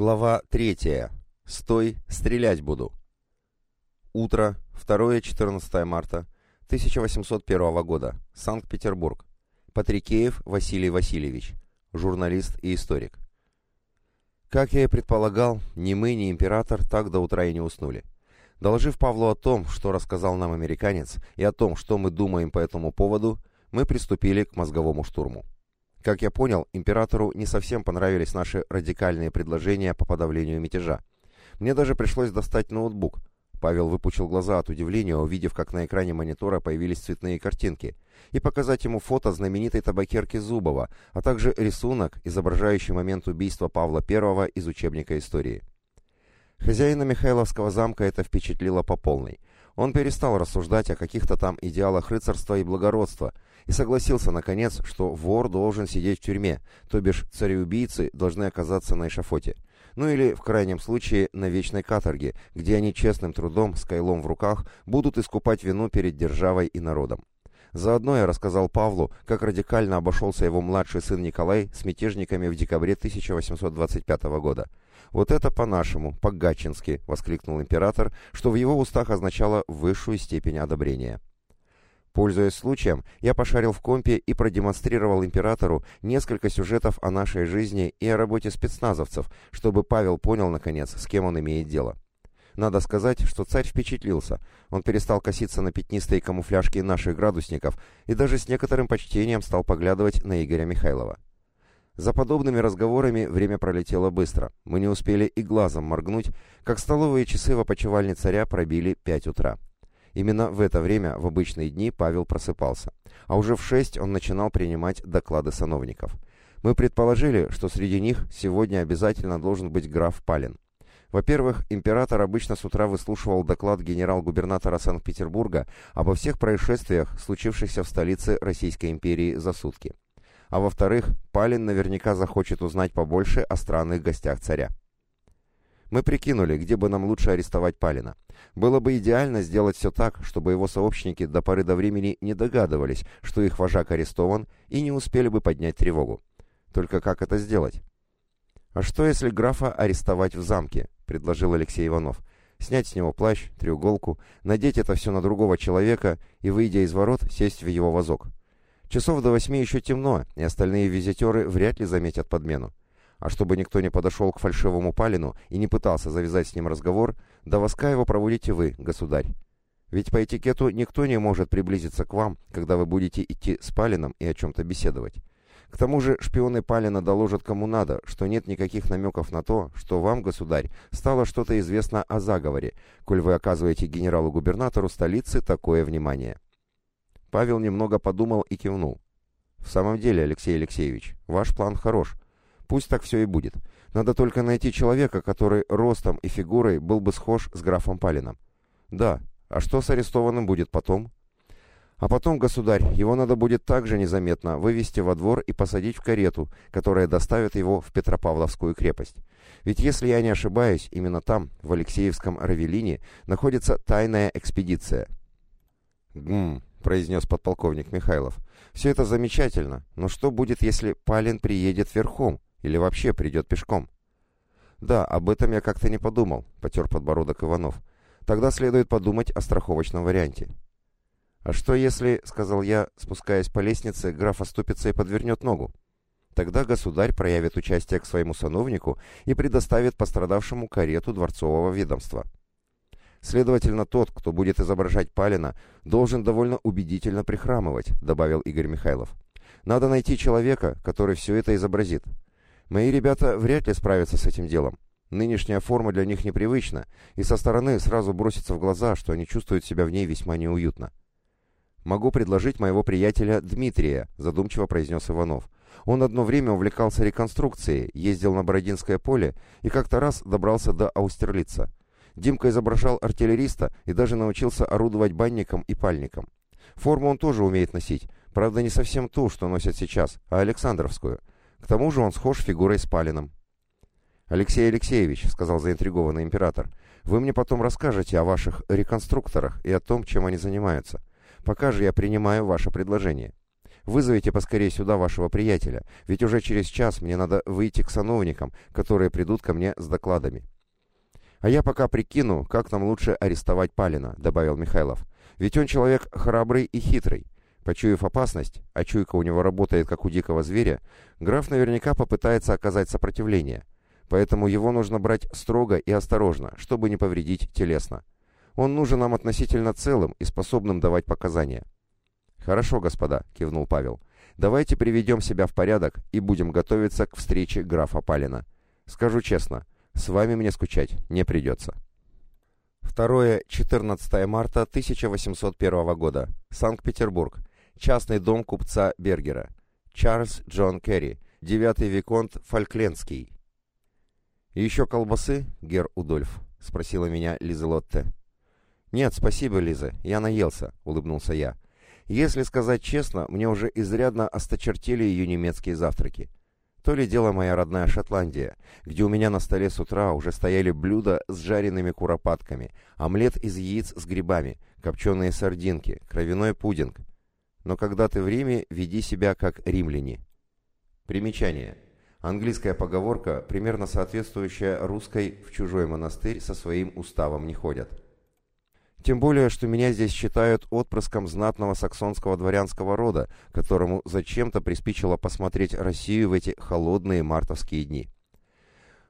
Глава 3. Стой, стрелять буду. Утро, 2-14 марта 1801 года. Санкт-Петербург. Патрикеев Василий Васильевич, журналист и историк. Как я и предполагал, ни мы, ни император так до утра и не уснули. Доложив Павлу о том, что рассказал нам американец, и о том, что мы думаем по этому поводу, мы приступили к мозговому штурму. Как я понял, императору не совсем понравились наши радикальные предложения по подавлению мятежа. Мне даже пришлось достать ноутбук. Павел выпучил глаза от удивления, увидев, как на экране монитора появились цветные картинки, и показать ему фото знаменитой табакерки Зубова, а также рисунок, изображающий момент убийства Павла I из учебника истории. Хозяина Михайловского замка это впечатлило по полной. Он перестал рассуждать о каких-то там идеалах рыцарства и благородства и согласился, наконец, что вор должен сидеть в тюрьме, то бишь цареубийцы должны оказаться на эшафоте. Ну или, в крайнем случае, на вечной каторге, где они честным трудом, с кайлом в руках, будут искупать вину перед державой и народом. Заодно я рассказал Павлу, как радикально обошелся его младший сын Николай с мятежниками в декабре 1825 года. «Вот это по-нашему, по-гатчински!» — воскликнул император, что в его устах означало высшую степень одобрения. Пользуясь случаем, я пошарил в компе и продемонстрировал императору несколько сюжетов о нашей жизни и о работе спецназовцев, чтобы Павел понял, наконец, с кем он имеет дело. Надо сказать, что царь впечатлился. Он перестал коситься на пятнистые камуфляжки наших градусников и даже с некоторым почтением стал поглядывать на Игоря Михайлова. За подобными разговорами время пролетело быстро. Мы не успели и глазом моргнуть, как столовые часы в опочивальне царя пробили пять утра. Именно в это время, в обычные дни, Павел просыпался. А уже в шесть он начинал принимать доклады сановников. Мы предположили, что среди них сегодня обязательно должен быть граф Палин. Во-первых, император обычно с утра выслушивал доклад генерал-губернатора Санкт-Петербурга обо всех происшествиях, случившихся в столице Российской империи за сутки. А во-вторых, Палин наверняка захочет узнать побольше о странных гостях царя. Мы прикинули, где бы нам лучше арестовать Палина. Было бы идеально сделать все так, чтобы его сообщники до поры до времени не догадывались, что их вожак арестован, и не успели бы поднять тревогу. Только как это сделать? «А что, если графа арестовать в замке?» — предложил Алексей Иванов. «Снять с него плащ, треуголку, надеть это все на другого человека и, выйдя из ворот, сесть в его вазок. Часов до восьми еще темно, и остальные визитеры вряд ли заметят подмену. А чтобы никто не подошел к фальшивому Палину и не пытался завязать с ним разговор, до воска его проводите вы, государь. Ведь по этикету никто не может приблизиться к вам, когда вы будете идти с Палином и о чем-то беседовать. К тому же шпионы Палина доложат кому надо, что нет никаких намеков на то, что вам, государь, стало что-то известно о заговоре, коль вы оказываете генералу-губернатору столицы такое внимание. Павел немного подумал и кивнул. «В самом деле, Алексей Алексеевич, ваш план хорош, Пусть так все и будет. Надо только найти человека, который ростом и фигурой был бы схож с графом Палином. Да, а что с арестованным будет потом? А потом, государь, его надо будет также незаметно вывести во двор и посадить в карету, которая доставит его в Петропавловскую крепость. Ведь если я не ошибаюсь, именно там, в Алексеевском Равелине, находится тайная экспедиция. «Гм», — произнес подполковник Михайлов, — «все это замечательно, но что будет, если Палин приедет верхом? Или вообще придет пешком? Да, об этом я как-то не подумал, потер подбородок Иванов. Тогда следует подумать о страховочном варианте. А что если, сказал я, спускаясь по лестнице, граф оступится и подвернет ногу? Тогда государь проявит участие к своему сановнику и предоставит пострадавшему карету дворцового ведомства. Следовательно, тот, кто будет изображать Палина, должен довольно убедительно прихрамывать, добавил Игорь Михайлов. Надо найти человека, который все это изобразит. Мои ребята вряд ли справятся с этим делом. Нынешняя форма для них непривычна, и со стороны сразу бросится в глаза, что они чувствуют себя в ней весьма неуютно. «Могу предложить моего приятеля Дмитрия», — задумчиво произнес Иванов. Он одно время увлекался реконструкцией, ездил на Бородинское поле и как-то раз добрался до Аустерлица. Димка изображал артиллериста и даже научился орудовать банником и пальником. Форму он тоже умеет носить, правда не совсем ту, что носят сейчас, а Александровскую — к тому же он схож фигурой с Палином. «Алексей Алексеевич», — сказал заинтригованный император, — «вы мне потом расскажете о ваших реконструкторах и о том, чем они занимаются. Пока же я принимаю ваше предложение. Вызовите поскорее сюда вашего приятеля, ведь уже через час мне надо выйти к сановникам, которые придут ко мне с докладами». «А я пока прикину, как нам лучше арестовать Палина», — добавил Михайлов. «Ведь он человек храбрый и хитрый. Почуяв опасность, а чуйка у него работает как у дикого зверя, граф наверняка попытается оказать сопротивление. Поэтому его нужно брать строго и осторожно, чтобы не повредить телесно. Он нужен нам относительно целым и способным давать показания. «Хорошо, господа», — кивнул Павел. «Давайте приведем себя в порядок и будем готовиться к встрече графа Палина. Скажу честно, с вами мне скучать не придется». 2-14 марта 1801 года. Санкт-Петербург. Частный дом купца Бергера. Чарльз Джон Керри, девятый виконт Фольклендский. «Еще колбасы, гер Удольф?» — спросила меня Лиза Лотте. «Нет, спасибо, Лиза, я наелся», — улыбнулся я. «Если сказать честно, мне уже изрядно осточертели ее немецкие завтраки. То ли дело моя родная Шотландия, где у меня на столе с утра уже стояли блюда с жареными куропатками, омлет из яиц с грибами, копченые сардинки, кровяной пудинг. Но когда ты в Риме, веди себя как римляне». Примечание. Английская поговорка, примерно соответствующая русской «в чужой монастырь со своим уставом не ходят». Тем более, что меня здесь считают отпрыском знатного саксонского дворянского рода, которому зачем-то приспичило посмотреть Россию в эти холодные мартовские дни.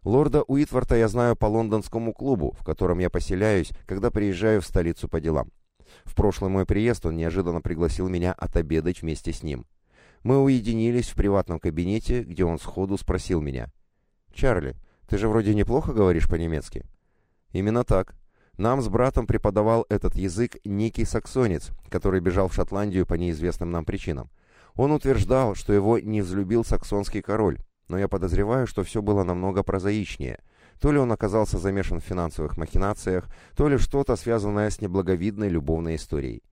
Лорда Уитворта я знаю по лондонскому клубу, в котором я поселяюсь, когда приезжаю в столицу по делам. В прошлый мой приезд он неожиданно пригласил меня отобедать вместе с ним. Мы уединились в приватном кабинете, где он сходу спросил меня. «Чарли, ты же вроде неплохо говоришь по-немецки?» «Именно так. Нам с братом преподавал этот язык некий саксонец, который бежал в Шотландию по неизвестным нам причинам. Он утверждал, что его не взлюбил саксонский король, но я подозреваю, что все было намного прозаичнее. То ли он оказался замешан в финансовых махинациях, то ли что-то связанное с неблаговидной любовной историей.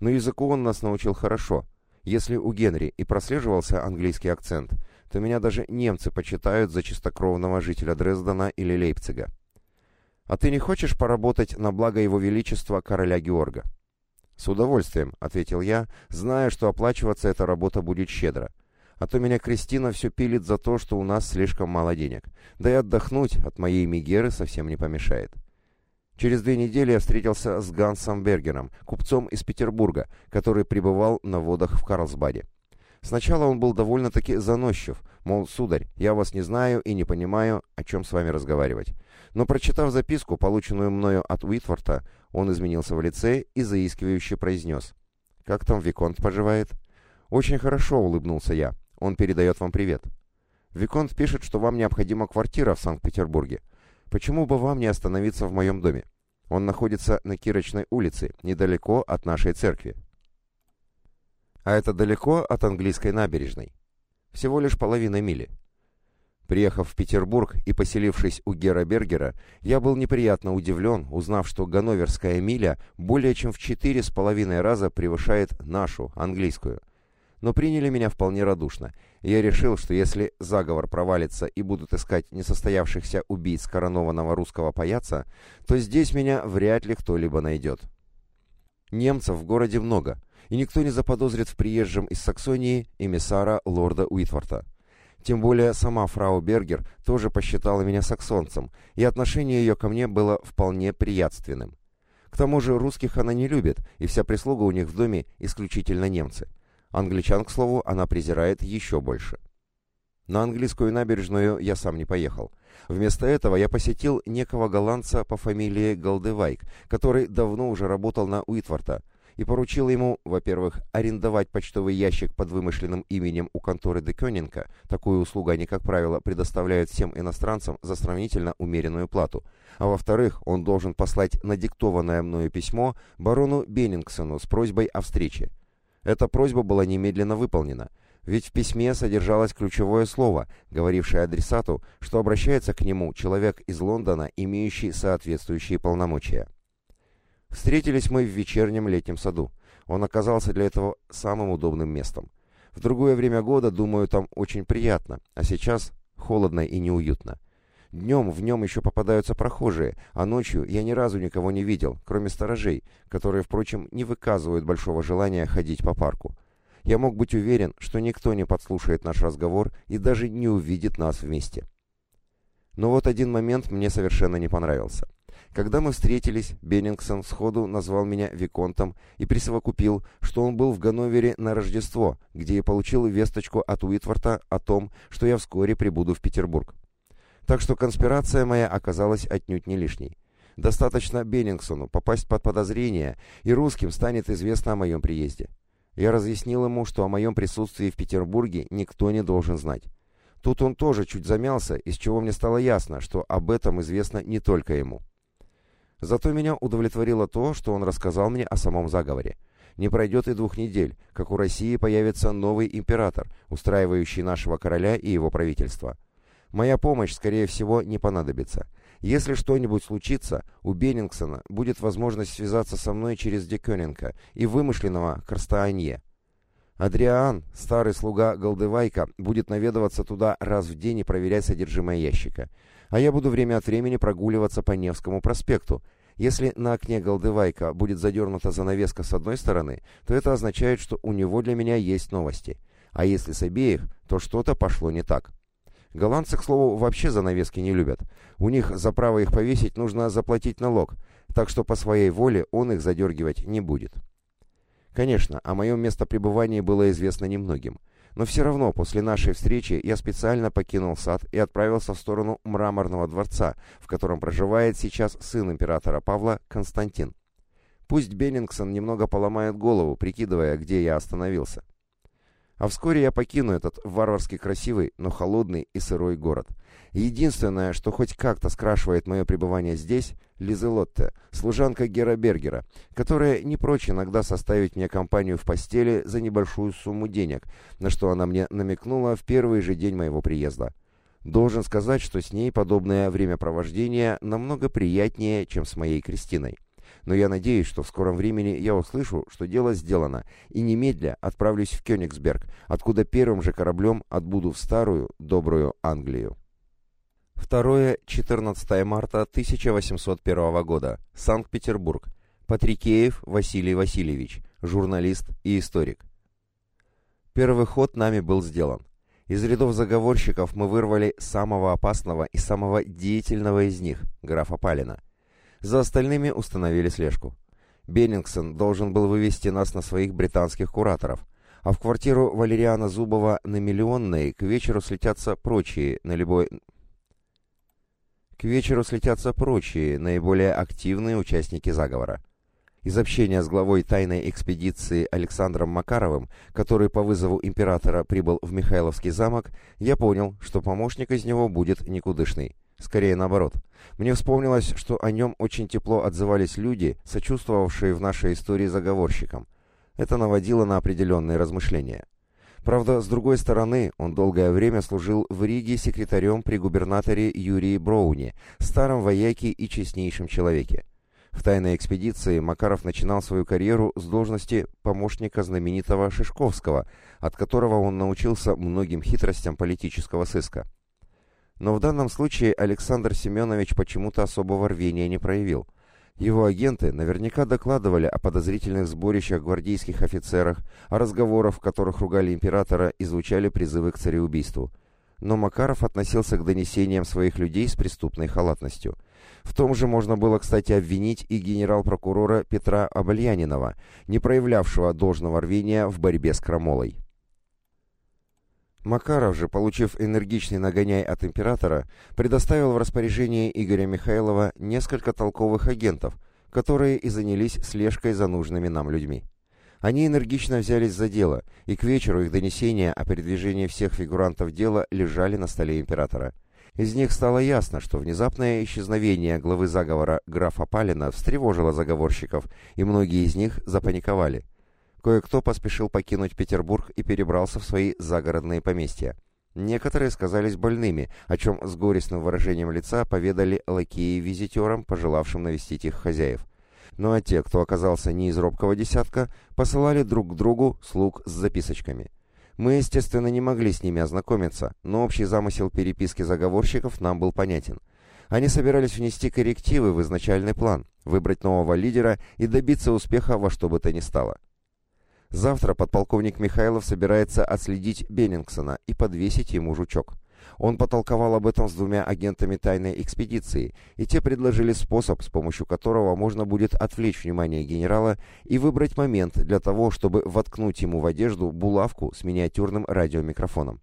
Но языку он нас научил хорошо. Если у Генри и прослеживался английский акцент, то меня даже немцы почитают за чистокровного жителя Дрездена или Лейпцига. «А ты не хочешь поработать на благо его величества короля Георга?» «С удовольствием», — ответил я, зная, что оплачиваться эта работа будет щедро. «А то меня Кристина все пилит за то, что у нас слишком мало денег. Да и отдохнуть от моей Мегеры совсем не помешает». Через две недели я встретился с Гансом Бергером, купцом из Петербурга, который пребывал на водах в Карлсбаде. Сначала он был довольно-таки заносчив, мол, сударь, я вас не знаю и не понимаю, о чем с вами разговаривать. Но прочитав записку, полученную мною от Уитфорта, он изменился в лице и заискивающе произнес. «Как там Виконт поживает?» «Очень хорошо», — улыбнулся я. «Он передает вам привет». «Виконт пишет, что вам необходима квартира в Санкт-Петербурге. Почему бы вам не остановиться в моем доме? Он находится на Кирочной улице, недалеко от нашей церкви». А это далеко от английской набережной. Всего лишь половина мили. Приехав в Петербург и поселившись у Гера Бергера, я был неприятно удивлен, узнав, что ганноверская миля более чем в четыре с половиной раза превышает нашу, английскую. Но приняли меня вполне радушно, я решил, что если заговор провалится и будут искать несостоявшихся убийц коронованного русского паяца, то здесь меня вряд ли кто-либо найдет. Немцев в городе много, и никто не заподозрит в приезжем из Саксонии эмиссара лорда Уитворта. Тем более сама фрау Бергер тоже посчитала меня саксонцем, и отношение ее ко мне было вполне приятственным. К тому же русских она не любит, и вся прислуга у них в доме исключительно немцы. Англичан, к слову, она презирает еще больше. На английскую набережную я сам не поехал. Вместо этого я посетил некого голландца по фамилии Голдевайк, который давно уже работал на Уитворта, и поручил ему, во-первых, арендовать почтовый ящик под вымышленным именем у конторы де Кёнинга, такую услугу они, как правило, предоставляют всем иностранцам за сравнительно умеренную плату, а во-вторых, он должен послать надиктованное мною письмо барону Беннингсону с просьбой о встрече. Эта просьба была немедленно выполнена, ведь в письме содержалось ключевое слово, говорившее адресату, что обращается к нему человек из Лондона, имеющий соответствующие полномочия. Встретились мы в вечернем летнем саду. Он оказался для этого самым удобным местом. В другое время года, думаю, там очень приятно, а сейчас холодно и неуютно. Днем в нем еще попадаются прохожие, а ночью я ни разу никого не видел, кроме сторожей, которые, впрочем, не выказывают большого желания ходить по парку. я мог быть уверен, что никто не подслушает наш разговор и даже не увидит нас вместе. Но вот один момент мне совершенно не понравился. Когда мы встретились, Беннингсон сходу назвал меня Виконтом и присовокупил, что он был в Ганновере на Рождество, где я получил весточку от Уитворта о том, что я вскоре прибуду в Петербург. Так что конспирация моя оказалась отнюдь не лишней. Достаточно Беннингсону попасть под подозрение, и русским станет известно о моем приезде. Я разъяснил ему, что о моем присутствии в Петербурге никто не должен знать. Тут он тоже чуть замялся, из чего мне стало ясно, что об этом известно не только ему. Зато меня удовлетворило то, что он рассказал мне о самом заговоре. Не пройдет и двух недель, как у России появится новый император, устраивающий нашего короля и его правительство. Моя помощь, скорее всего, не понадобится. Если что-нибудь случится, у Беннингсона будет возможность связаться со мной через Декёненко и вымышленного Карстаанье. Адриан, старый слуга Голдевайка, будет наведываться туда раз в день и проверять содержимое ящика а я буду время от времени прогуливаться по Невскому проспекту. Если на окне Голдевайка будет задернута занавеска с одной стороны, то это означает, что у него для меня есть новости. А если с обеих, то что-то пошло не так. Голландцы, к слову, вообще занавески не любят. У них за право их повесить нужно заплатить налог, так что по своей воле он их задергивать не будет. Конечно, о моем местопребывании было известно немногим. Но все равно после нашей встречи я специально покинул сад и отправился в сторону Мраморного дворца, в котором проживает сейчас сын императора Павла Константин. Пусть Беннингсон немного поломает голову, прикидывая, где я остановился. А вскоре я покину этот варварски красивый, но холодный и сырой город. Единственное, что хоть как-то скрашивает мое пребывание здесь, Лизелотте, служанка Гера Бергера, которая не прочь иногда составить мне компанию в постели за небольшую сумму денег, на что она мне намекнула в первый же день моего приезда. Должен сказать, что с ней подобное времяпровождение намного приятнее, чем с моей Кристиной но я надеюсь, что в скором времени я услышу, что дело сделано, и немедля отправлюсь в Кёнигсберг, откуда первым же кораблем отбуду в старую, добрую Англию. 2-14 марта 1801 года. Санкт-Петербург. Патрикеев Василий Васильевич, журналист и историк. Первый ход нами был сделан. Из рядов заговорщиков мы вырвали самого опасного и самого деятельного из них, графа Палина. За остальными установили слежку. Беннингсон должен был вывести нас на своих британских кураторов, а в квартиру Валериана Зубова на Миллионной к вечеру слетятся прочие, на любой... К вечеру слетятся прочие, наиболее активные участники заговора. Из общения с главой тайной экспедиции Александром Макаровым, который по вызову императора прибыл в Михайловский замок, я понял, что помощник из него будет никудышный. Скорее наоборот. Мне вспомнилось, что о нем очень тепло отзывались люди, сочувствовавшие в нашей истории заговорщикам. Это наводило на определенные размышления. Правда, с другой стороны, он долгое время служил в Риге секретарем при губернаторе Юрии Броуне, старом вояке и честнейшем человеке. В тайной экспедиции Макаров начинал свою карьеру с должности помощника знаменитого Шишковского, от которого он научился многим хитростям политического сыска. Но в данном случае Александр Семенович почему-то особого рвения не проявил. Его агенты наверняка докладывали о подозрительных сборищах гвардейских офицерах, о разговорах, в которых ругали императора и звучали призывы к цареубийству. Но Макаров относился к донесениям своих людей с преступной халатностью. В том же можно было, кстати, обвинить и генерал-прокурора Петра Обальянинова, не проявлявшего должного рвения в борьбе с Крамолой. Макаров же, получив энергичный нагоняй от императора, предоставил в распоряжение Игоря Михайлова несколько толковых агентов, которые и занялись слежкой за нужными нам людьми. Они энергично взялись за дело, и к вечеру их донесения о передвижении всех фигурантов дела лежали на столе императора. Из них стало ясно, что внезапное исчезновение главы заговора графа Палина встревожило заговорщиков, и многие из них запаниковали – Кое-кто поспешил покинуть Петербург и перебрался в свои загородные поместья. Некоторые сказались больными, о чем с горестным выражением лица поведали лакеи визитерам, пожелавшим навестить их хозяев. Ну а те, кто оказался не из робкого десятка, посылали друг к другу слуг с записочками. Мы, естественно, не могли с ними ознакомиться, но общий замысел переписки заговорщиков нам был понятен. Они собирались внести коррективы в изначальный план, выбрать нового лидера и добиться успеха во что бы то ни стало. Завтра подполковник Михайлов собирается отследить Беннингсона и подвесить ему жучок. Он потолковал об этом с двумя агентами тайной экспедиции, и те предложили способ, с помощью которого можно будет отвлечь внимание генерала и выбрать момент для того, чтобы воткнуть ему в одежду булавку с миниатюрным радиомикрофоном.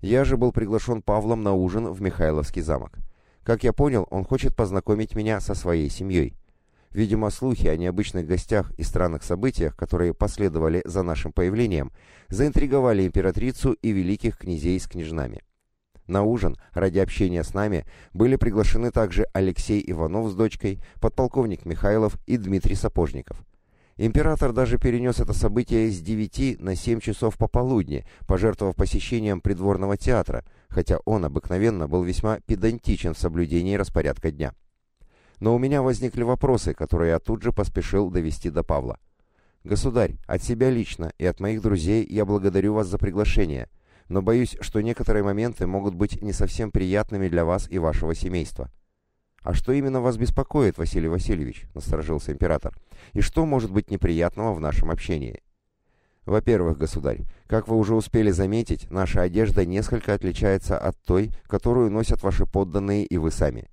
Я же был приглашен Павлом на ужин в Михайловский замок. Как я понял, он хочет познакомить меня со своей семьей. Видимо, слухи о необычных гостях и странных событиях, которые последовали за нашим появлением, заинтриговали императрицу и великих князей с княжнами. На ужин, ради общения с нами, были приглашены также Алексей Иванов с дочкой, подполковник Михайлов и Дмитрий Сапожников. Император даже перенес это событие с 9 на 7 часов пополудни, пожертвовав посещением придворного театра, хотя он обыкновенно был весьма педантичен в соблюдении распорядка дня. Но у меня возникли вопросы, которые я тут же поспешил довести до Павла. «Государь, от себя лично и от моих друзей я благодарю вас за приглашение но боюсь, что некоторые моменты могут быть не совсем приятными для вас и вашего семейства». «А что именно вас беспокоит, Василий Васильевич?» – насторожился император. «И что может быть неприятного в нашем общении?» «Во-первых, государь, как вы уже успели заметить, наша одежда несколько отличается от той, которую носят ваши подданные и вы сами.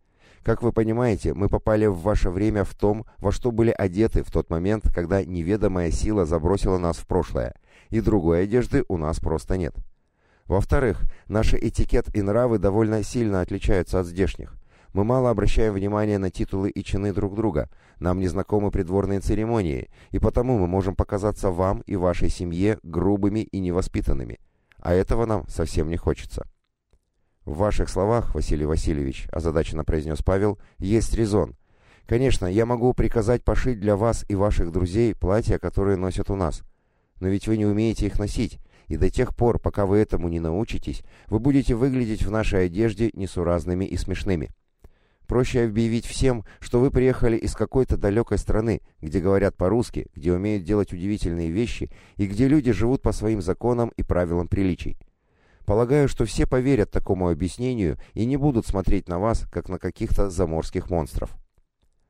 Как вы понимаете, мы попали в ваше время в том, во что были одеты в тот момент, когда неведомая сила забросила нас в прошлое, и другой одежды у нас просто нет». Во-вторых, наши этикет и нравы довольно сильно отличаются от здешних. Мы мало обращаем внимания на титулы и чины друг друга, нам не знакомы придворные церемонии, и потому мы можем показаться вам и вашей семье грубыми и невоспитанными. А этого нам совсем не хочется. В ваших словах, Василий Васильевич, озадаченно произнес Павел, есть резон. Конечно, я могу приказать пошить для вас и ваших друзей платья, которые носят у нас. Но ведь вы не умеете их носить, и до тех пор, пока вы этому не научитесь, вы будете выглядеть в нашей одежде несуразными и смешными. Проще объявить всем, что вы приехали из какой-то далекой страны, где говорят по-русски, где умеют делать удивительные вещи и где люди живут по своим законам и правилам приличий. Полагаю, что все поверят такому объяснению и не будут смотреть на вас, как на каких-то заморских монстров.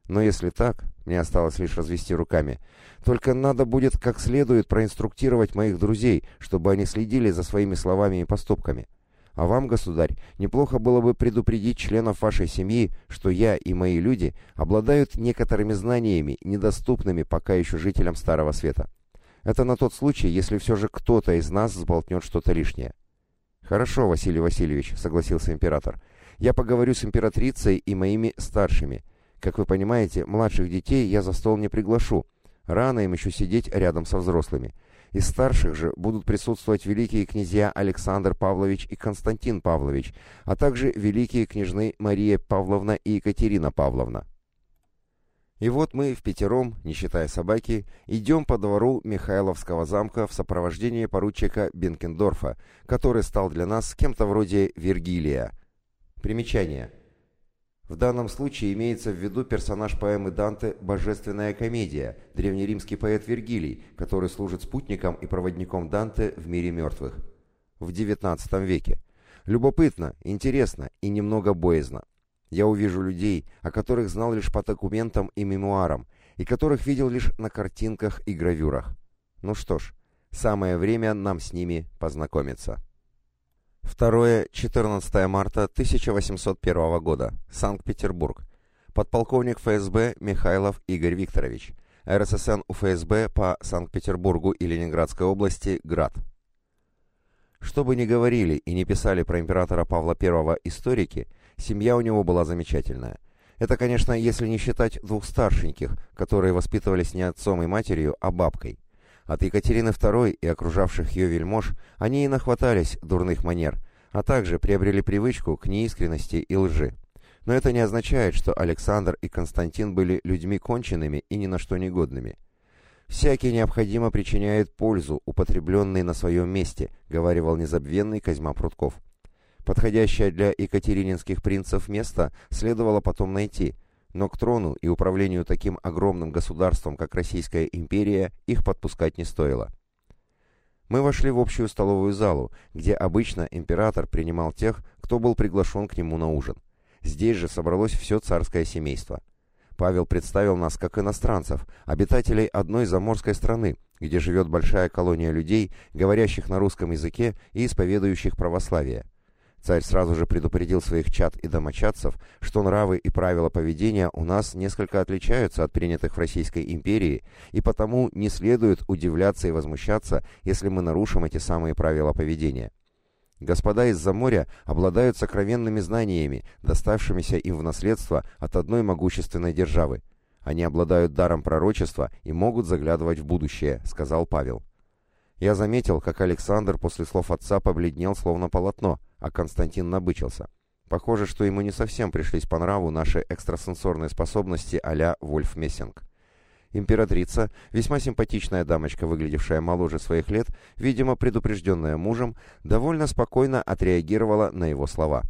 Но если так, мне осталось лишь развести руками, только надо будет как следует проинструктировать моих друзей, чтобы они следили за своими словами и поступками. А вам, государь, неплохо было бы предупредить членов вашей семьи, что я и мои люди обладают некоторыми знаниями, недоступными пока еще жителям Старого Света. Это на тот случай, если все же кто-то из нас сболтнет что-то лишнее. «Хорошо, Василий Васильевич», — согласился император. «Я поговорю с императрицей и моими старшими». Как вы понимаете, младших детей я за стол не приглашу. Рано им еще сидеть рядом со взрослыми. Из старших же будут присутствовать великие князья Александр Павлович и Константин Павлович, а также великие княжны Мария Павловна и Екатерина Павловна. И вот мы в пятером, не считая собаки, идем по двору Михайловского замка в сопровождении поручика Бенкендорфа, который стал для нас кем-то вроде Вергилия. Примечание – в данном случае имеется в виду персонаж поэмы Данте «Божественная комедия», древнеримский поэт Вергилий, который служит спутником и проводником Данте в мире мертвых. В XIX веке. Любопытно, интересно и немного боязно. Я увижу людей, о которых знал лишь по документам и мемуарам, и которых видел лишь на картинках и гравюрах. Ну что ж, самое время нам с ними познакомиться. 2-14 марта 1801 года. Санкт-Петербург. Подполковник ФСБ Михайлов Игорь Викторович. РССН УФСБ по Санкт-Петербургу и Ленинградской области Град. Что бы ни говорили и не писали про императора Павла I историки, семья у него была замечательная. Это, конечно, если не считать двух старшеньких, которые воспитывались не отцом и матерью, а бабкой. От Екатерины II и окружавших ее вельмож они и нахватались дурных манер, а также приобрели привычку к неискренности и лжи. Но это не означает, что Александр и Константин были людьми конченными и ни на что негодными. «Всякий необходимо причиняет пользу, употребленный на своем месте», — говаривал незабвенный Козьма Прутков. Подходящее для екатерининских принцев место следовало потом найти, но к трону и управлению таким огромным государством, как Российская империя, их подпускать не стоило. Мы вошли в общую столовую залу, где обычно император принимал тех, кто был приглашен к нему на ужин. Здесь же собралось все царское семейство. Павел представил нас как иностранцев, обитателей одной заморской страны, где живет большая колония людей, говорящих на русском языке и исповедующих православие. Царь сразу же предупредил своих чад и домочадцев, что нравы и правила поведения у нас несколько отличаются от принятых в Российской империи, и потому не следует удивляться и возмущаться, если мы нарушим эти самые правила поведения. Господа из-за моря обладают сокровенными знаниями, доставшимися им в наследство от одной могущественной державы. Они обладают даром пророчества и могут заглядывать в будущее, сказал Павел. Я заметил, как Александр после слов отца побледнел словно полотно, а Константин набычился. Похоже, что ему не совсем пришлись по нраву наши экстрасенсорные способности а-ля Вольф Мессинг. Императрица, весьма симпатичная дамочка, выглядевшая моложе своих лет, видимо, предупрежденная мужем, довольно спокойно отреагировала на его слова.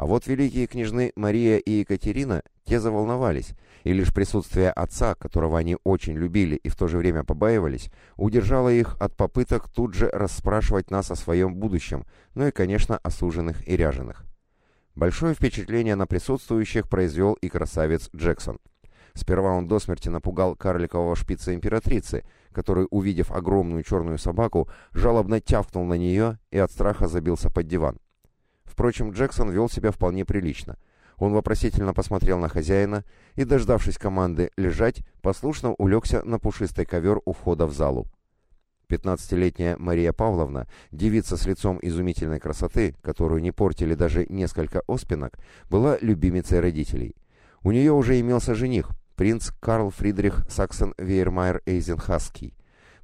А вот великие княжны Мария и Екатерина, те заволновались, и лишь присутствие отца, которого они очень любили и в то же время побаивались, удержало их от попыток тут же расспрашивать нас о своем будущем, ну и, конечно, о суженных и ряженых. Большое впечатление на присутствующих произвел и красавец Джексон. Сперва он до смерти напугал карликового шпица императрицы, который, увидев огромную черную собаку, жалобно тявкнул на нее и от страха забился под диван. Впрочем, Джексон вел себя вполне прилично. Он вопросительно посмотрел на хозяина и, дождавшись команды «лежать», послушно улегся на пушистый ковер у входа в залу. Пятнадцатилетняя Мария Павловна, девица с лицом изумительной красоты, которую не портили даже несколько оспинок, была любимицей родителей. У нее уже имелся жених, принц Карл Фридрих Саксон Вейермайер Эйзенхасский.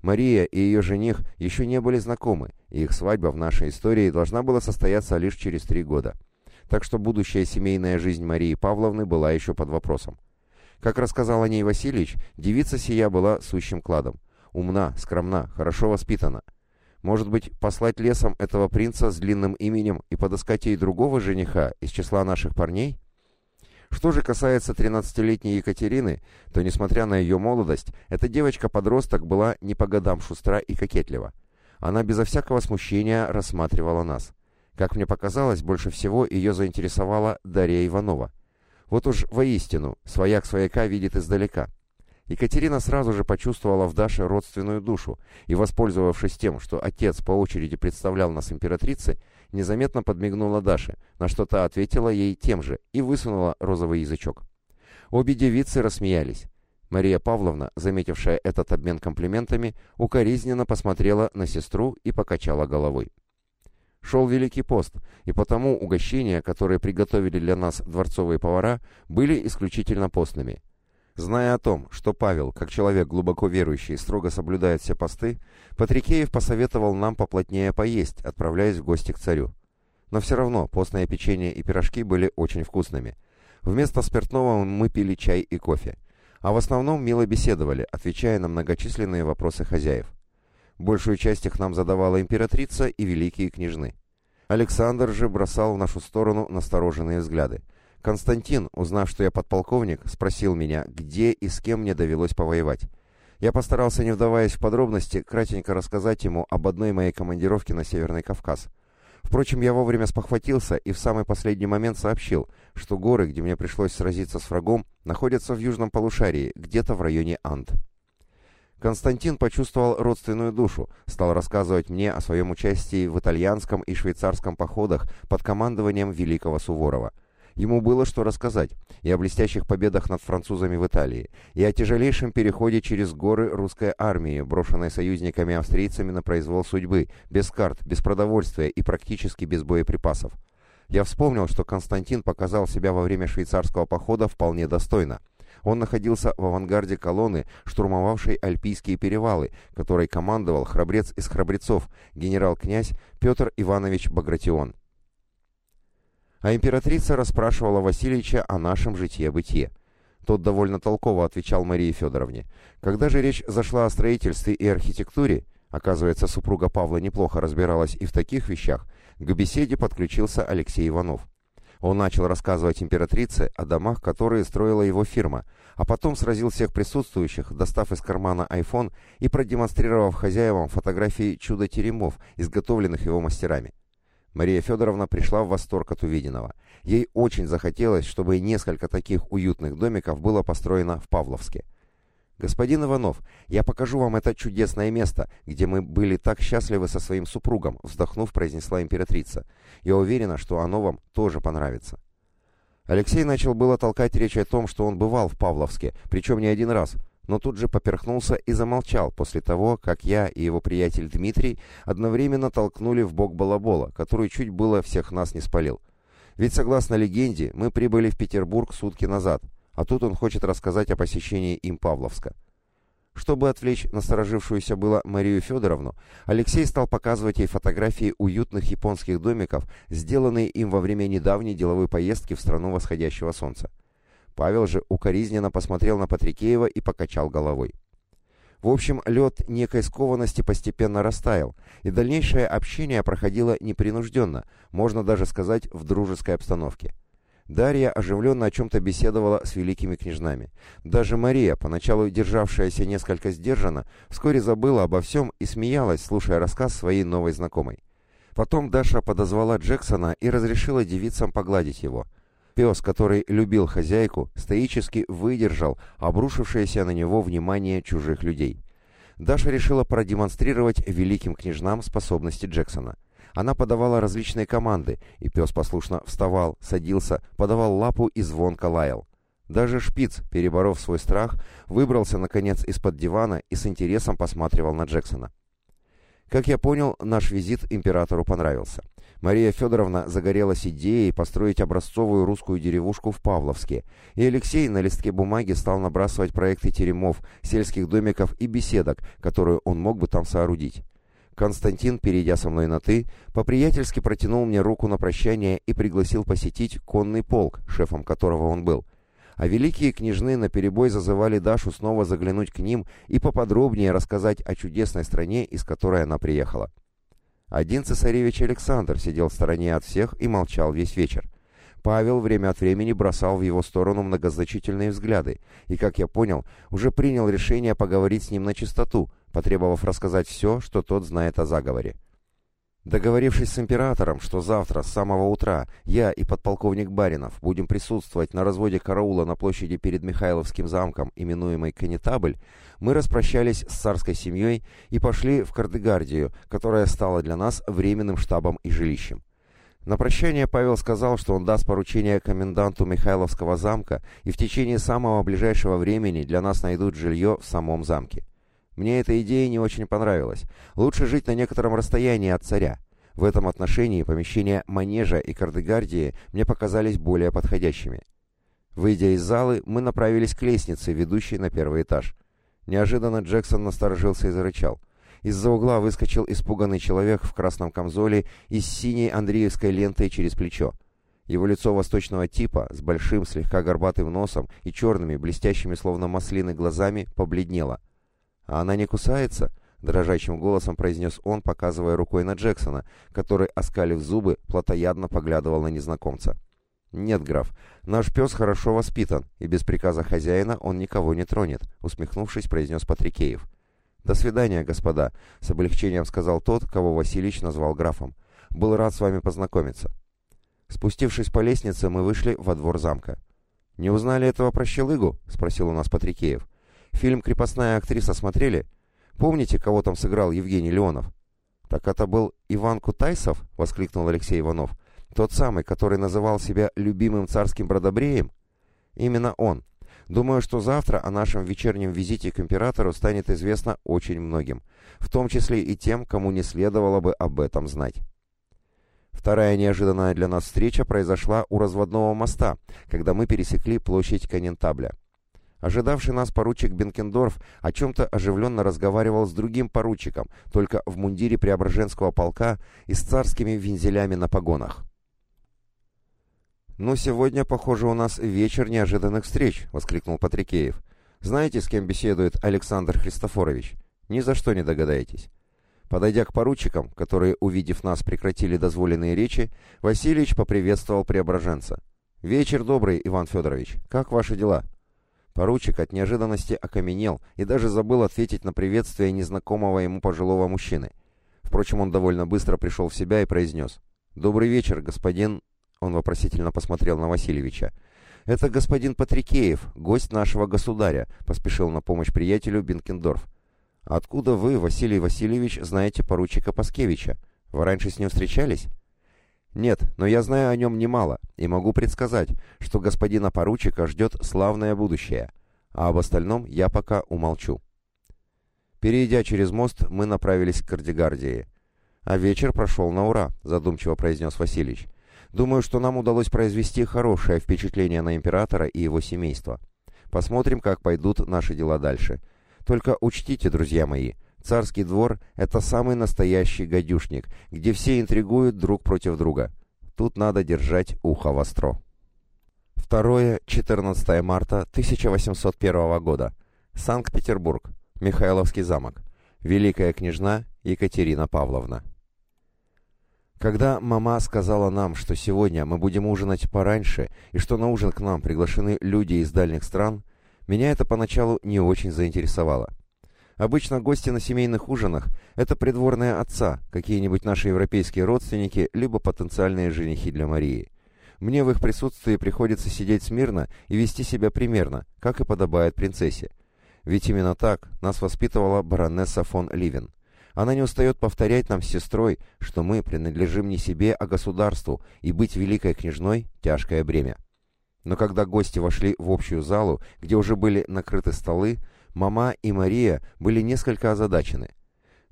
Мария и ее жених еще не были знакомы, и их свадьба в нашей истории должна была состояться лишь через три года. Так что будущая семейная жизнь Марии Павловны была еще под вопросом. Как рассказал о ней Васильевич, девица сия была сущим кладом. Умна, скромна, хорошо воспитана. Может быть, послать лесом этого принца с длинным именем и подыскать ей другого жениха из числа наших парней? Что же касается 13-летней Екатерины, то, несмотря на ее молодость, эта девочка-подросток была не по годам шустра и кокетлива. Она безо всякого смущения рассматривала нас. Как мне показалось, больше всего ее заинтересовала Дарья Иванова. Вот уж воистину, свояк свояка видит издалека. Екатерина сразу же почувствовала в Даше родственную душу и, воспользовавшись тем, что отец по очереди представлял нас императрице, незаметно подмигнула Даше, на что та ответила ей тем же и высунула розовый язычок. Обе девицы рассмеялись. Мария Павловна, заметившая этот обмен комплиментами, укоризненно посмотрела на сестру и покачала головой. Шел Великий пост, и потому угощения, которые приготовили для нас дворцовые повара, были исключительно постными – Зная о том, что Павел, как человек глубоко верующий, строго соблюдает все посты, Патрикеев посоветовал нам поплотнее поесть, отправляясь в гости к царю. Но все равно постное печенье и пирожки были очень вкусными. Вместо спиртного мы пили чай и кофе. А в основном мило беседовали, отвечая на многочисленные вопросы хозяев. Большую часть их нам задавала императрица и великие княжны. Александр же бросал в нашу сторону настороженные взгляды – Константин, узнав, что я подполковник, спросил меня, где и с кем мне довелось повоевать. Я постарался, не вдаваясь в подробности, кратенько рассказать ему об одной моей командировке на Северный Кавказ. Впрочем, я вовремя спохватился и в самый последний момент сообщил, что горы, где мне пришлось сразиться с врагом, находятся в южном полушарии, где-то в районе Анд. Константин почувствовал родственную душу, стал рассказывать мне о своем участии в итальянском и швейцарском походах под командованием Великого Суворова – Ему было что рассказать и о блестящих победах над французами в Италии, и о тяжелейшем переходе через горы русской армии, брошенной союзниками-австрийцами на произвол судьбы, без карт, без продовольствия и практически без боеприпасов. Я вспомнил, что Константин показал себя во время швейцарского похода вполне достойно. Он находился в авангарде колонны, штурмовавшей Альпийские перевалы, которой командовал храбрец из храбрецов, генерал-князь Петр Иванович Багратион а императрица расспрашивала Васильевича о нашем житье-бытие. Тот довольно толково отвечал Марии Федоровне. Когда же речь зашла о строительстве и архитектуре, оказывается, супруга Павла неплохо разбиралась и в таких вещах, к беседе подключился Алексей Иванов. Он начал рассказывать императрице о домах, которые строила его фирма, а потом сразил всех присутствующих, достав из кармана iPhone и продемонстрировав хозяевам фотографии чудо-теремов, изготовленных его мастерами. Мария Федоровна пришла в восторг от увиденного. Ей очень захотелось, чтобы несколько таких уютных домиков было построено в Павловске. «Господин Иванов, я покажу вам это чудесное место, где мы были так счастливы со своим супругом», вздохнув, произнесла императрица. «Я уверена, что оно вам тоже понравится». Алексей начал было толкать речь о том, что он бывал в Павловске, причем не один раз, но тут же поперхнулся и замолчал после того, как я и его приятель Дмитрий одновременно толкнули в бок балабола, который чуть было всех нас не спалил. Ведь, согласно легенде, мы прибыли в Петербург сутки назад, а тут он хочет рассказать о посещении им Павловска. Чтобы отвлечь насторожившуюся было Марию Федоровну, Алексей стал показывать ей фотографии уютных японских домиков, сделанные им во время недавней деловой поездки в страну восходящего солнца. Павел же укоризненно посмотрел на Патрикеева и покачал головой. В общем, лед некой скованности постепенно растаял, и дальнейшее общение проходило непринужденно, можно даже сказать, в дружеской обстановке. Дарья оживленно о чем-то беседовала с великими княжнами. Даже Мария, поначалу державшаяся несколько сдержанно, вскоре забыла обо всем и смеялась, слушая рассказ своей новой знакомой. Потом Даша подозвала Джексона и разрешила девицам погладить его. Пес, который любил хозяйку, стоически выдержал обрушившееся на него внимание чужих людей. Даша решила продемонстрировать великим княжнам способности Джексона – она подавала различные команды, и пес послушно вставал, садился, подавал лапу и звонко лаял. Даже шпиц, переборов свой страх, выбрался, наконец, из-под дивана и с интересом посматривал на Джексона. Как я понял, наш визит императору понравился. Мария Федоровна загорелась идеей построить образцовую русскую деревушку в Павловске, и Алексей на листке бумаги стал набрасывать проекты теремов, сельских домиков и беседок, которые он мог бы там соорудить. Константин, перейдя со мной на «ты», по-приятельски протянул мне руку на прощание и пригласил посетить конный полк, шефом которого он был. А великие княжны наперебой зазывали Дашу снова заглянуть к ним и поподробнее рассказать о чудесной стране, из которой она приехала. Один цесаревич Александр сидел в стороне от всех и молчал весь вечер. Павел время от времени бросал в его сторону многозначительные взгляды, и, как я понял, уже принял решение поговорить с ним на чистоту, потребовав рассказать все, что тот знает о заговоре. Договорившись с императором, что завтра с самого утра я и подполковник Баринов будем присутствовать на разводе караула на площади перед Михайловским замком, именуемой Канетабль, мы распрощались с царской семьей и пошли в Кардегардию, которая стала для нас временным штабом и жилищем. На прощание Павел сказал, что он даст поручение коменданту Михайловского замка, и в течение самого ближайшего времени для нас найдут жилье в самом замке. Мне эта идея не очень понравилась. Лучше жить на некотором расстоянии от царя. В этом отношении помещения Манежа и Кардегардии мне показались более подходящими. Выйдя из залы, мы направились к лестнице, ведущей на первый этаж. Неожиданно Джексон насторожился и зарычал. Из-за угла выскочил испуганный человек в красном камзоле и с синей андреевской лентой через плечо. Его лицо восточного типа, с большим слегка горбатым носом и черными, блестящими словно маслины глазами, побледнело. «А она не кусается?» — дрожащим голосом произнес он, показывая рукой на Джексона, который, оскалив зубы, плотоядно поглядывал на незнакомца. «Нет, граф, наш пес хорошо воспитан, и без приказа хозяина он никого не тронет», — усмехнувшись, произнес Патрикеев. «До свидания, господа», — с облегчением сказал тот, кого Васильевич назвал графом. «Был рад с вами познакомиться». Спустившись по лестнице, мы вышли во двор замка. «Не узнали этого прощелыгу?» — спросил у нас Патрикеев. Фильм «Крепостная актриса» смотрели? Помните, кого там сыграл Евгений Леонов? «Так это был Иван Кутайсов?» — воскликнул Алексей Иванов. «Тот самый, который называл себя любимым царским бродобреем?» «Именно он. Думаю, что завтра о нашем вечернем визите к императору станет известно очень многим, в том числе и тем, кому не следовало бы об этом знать». Вторая неожиданная для нас встреча произошла у разводного моста, когда мы пересекли площадь Конентабля. Ожидавший нас поручик Бенкендорф о чем-то оживленно разговаривал с другим поручиком, только в мундире Преображенского полка и с царскими вензелями на погонах. «Ну, сегодня, похоже, у нас вечер неожиданных встреч», — воскликнул Патрикеев. «Знаете, с кем беседует Александр Христофорович? Ни за что не догадаетесь». Подойдя к поручикам, которые, увидев нас, прекратили дозволенные речи, Васильевич поприветствовал Преображенца. «Вечер добрый, Иван Федорович. Как ваши дела?» Поручик от неожиданности окаменел и даже забыл ответить на приветствие незнакомого ему пожилого мужчины. Впрочем, он довольно быстро пришел в себя и произнес. «Добрый вечер, господин...» Он вопросительно посмотрел на Васильевича. «Это господин Патрикеев, гость нашего государя», — поспешил на помощь приятелю Бенкендорф. «Откуда вы, Василий Васильевич, знаете поручика Паскевича? Вы раньше с ним встречались?» «Нет, но я знаю о нем немало и могу предсказать, что господина поручика ждет славное будущее, а об остальном я пока умолчу». Перейдя через мост, мы направились к Кардигардии. «А вечер прошел на ура», — задумчиво произнес Васильевич. «Думаю, что нам удалось произвести хорошее впечатление на императора и его семейство. Посмотрим, как пойдут наши дела дальше. Только учтите, друзья мои, царский двор — это самый настоящий гадюшник, где все интригуют друг против друга. Тут надо держать ухо востро». 2-14 марта 1801 года. Санкт-Петербург. Михайловский замок. Великая княжна Екатерина Павловна. Когда мама сказала нам, что сегодня мы будем ужинать пораньше и что на ужин к нам приглашены люди из дальних стран, меня это поначалу не очень заинтересовало. Обычно гости на семейных ужинах – это придворные отца, какие-нибудь наши европейские родственники, либо потенциальные женихи для Марии. Мне в их присутствии приходится сидеть смирно и вести себя примерно, как и подобает принцессе. Ведь именно так нас воспитывала баронесса фон Ливен. Она не устает повторять нам с сестрой, что мы принадлежим не себе, а государству, и быть великой княжной – тяжкое бремя. Но когда гости вошли в общую залу, где уже были накрыты столы, мама и Мария были несколько озадачены.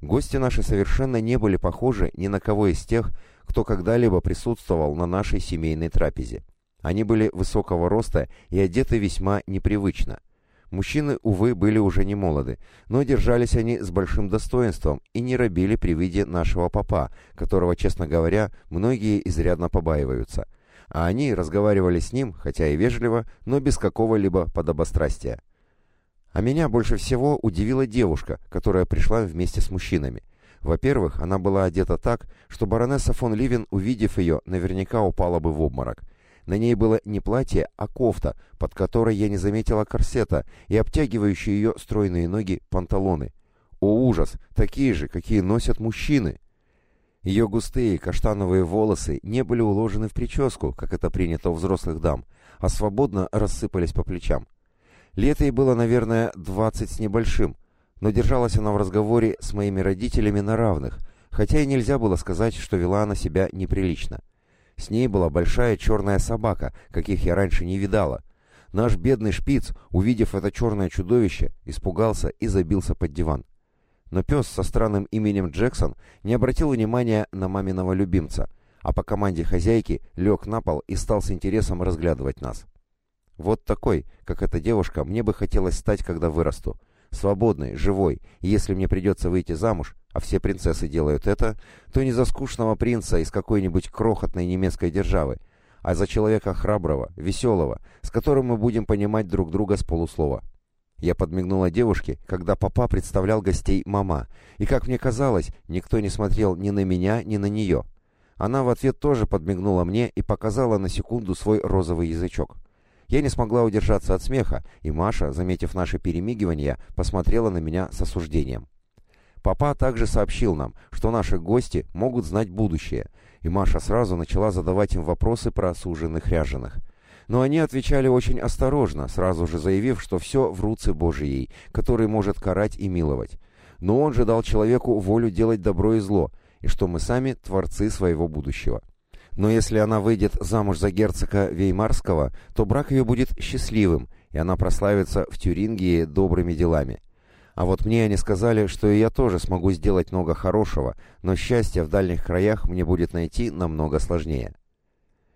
Гости наши совершенно не были похожи ни на кого из тех, кто когда-либо присутствовал на нашей семейной трапезе. Они были высокого роста и одеты весьма непривычно. Мужчины, увы, были уже не молоды, но держались они с большим достоинством и не робили при виде нашего папа, которого, честно говоря, многие изрядно побаиваются – а они разговаривали с ним, хотя и вежливо, но без какого-либо подобострастия. А меня больше всего удивила девушка, которая пришла вместе с мужчинами. Во-первых, она была одета так, что баронесса фон Ливен, увидев ее, наверняка упала бы в обморок. На ней было не платье, а кофта, под которой я не заметила корсета и обтягивающие ее стройные ноги панталоны. О ужас, такие же, какие носят мужчины! Ее густые каштановые волосы не были уложены в прическу, как это принято у взрослых дам, а свободно рассыпались по плечам. Лет ей было, наверное, двадцать с небольшим, но держалась она в разговоре с моими родителями на равных, хотя и нельзя было сказать, что вела она себя неприлично. С ней была большая черная собака, каких я раньше не видала. Наш бедный шпиц, увидев это черное чудовище, испугался и забился под диван но пес со странным именем Джексон не обратил внимания на маминого любимца, а по команде хозяйки лег на пол и стал с интересом разглядывать нас. Вот такой, как эта девушка, мне бы хотелось стать, когда вырасту. Свободной, живой, и если мне придется выйти замуж, а все принцессы делают это, то не за скучного принца из какой-нибудь крохотной немецкой державы, а за человека храброго, веселого, с которым мы будем понимать друг друга с полуслова. Я подмигнула девушке, когда папа представлял гостей мама, и, как мне казалось, никто не смотрел ни на меня, ни на нее. Она в ответ тоже подмигнула мне и показала на секунду свой розовый язычок. Я не смогла удержаться от смеха, и Маша, заметив наше перемигивание, посмотрела на меня с осуждением. Папа также сообщил нам, что наши гости могут знать будущее, и Маша сразу начала задавать им вопросы про осуженных ряженых но они отвечали очень осторожно, сразу же заявив, что все в руце Божией, который может карать и миловать. Но он же дал человеку волю делать добро и зло, и что мы сами творцы своего будущего. Но если она выйдет замуж за герцога Веймарского, то брак ее будет счастливым, и она прославится в Тюрингии добрыми делами. А вот мне они сказали, что и я тоже смогу сделать много хорошего, но счастье в дальних краях мне будет найти намного сложнее.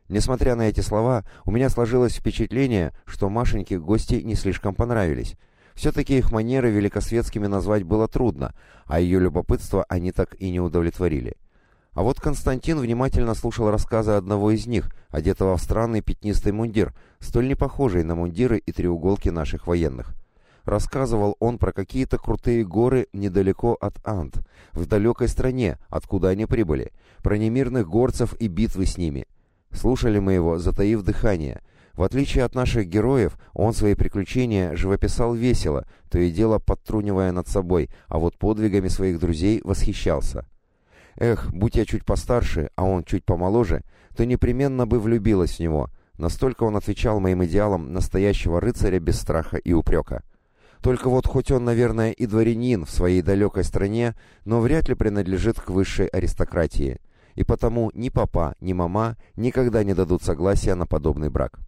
Несмотря на эти слова, у меня сложилось впечатление, что Машеньке гости не слишком понравились. Все-таки их манеры великосветскими назвать было трудно, а ее любопытство они так и не удовлетворили. А вот Константин внимательно слушал рассказы одного из них, одетого в странный пятнистый мундир, столь не похожий на мундиры и треуголки наших военных. Рассказывал он про какие-то крутые горы недалеко от Анд, в далекой стране, откуда они прибыли, про немирных горцев и битвы с ними – Слушали мы его, затаив дыхание. В отличие от наших героев, он свои приключения живописал весело, то и дело подтрунивая над собой, а вот подвигами своих друзей восхищался. Эх, будь я чуть постарше, а он чуть помоложе, то непременно бы влюбилась в него, Настолько он отвечал моим идеалам настоящего рыцаря без страха и упрека. Только вот хоть он, наверное, и дворянин в своей далекой стране, но вряд ли принадлежит к высшей аристократии. И потому ни папа, ни мама никогда не дадут согласия на подобный брак.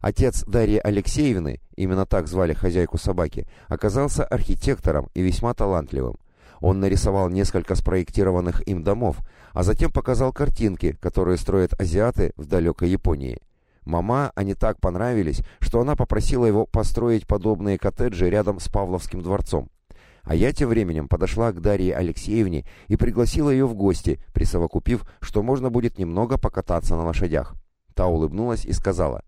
Отец Дарьи Алексеевны, именно так звали хозяйку собаки, оказался архитектором и весьма талантливым. Он нарисовал несколько спроектированных им домов, а затем показал картинки, которые строят азиаты в далекой Японии. Мама они так понравились, что она попросила его построить подобные коттеджи рядом с Павловским дворцом. А я тем временем подошла к Дарье Алексеевне и пригласила ее в гости, присовокупив, что можно будет немного покататься на лошадях. Та улыбнулась и сказала,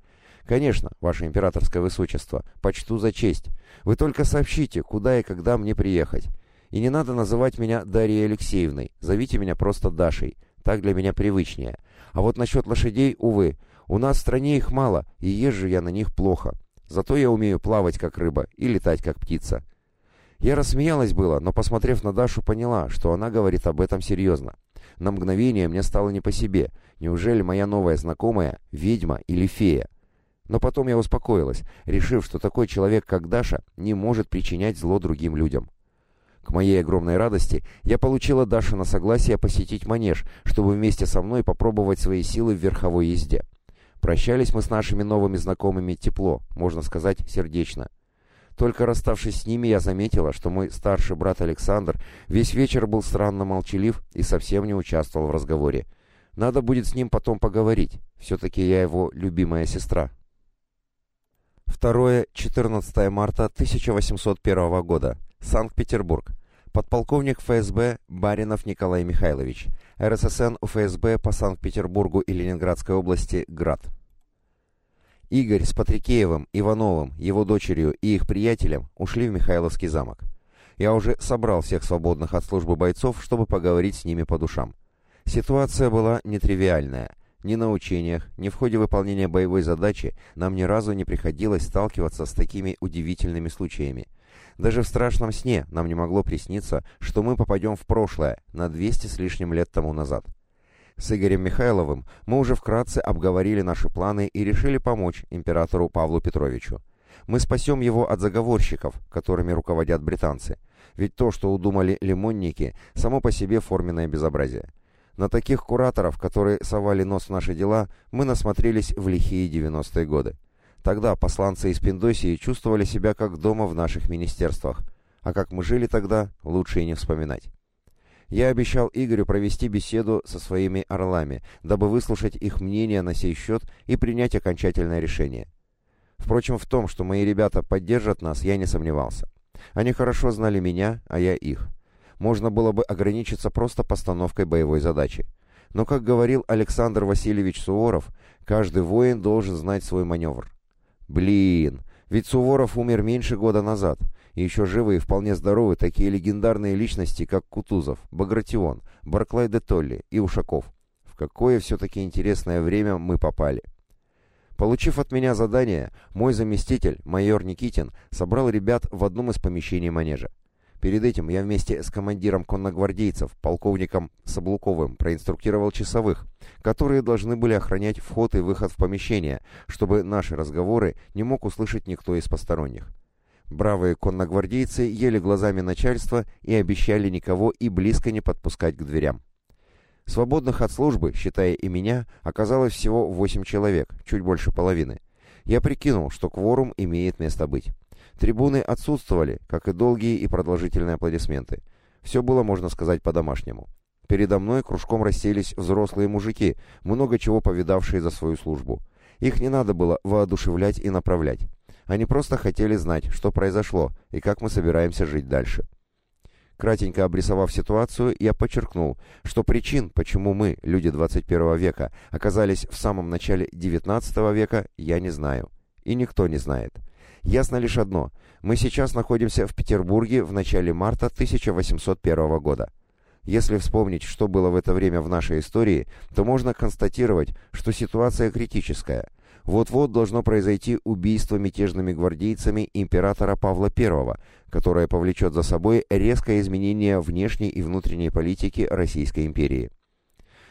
«Конечно, ваше императорское высочество, почту за честь. Вы только сообщите, куда и когда мне приехать. И не надо называть меня Дарьей Алексеевной, зовите меня просто Дашей, так для меня привычнее. А вот насчет лошадей, увы, у нас в стране их мало, и езжу я на них плохо. Зато я умею плавать, как рыба, и летать, как птица. Я рассмеялась было, но, посмотрев на Дашу, поняла, что она говорит об этом серьезно. На мгновение мне стало не по себе. Неужели моя новая знакомая — ведьма или фея? Но потом я успокоилась, решив, что такой человек, как Даша, не может причинять зло другим людям. К моей огромной радости я получила Даша на согласие посетить манеж, чтобы вместе со мной попробовать свои силы в верховой езде. Прощались мы с нашими новыми знакомыми тепло, можно сказать, сердечно. Только расставшись с ними, я заметила, что мой старший брат Александр весь вечер был странно молчалив и совсем не участвовал в разговоре. Надо будет с ним потом поговорить. Все-таки я его любимая сестра. 2-14 марта 1801 года. Санкт-Петербург. Подполковник ФСБ Баринов Николай Михайлович. РССН УФСБ по Санкт-Петербургу и Ленинградской области «Град». Игорь с Патрикеевым, Ивановым, его дочерью и их приятелем ушли в Михайловский замок. Я уже собрал всех свободных от службы бойцов, чтобы поговорить с ними по душам. Ситуация была нетривиальная. Ни на учениях, ни в ходе выполнения боевой задачи нам ни разу не приходилось сталкиваться с такими удивительными случаями. Даже в страшном сне нам не могло присниться, что мы попадем в прошлое, на 200 с лишним лет тому назад. С Игорем Михайловым мы уже вкратце обговорили наши планы и решили помочь императору Павлу Петровичу. Мы спасем его от заговорщиков, которыми руководят британцы. Ведь то, что удумали лимонники, само по себе форменное безобразие. На таких кураторов, которые совали нос в наши дела, мы насмотрелись в лихие 90-е годы. Тогда посланцы из Пиндосии чувствовали себя как дома в наших министерствах, а как мы жили тогда, лучше и не вспоминать. Я обещал Игорю провести беседу со своими орлами, дабы выслушать их мнение на сей счет и принять окончательное решение. Впрочем, в том, что мои ребята поддержат нас, я не сомневался. Они хорошо знали меня, а я их. Можно было бы ограничиться просто постановкой боевой задачи. Но, как говорил Александр Васильевич Суворов, каждый воин должен знать свой маневр. Блин, ведь Суворов умер меньше года назад, и еще живы и вполне здоровы такие легендарные личности, как Кутузов, Багратион, Барклай де Толли и Ушаков. В какое все-таки интересное время мы попали. Получив от меня задание, мой заместитель, майор Никитин, собрал ребят в одном из помещений манежа. Перед этим я вместе с командиром конногвардейцев, полковником Саблуковым, проинструктировал часовых, которые должны были охранять вход и выход в помещение, чтобы наши разговоры не мог услышать никто из посторонних. Бравые конногвардейцы ели глазами начальства и обещали никого и близко не подпускать к дверям. Свободных от службы, считая и меня, оказалось всего восемь человек, чуть больше половины. Я прикинул, что кворум имеет место быть. Трибуны отсутствовали, как и долгие и продолжительные аплодисменты. Все было, можно сказать, по-домашнему. Передо мной кружком расселись взрослые мужики, много чего повидавшие за свою службу. Их не надо было воодушевлять и направлять. Они просто хотели знать, что произошло и как мы собираемся жить дальше. Кратенько обрисовав ситуацию, я подчеркнул, что причин, почему мы, люди 21 века, оказались в самом начале 19 века, я не знаю. И никто не знает. Ясно лишь одно. Мы сейчас находимся в Петербурге в начале марта 1801 года. Если вспомнить, что было в это время в нашей истории, то можно констатировать, что ситуация критическая. Вот-вот должно произойти убийство мятежными гвардейцами императора Павла I, которое повлечет за собой резкое изменение внешней и внутренней политики Российской империи.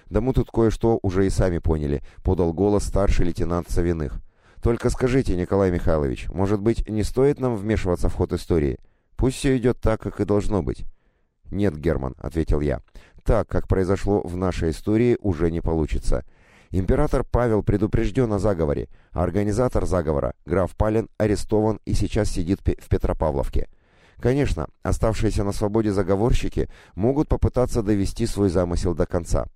«Да мы тут кое-что уже и сами поняли», — подал голос старший лейтенант Савиных. «Только скажите, Николай Михайлович, может быть, не стоит нам вмешиваться в ход истории? Пусть все идет так, как и должно быть». «Нет, Герман», — ответил я. «Так, как произошло в нашей истории, уже не получится. Император Павел предупрежден о заговоре, а организатор заговора, граф Палин, арестован и сейчас сидит в Петропавловке». Конечно, оставшиеся на свободе заговорщики могут попытаться довести свой замысел до конца.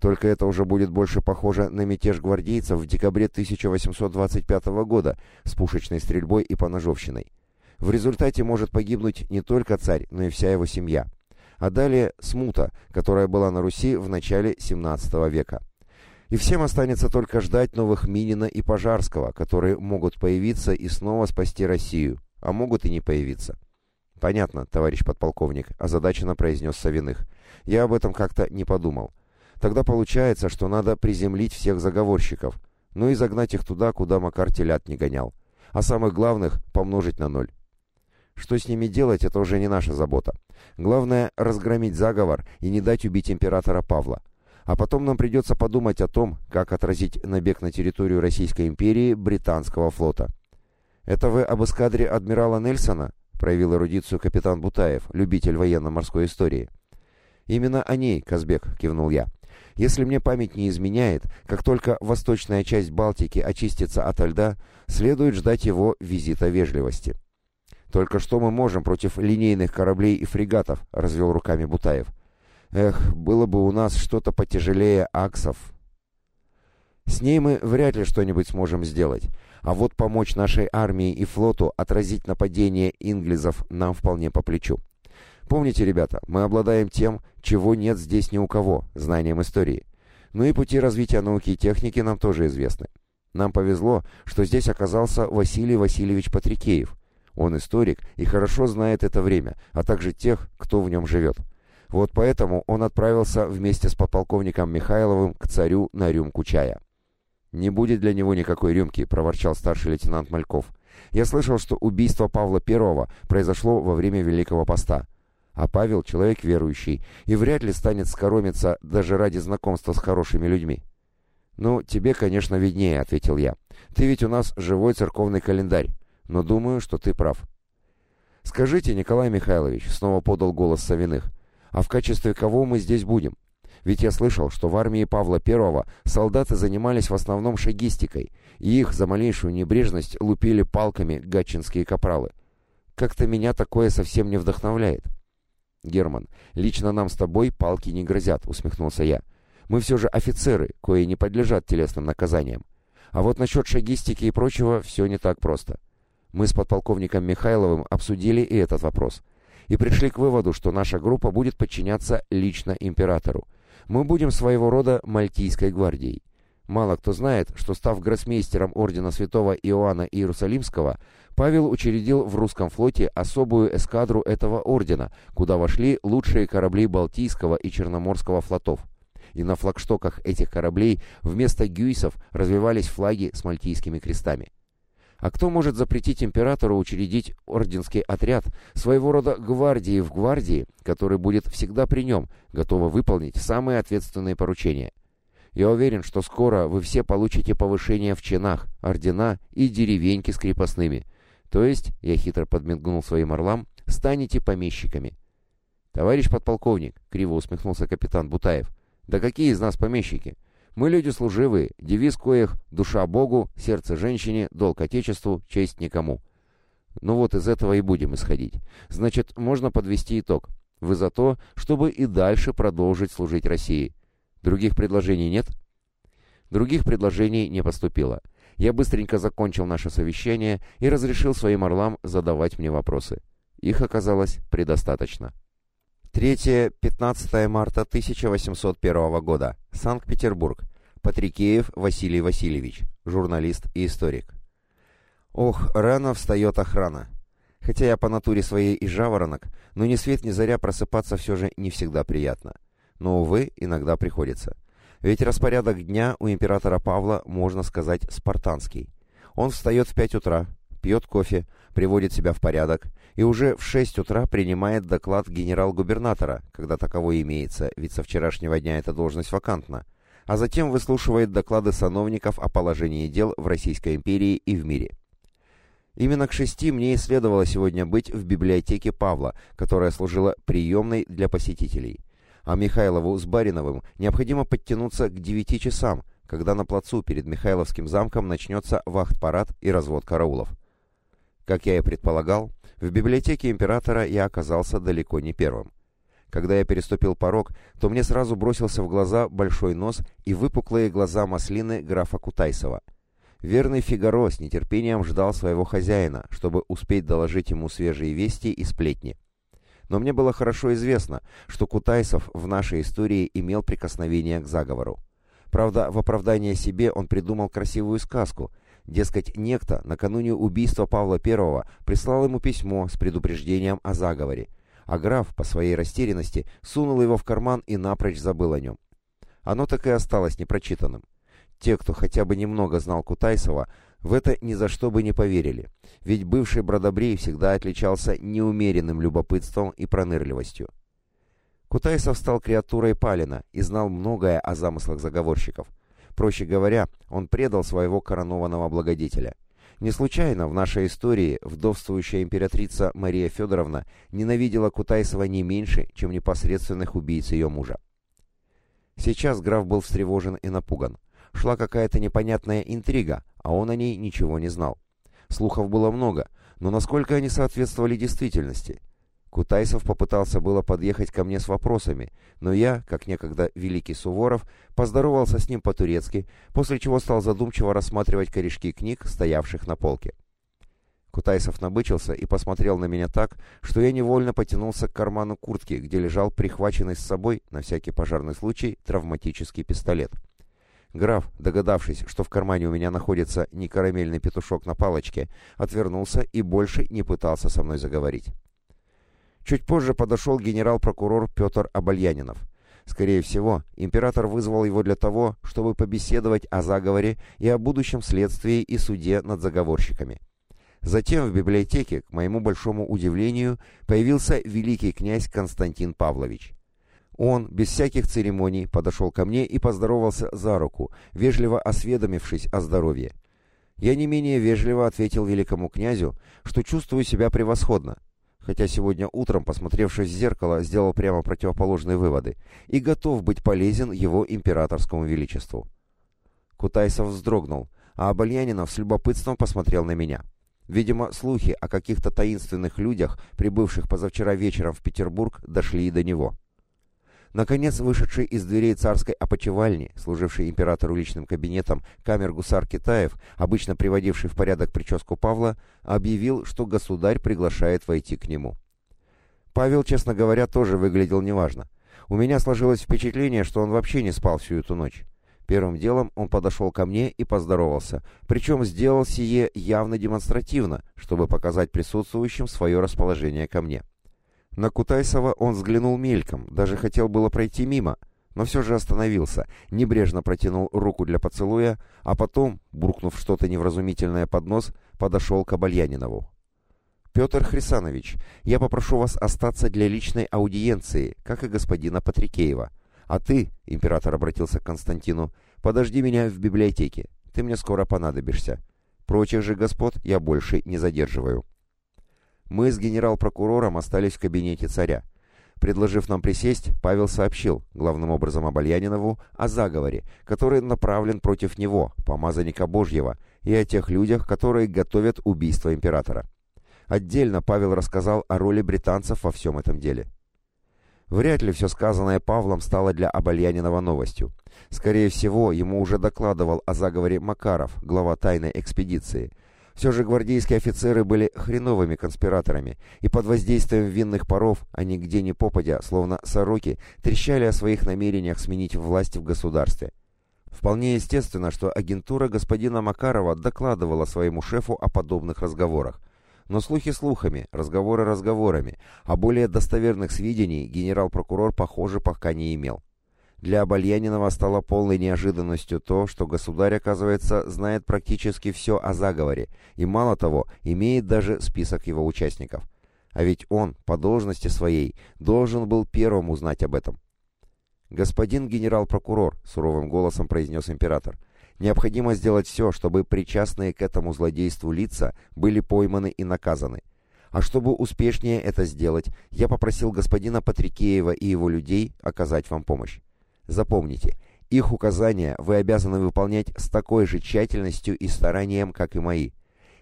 Только это уже будет больше похоже на мятеж гвардейцев в декабре 1825 года с пушечной стрельбой и поножовщиной. В результате может погибнуть не только царь, но и вся его семья. А далее смута, которая была на Руси в начале 17 века. И всем останется только ждать новых Минина и Пожарского, которые могут появиться и снова спасти Россию, а могут и не появиться. «Понятно, товарищ подполковник», — озадаченно произнес Савиных. «Я об этом как-то не подумал. Тогда получается, что надо приземлить всех заговорщиков, ну и загнать их туда, куда Макар телят не гонял. А самых главных — помножить на ноль. Что с ними делать, это уже не наша забота. Главное — разгромить заговор и не дать убить императора Павла. А потом нам придется подумать о том, как отразить набег на территорию Российской империи британского флота. Это вы об эскадре адмирала Нельсона? проявил эрудицию капитан Бутаев, любитель военно-морской истории. «Именно о ней, Казбек», — кивнул я. «Если мне память не изменяет, как только восточная часть Балтики очистится от льда, следует ждать его визита вежливости». «Только что мы можем против линейных кораблей и фрегатов?» — развел руками Бутаев. «Эх, было бы у нас что-то потяжелее аксов». «С ней мы вряд ли что-нибудь сможем сделать. А вот помочь нашей армии и флоту отразить нападение инглизов нам вполне по плечу. Помните, ребята, мы обладаем тем, чего нет здесь ни у кого, знанием истории. Ну и пути развития науки и техники нам тоже известны. Нам повезло, что здесь оказался Василий Васильевич Патрикеев. Он историк и хорошо знает это время, а также тех, кто в нем живет. Вот поэтому он отправился вместе с подполковником Михайловым к царю на рюмку чая. «Не будет для него никакой рюмки», — проворчал старший лейтенант Мальков. «Я слышал, что убийство Павла I произошло во время Великого Поста. А Павел — человек верующий, и вряд ли станет скоромиться даже ради знакомства с хорошими людьми». «Ну, тебе, конечно, виднее», — ответил я. «Ты ведь у нас живой церковный календарь, но думаю, что ты прав». «Скажите, Николай Михайлович», — снова подал голос Савиных, «а в качестве кого мы здесь будем?» Ведь я слышал, что в армии Павла I солдаты занимались в основном шагистикой, и их за малейшую небрежность лупили палками гатчинские капралы. Как-то меня такое совсем не вдохновляет. «Герман, лично нам с тобой палки не грозят», — усмехнулся я. «Мы все же офицеры, кои не подлежат телесным наказаниям. А вот насчет шагистики и прочего все не так просто. Мы с подполковником Михайловым обсудили и этот вопрос. И пришли к выводу, что наша группа будет подчиняться лично императору мы будем своего рода Мальтийской гвардией. Мало кто знает, что став гроссмейстером ордена святого Иоанна Иерусалимского, Павел учредил в русском флоте особую эскадру этого ордена, куда вошли лучшие корабли Балтийского и Черноморского флотов. И на флагштоках этих кораблей вместо гюйсов развивались флаги с мальтийскими крестами. А кто может запретить императору учредить орденский отряд, своего рода гвардии в гвардии, который будет всегда при нем, готово выполнить самые ответственные поручения? Я уверен, что скоро вы все получите повышение в чинах, ордена и деревеньки с крепостными. То есть, я хитро подмигнул своим орлам, станете помещиками. Товарищ подполковник, криво усмехнулся капитан Бутаев, да какие из нас помещики? Мы люди служивые, девиз коих «душа Богу, сердце женщине, долг Отечеству, честь никому». Ну вот из этого и будем исходить. Значит, можно подвести итог. Вы за то, чтобы и дальше продолжить служить России. Других предложений нет? Других предложений не поступило. Я быстренько закончил наше совещание и разрешил своим орлам задавать мне вопросы. Их оказалось предостаточно. 3-15 марта 1801 года. Санкт-Петербург. Патрикеев Василий Васильевич, журналист и историк. Ох, рано встает охрана. Хотя я по натуре своей и жаворонок, но ни свет ни заря просыпаться все же не всегда приятно. Но, увы, иногда приходится. Ведь распорядок дня у императора Павла, можно сказать, спартанский. Он встает в пять утра, пьет кофе, приводит себя в порядок и уже в шесть утра принимает доклад генерал-губернатора, когда таковой имеется, ведь со вчерашнего дня эта должность вакантна, а затем выслушивает доклады сановников о положении дел в Российской империи и в мире. Именно к шести мне и следовало сегодня быть в библиотеке Павла, которая служила приемной для посетителей. А Михайлову с Бариновым необходимо подтянуться к девяти часам, когда на плацу перед Михайловским замком начнется вахт-парад и развод караулов. Как я и предполагал, в библиотеке императора я оказался далеко не первым. Когда я переступил порог, то мне сразу бросился в глаза большой нос и выпуклые глаза маслины графа Кутайсова. Верный Фигаро с нетерпением ждал своего хозяина, чтобы успеть доложить ему свежие вести и сплетни. Но мне было хорошо известно, что Кутайсов в нашей истории имел прикосновение к заговору. Правда, в оправдание себе он придумал красивую сказку. Дескать, некто накануне убийства Павла I прислал ему письмо с предупреждением о заговоре, а граф, по своей растерянности, сунул его в карман и напрочь забыл о нем. Оно так и осталось непрочитанным. Те, кто хотя бы немного знал Кутайсова, в это ни за что бы не поверили, ведь бывший Бродобрей всегда отличался неумеренным любопытством и пронырливостью. Кутайсов стал креатурой Палина и знал многое о замыслах заговорщиков. Проще говоря, он предал своего коронованного благодетеля. Не случайно в нашей истории вдовствующая императрица Мария Федоровна ненавидела Кутайсова не меньше, чем непосредственных убийц ее мужа. Сейчас граф был встревожен и напуган. Шла какая-то непонятная интрига, а он о ней ничего не знал. Слухов было много, но насколько они соответствовали действительности – Кутайсов попытался было подъехать ко мне с вопросами, но я, как некогда великий Суворов, поздоровался с ним по-турецки, после чего стал задумчиво рассматривать корешки книг, стоявших на полке. Кутайсов набычился и посмотрел на меня так, что я невольно потянулся к карману куртки, где лежал прихваченный с собой, на всякий пожарный случай, травматический пистолет. Граф, догадавшись, что в кармане у меня находится не карамельный петушок на палочке, отвернулся и больше не пытался со мной заговорить. Чуть позже подошел генерал-прокурор Петр Абальянинов. Скорее всего, император вызвал его для того, чтобы побеседовать о заговоре и о будущем следствии и суде над заговорщиками. Затем в библиотеке, к моему большому удивлению, появился великий князь Константин Павлович. Он, без всяких церемоний, подошел ко мне и поздоровался за руку, вежливо осведомившись о здоровье. Я не менее вежливо ответил великому князю, что чувствую себя превосходно, хотя сегодня утром, посмотревшись в зеркало, сделал прямо противоположные выводы, и готов быть полезен его императорскому величеству. Кутайсов вздрогнул, а Абальянинов с любопытством посмотрел на меня. Видимо, слухи о каких-то таинственных людях, прибывших позавчера вечером в Петербург, дошли и до него. Наконец, вышедший из дверей царской опочивальни, служивший императору личным кабинетом, камер-гусар Китаев, обычно приводивший в порядок прическу Павла, объявил, что государь приглашает войти к нему. Павел, честно говоря, тоже выглядел неважно. У меня сложилось впечатление, что он вообще не спал всю эту ночь. Первым делом он подошел ко мне и поздоровался, причем сделал сие явно демонстративно, чтобы показать присутствующим свое расположение ко мне. На Кутайсова он взглянул мельком, даже хотел было пройти мимо, но все же остановился, небрежно протянул руку для поцелуя, а потом, буркнув что-то невразумительное под нос, подошел к Обальянинову. «Петр Хрисанович, я попрошу вас остаться для личной аудиенции, как и господина Патрикеева. А ты, — император обратился к Константину, — подожди меня в библиотеке, ты мне скоро понадобишься. Прочих же господ я больше не задерживаю». Мы с генерал-прокурором остались в кабинете царя. Предложив нам присесть, Павел сообщил, главным образом Обальянинову, о заговоре, который направлен против него, помазанника Божьего, и о тех людях, которые готовят убийство императора. Отдельно Павел рассказал о роли британцев во всем этом деле. Вряд ли все сказанное Павлом стало для Обальянинова новостью. Скорее всего, ему уже докладывал о заговоре Макаров, глава тайной экспедиции – все же гвардейские офицеры были хреновыми конспираторами, и под воздействием винных паров они где ни попадя, словно сороки, трещали о своих намерениях сменить власть в государстве. Вполне естественно, что агентура господина Макарова докладывала своему шефу о подобных разговорах. Но слухи слухами, разговоры разговорами, а более достоверных сведений генерал-прокурор, похоже, пока не имел. Для Обальянинова стало полной неожиданностью то, что государь, оказывается, знает практически все о заговоре, и мало того, имеет даже список его участников. А ведь он, по должности своей, должен был первым узнать об этом. «Господин генерал-прокурор», — суровым голосом произнес император, — «необходимо сделать все, чтобы причастные к этому злодейству лица были пойманы и наказаны. А чтобы успешнее это сделать, я попросил господина Патрикеева и его людей оказать вам помощь. Запомните, их указания вы обязаны выполнять с такой же тщательностью и старанием, как и мои.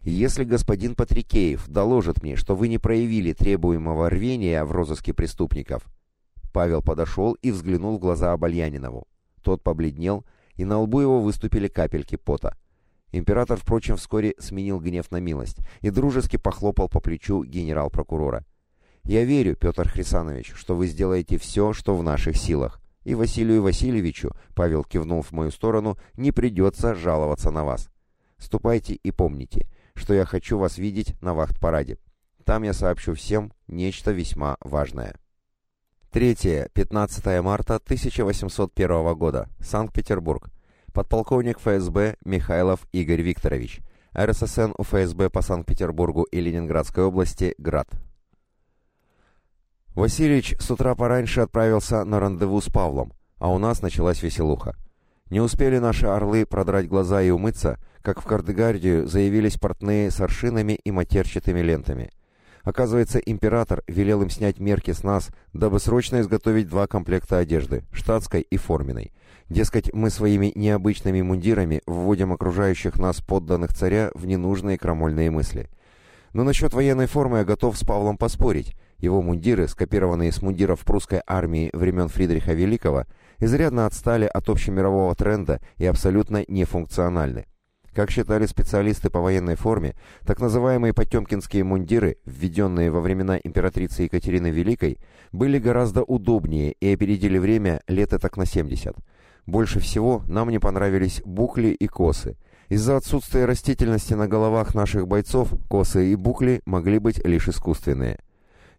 Если господин Патрикеев доложит мне, что вы не проявили требуемого рвения в розыске преступников, Павел подошел и взглянул в глаза Обальянинову. Тот побледнел, и на лбу его выступили капельки пота. Император, впрочем, вскоре сменил гнев на милость и дружески похлопал по плечу генерал-прокурора. «Я верю, Петр Хрисанович, что вы сделаете все, что в наших силах. И Василию Васильевичу, Павел кивнул в мою сторону, не придется жаловаться на вас. Ступайте и помните, что я хочу вас видеть на вахт-параде. Там я сообщу всем нечто весьма важное». 3-15 марта 1801 года. Санкт-Петербург. Подполковник ФСБ Михайлов Игорь Викторович. РССН УФСБ по Санкт-Петербургу и Ленинградской области. Град. Васильевич с утра пораньше отправился на рандеву с Павлом, а у нас началась веселуха. Не успели наши орлы продрать глаза и умыться, как в Кардегардию заявились портные с аршинами и матерчатыми лентами. Оказывается, император велел им снять мерки с нас, дабы срочно изготовить два комплекта одежды, штатской и форменной. Дескать, мы своими необычными мундирами вводим окружающих нас подданных царя в ненужные крамольные мысли. Но насчет военной формы я готов с Павлом поспорить. Его мундиры, скопированные с мундиров прусской армии времен Фридриха Великого, изрядно отстали от общемирового тренда и абсолютно нефункциональны. Как считали специалисты по военной форме, так называемые потемкинские мундиры, введенные во времена императрицы Екатерины Великой, были гораздо удобнее и опередили время лет так на 70. Больше всего нам не понравились букли и косы. Из-за отсутствия растительности на головах наших бойцов косы и букли могли быть лишь искусственные.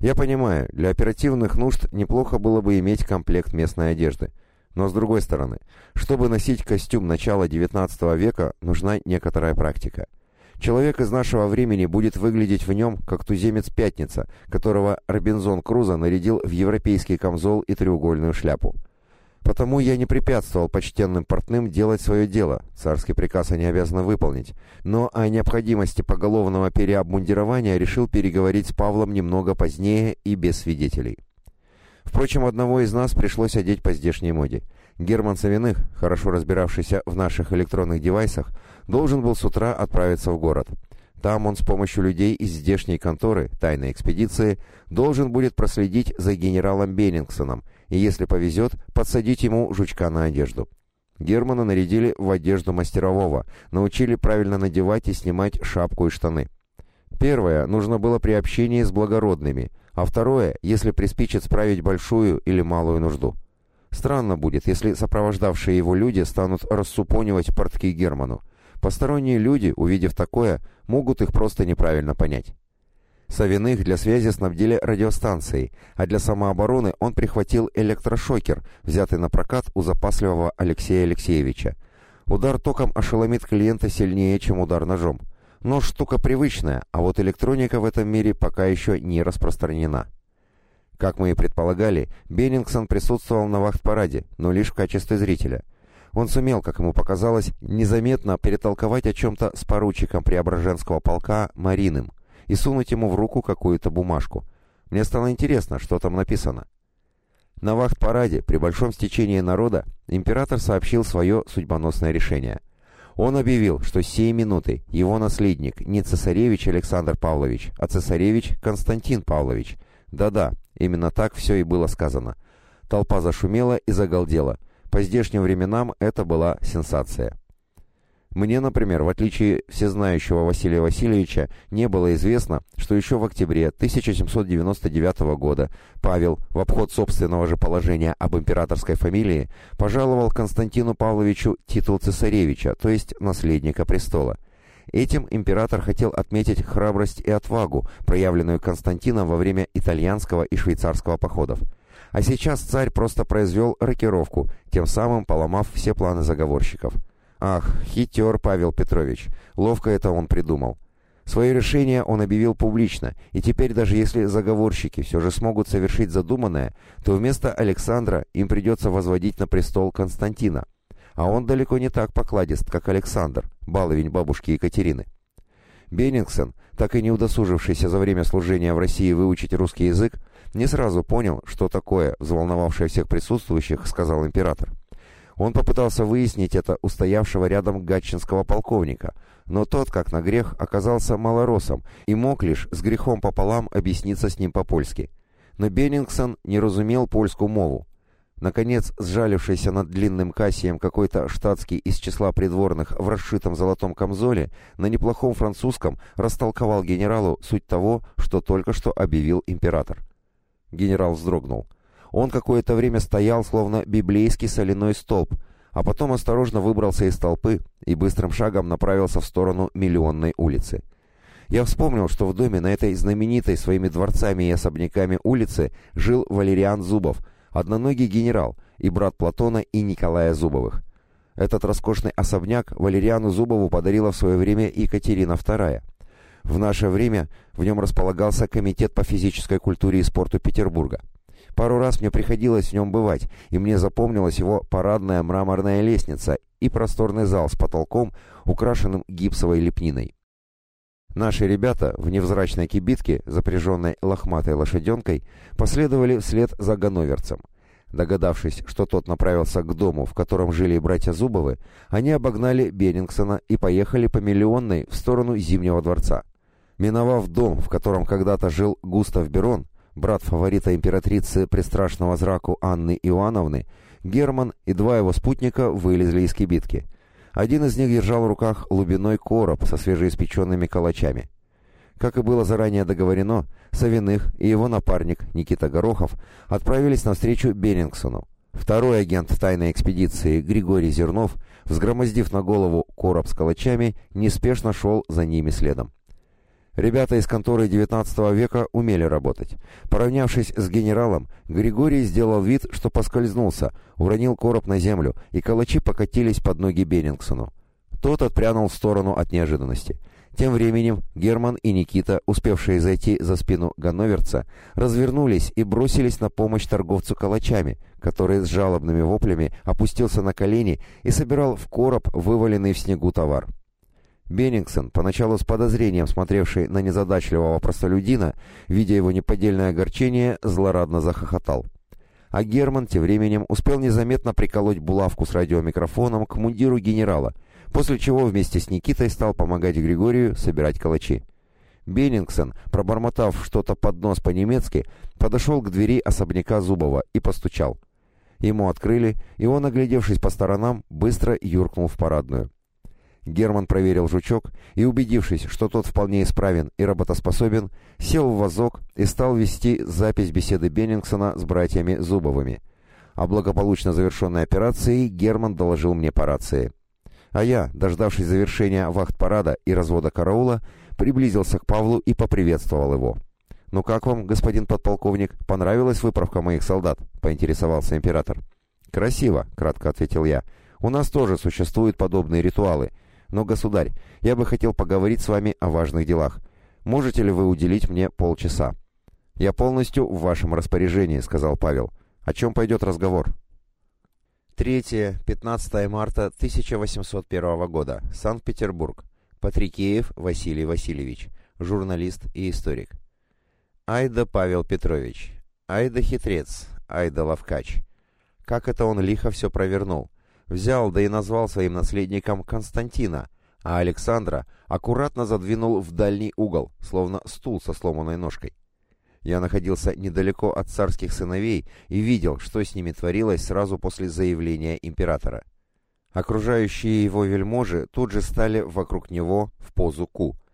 Я понимаю, для оперативных нужд неплохо было бы иметь комплект местной одежды. Но с другой стороны, чтобы носить костюм начала XIX века, нужна некоторая практика. Человек из нашего времени будет выглядеть в нем, как туземец Пятница, которого Робинзон Крузо нарядил в европейский камзол и треугольную шляпу. Потому я не препятствовал почтенным портным делать свое дело, царский приказ они обязаны выполнить, но о необходимости поголовного переобмундирования решил переговорить с Павлом немного позднее и без свидетелей. Впрочем, одного из нас пришлось одеть по здешней моде. Герман Савиных, хорошо разбиравшийся в наших электронных девайсах, должен был с утра отправиться в город. Там он с помощью людей из здешней конторы, тайной экспедиции, должен будет проследить за генералом Беннингсоном и, если повезет, подсадить ему жучка на одежду. Германа нарядили в одежду мастерового, научили правильно надевать и снимать шапку и штаны. Первое нужно было при общении с благородными, а второе, если приспичит справить большую или малую нужду. Странно будет, если сопровождавшие его люди станут рассупонивать портки Герману. Посторонние люди, увидев такое, могут их просто неправильно понять. Савиных для связи снабдили радиостанцией, а для самообороны он прихватил электрошокер, взятый на прокат у запасливого Алексея Алексеевича. Удар током ошеломит клиента сильнее, чем удар ножом. Но штука привычная, а вот электроника в этом мире пока еще не распространена. Как мы и предполагали, Беннингсон присутствовал на вахт-параде, но лишь в качестве зрителя. Он сумел, как ему показалось, незаметно перетолковать о чем-то с поручиком Преображенского полка Мариным и сунуть ему в руку какую-то бумажку. Мне стало интересно, что там написано. На вахт-параде при большом стечении народа император сообщил свое судьбоносное решение – он объявил, что сей минуты его наследник не цесаревич Александр Павлович, а цесаревич Константин Павлович. Да-да, именно так все и было сказано. Толпа зашумела и загалдела. По здешним временам это была сенсация. Мне, например, в отличие всезнающего Василия Васильевича, не было известно, что еще в октябре 1799 года Павел, в обход собственного же положения об императорской фамилии, пожаловал Константину Павловичу титул цесаревича, то есть наследника престола. Этим император хотел отметить храбрость и отвагу, проявленную Константином во время итальянского и швейцарского походов. А сейчас царь просто произвел рокировку, тем самым поломав все планы заговорщиков. Ах, хитер Павел Петрович, ловко это он придумал. Свое решение он объявил публично, и теперь даже если заговорщики все же смогут совершить задуманное, то вместо Александра им придется возводить на престол Константина. А он далеко не так покладист, как Александр, баловень бабушки Екатерины. Беннингсон, так и не удосужившийся за время служения в России выучить русский язык, не сразу понял, что такое, взволновавшее всех присутствующих, сказал император. Он попытался выяснить это у стоявшего рядом гатчинского полковника, но тот, как на грех, оказался малоросом и мог лишь с грехом пополам объясниться с ним по-польски. Но Беннингсон не разумел польскую мову. Наконец, сжалившийся над длинным кассием какой-то штатский из числа придворных в расшитом золотом камзоле на неплохом французском растолковал генералу суть того, что только что объявил император. Генерал вздрогнул. Он какое-то время стоял, словно библейский соляной столб, а потом осторожно выбрался из толпы и быстрым шагом направился в сторону Миллионной улицы. Я вспомнил, что в доме на этой знаменитой своими дворцами и особняками улице жил Валериан Зубов, одноногий генерал и брат Платона и Николая Зубовых. Этот роскошный особняк Валериану Зубову подарила в свое время Екатерина II. В наше время в нем располагался Комитет по физической культуре и спорту Петербурга. Пару раз мне приходилось в нем бывать, и мне запомнилась его парадная мраморная лестница и просторный зал с потолком, украшенным гипсовой лепниной. Наши ребята в невзрачной кибитке, запряженной лохматой лошаденкой, последовали вслед за ганноверцем. Догадавшись, что тот направился к дому, в котором жили братья Зубовы, они обогнали Беннингсона и поехали по Миллионной в сторону Зимнего дворца. Миновав дом, в котором когда-то жил Густав Берон, брат фаворита императрицы пристрашного зраку Анны Иоанновны, Герман и два его спутника вылезли из кибитки. Один из них держал в руках лубиной короб со свежеиспеченными калачами. Как и было заранее договорено, Савиных и его напарник Никита Горохов отправились навстречу Берингсону. Второй агент тайной экспедиции Григорий Зернов, взгромоздив на голову короб с калачами, неспешно шел за ними следом. Ребята из конторы XIX века умели работать. Поравнявшись с генералом, Григорий сделал вид, что поскользнулся, уронил короб на землю, и калачи покатились под ноги Берингсону. Тот отпрянул в сторону от неожиданности. Тем временем Герман и Никита, успевшие зайти за спину ганноверца, развернулись и бросились на помощь торговцу калачами, который с жалобными воплями опустился на колени и собирал в короб вываленный в снегу товар. Беннингсон, поначалу с подозрением смотревший на незадачливого простолюдина, видя его неподдельное огорчение, злорадно захохотал. А Герман тем временем успел незаметно приколоть булавку с радиомикрофоном к мундиру генерала, после чего вместе с Никитой стал помогать Григорию собирать калачи. Беннингсон, пробормотав что-то под нос по-немецки, подошел к двери особняка Зубова и постучал. Ему открыли, и он, оглядевшись по сторонам, быстро юркнул в парадную. Герман проверил жучок и, убедившись, что тот вполне исправен и работоспособен, сел в вазок и стал вести запись беседы Беннингсона с братьями Зубовыми. О благополучно завершенной операции Герман доложил мне по рации. А я, дождавшись завершения вахт-парада и развода караула, приблизился к Павлу и поприветствовал его. «Ну как вам, господин подполковник, понравилась выправка моих солдат?» — поинтересовался император. «Красиво», — кратко ответил я. «У нас тоже существуют подобные ритуалы, но, государь, я бы хотел поговорить с вами о важных делах. Можете ли вы уделить мне полчаса?» «Я полностью в вашем распоряжении», — сказал Павел. «О чем пойдет разговор?» 3-15 марта 1801 года. Санкт-Петербург. Патрикеев Василий Васильевич. Журналист и историк. Айда Павел Петрович. Айда хитрец. Айда ловкач. Как это он лихо все провернул. Взял, да и назвал своим наследником Константина, а Александра аккуратно задвинул в дальний угол, словно стул со сломанной ножкой. Я находился недалеко от царских сыновей и видел, что с ними творилось сразу после заявления императора. Окружающие его вельможи тут же стали вокруг него в позу ку —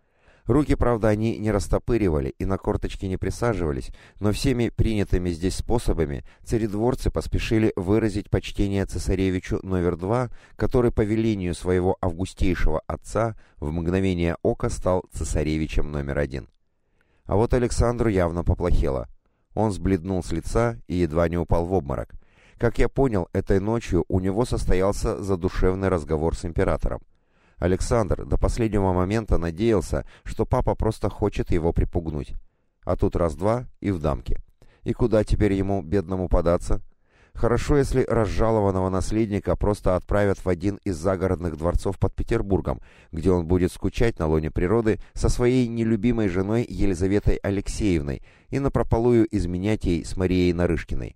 Руки, правда, они не растопыривали и на корточки не присаживались, но всеми принятыми здесь способами царедворцы поспешили выразить почтение цесаревичу номер два, который по велению своего августейшего отца в мгновение ока стал цесаревичем номер один. А вот Александру явно поплохело. Он сбледнул с лица и едва не упал в обморок. Как я понял, этой ночью у него состоялся задушевный разговор с императором. Александр до последнего момента надеялся, что папа просто хочет его припугнуть. А тут раз-два и в дамке. И куда теперь ему, бедному, податься? Хорошо, если разжалованного наследника просто отправят в один из загородных дворцов под Петербургом, где он будет скучать на лоне природы со своей нелюбимой женой Елизаветой Алексеевной и напропалую изменять ей с Марией Нарышкиной.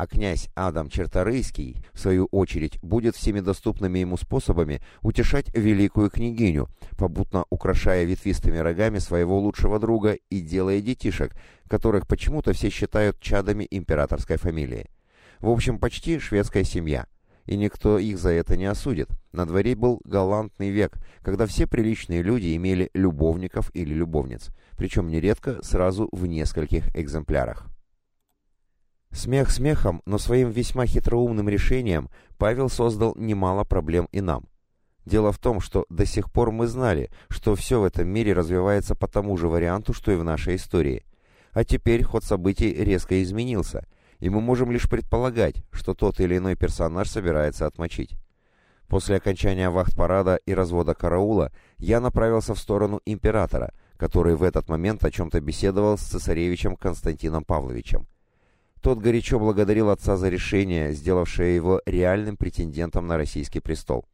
А князь Адам Черторийский, в свою очередь, будет всеми доступными ему способами утешать великую княгиню, побутно украшая ветвистыми рогами своего лучшего друга и делая детишек, которых почему-то все считают чадами императорской фамилии. В общем, почти шведская семья. И никто их за это не осудит. На дворе был галантный век, когда все приличные люди имели любовников или любовниц, причем нередко сразу в нескольких экземплярах. Смех смехом, но своим весьма хитроумным решением Павел создал немало проблем и нам. Дело в том, что до сих пор мы знали, что все в этом мире развивается по тому же варианту, что и в нашей истории. А теперь ход событий резко изменился – и мы можем лишь предполагать, что тот или иной персонаж собирается отмочить. После окончания вахт-парада и развода караула я направился в сторону императора, который в этот момент о чем-то беседовал с цесаревичем Константином Павловичем. Тот горячо благодарил отца за решение, сделавшее его реальным претендентом на российский престол.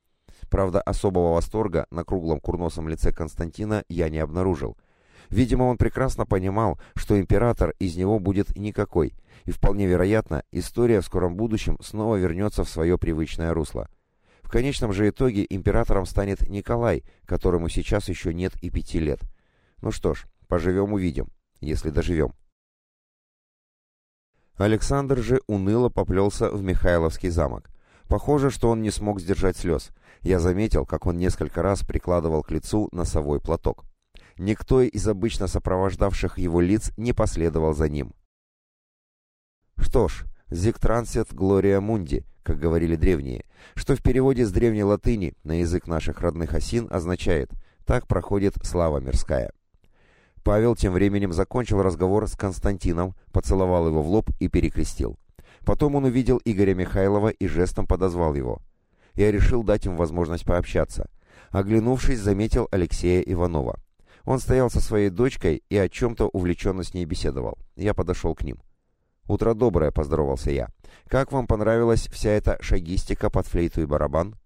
Правда, особого восторга на круглом курносом лице Константина я не обнаружил. Видимо, он прекрасно понимал, что император из него будет никакой – и вполне вероятно, история в скором будущем снова вернется в свое привычное русло. В конечном же итоге императором станет Николай, которому сейчас еще нет и пяти лет. Ну что ж, поживем-увидим, если доживем. Александр же уныло поплелся в Михайловский замок. Похоже, что он не смог сдержать слез. Я заметил, как он несколько раз прикладывал к лицу носовой платок. Никто из обычно сопровождавших его лиц не последовал за ним. Что ж, «Зиг трансит глория мунди», как говорили древние, что в переводе с древней латыни на язык наших родных осин означает «так проходит слава мирская». Павел тем временем закончил разговор с Константином, поцеловал его в лоб и перекрестил. Потом он увидел Игоря Михайлова и жестом подозвал его. Я решил дать им возможность пообщаться. Оглянувшись, заметил Алексея Иванова. Он стоял со своей дочкой и о чем-то увлеченно с ней беседовал. Я подошел к ним. «Утро доброе», — поздоровался я. «Как вам понравилась вся эта шагистика под флейту и барабан?»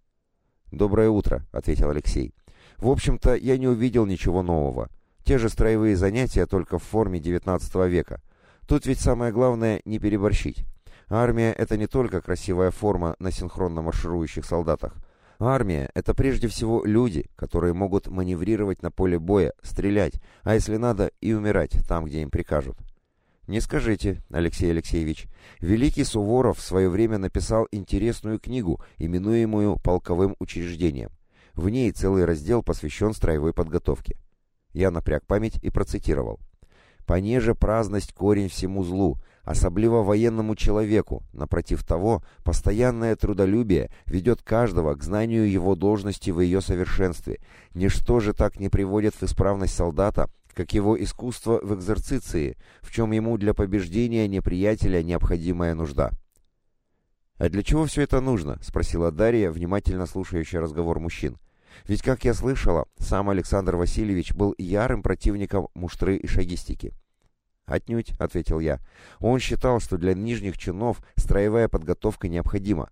«Доброе утро», — ответил Алексей. «В общем-то, я не увидел ничего нового. Те же строевые занятия, только в форме XIX века. Тут ведь самое главное — не переборщить. Армия — это не только красивая форма на синхронно марширующих солдатах. Армия — это прежде всего люди, которые могут маневрировать на поле боя, стрелять, а если надо, и умирать там, где им прикажут. Не скажите, Алексей Алексеевич. Великий Суворов в свое время написал интересную книгу, именуемую «Полковым учреждением». В ней целый раздел посвящен строевой подготовке. Я напряг память и процитировал. «Понеже праздность корень всему злу, особливо военному человеку, напротив того, постоянное трудолюбие ведет каждого к знанию его должности в ее совершенстве. Ничто же так не приводит в исправность солдата, как его искусство в экзерциции, в чем ему для побеждения неприятеля необходимая нужда. «А для чего все это нужно?» — спросила Дарья, внимательно слушающая разговор мужчин. «Ведь, как я слышала, сам Александр Васильевич был ярым противником муштры и шагистики». «Отнюдь», — ответил я. «Он считал, что для нижних чинов строевая подготовка необходима,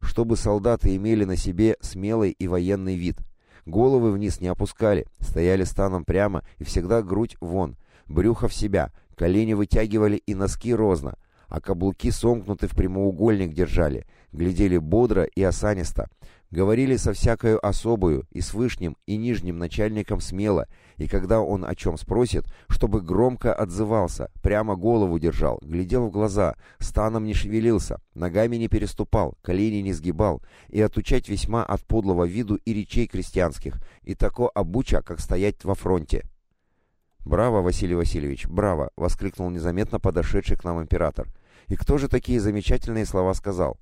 чтобы солдаты имели на себе смелый и военный вид» Головы вниз не опускали, стояли станом прямо и всегда грудь вон, брюхо в себя, колени вытягивали и носки розно, а каблуки сомкнуты в прямоугольник держали, глядели бодро и осанисто, говорили со всякою особою и с вышним и нижним начальником смело, и когда он о чем спросит, чтобы громко отзывался, прямо голову держал, глядел в глаза, станом не шевелился, ногами не переступал, колени не сгибал, и отучать весьма от подлого виду и речей крестьянских, и тако обуча, как стоять во фронте. «Браво, Василий Васильевич, браво!» — воскликнул незаметно подошедший к нам император. «И кто же такие замечательные слова сказал?»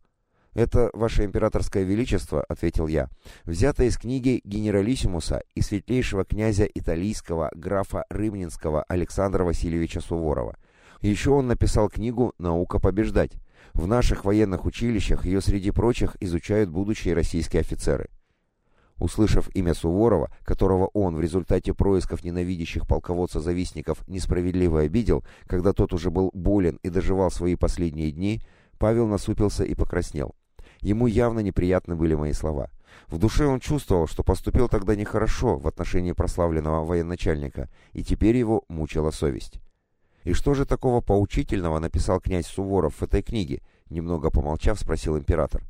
«Это, Ваше Императорское Величество», — ответил я, — «взято из книги генералиссимуса и светлейшего князя италийского графа Рымнинского Александра Васильевича Суворова. Еще он написал книгу «Наука побеждать». В наших военных училищах ее среди прочих изучают будущие российские офицеры. Услышав имя Суворова, которого он в результате происков ненавидящих полководца-завистников несправедливо обидел, когда тот уже был болен и доживал свои последние дни, Павел насупился и покраснел. Ему явно неприятны были мои слова. В душе он чувствовал, что поступил тогда нехорошо в отношении прославленного военачальника, и теперь его мучила совесть. «И что же такого поучительного написал князь Суворов в этой книге?» Немного помолчав, спросил император.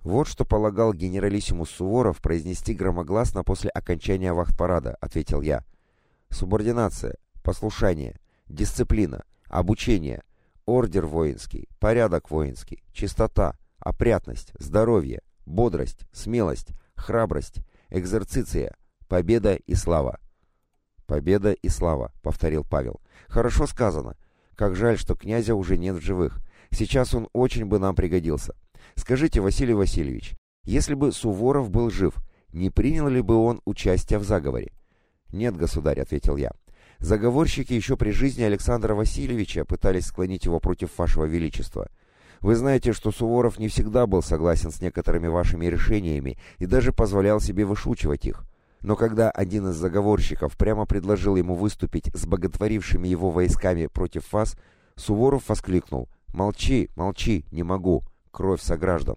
«Вот что полагал генералиссимус Суворов произнести громогласно после окончания вахт-парада», — ответил я. «Субординация, послушание, дисциплина, обучение, ордер воинский, порядок воинский, чистота, опрятность, здоровье, бодрость, смелость, храбрость, экзерциция, победа и слава». «Победа и слава», — повторил Павел. «Хорошо сказано. Как жаль, что князя уже нет в живых. Сейчас он очень бы нам пригодился. Скажите, Василий Васильевич, если бы Суворов был жив, не принял ли бы он участие в заговоре? Нет, государь, ответил я. Заговорщики еще при жизни Александра Васильевича пытались склонить его против вашего величества. Вы знаете, что Суворов не всегда был согласен с некоторыми вашими решениями и даже позволял себе вышучивать их. Но когда один из заговорщиков прямо предложил ему выступить с боготворившими его войсками против вас, Суворов воскликнул «Молчи, молчи, не могу кровь сограждан.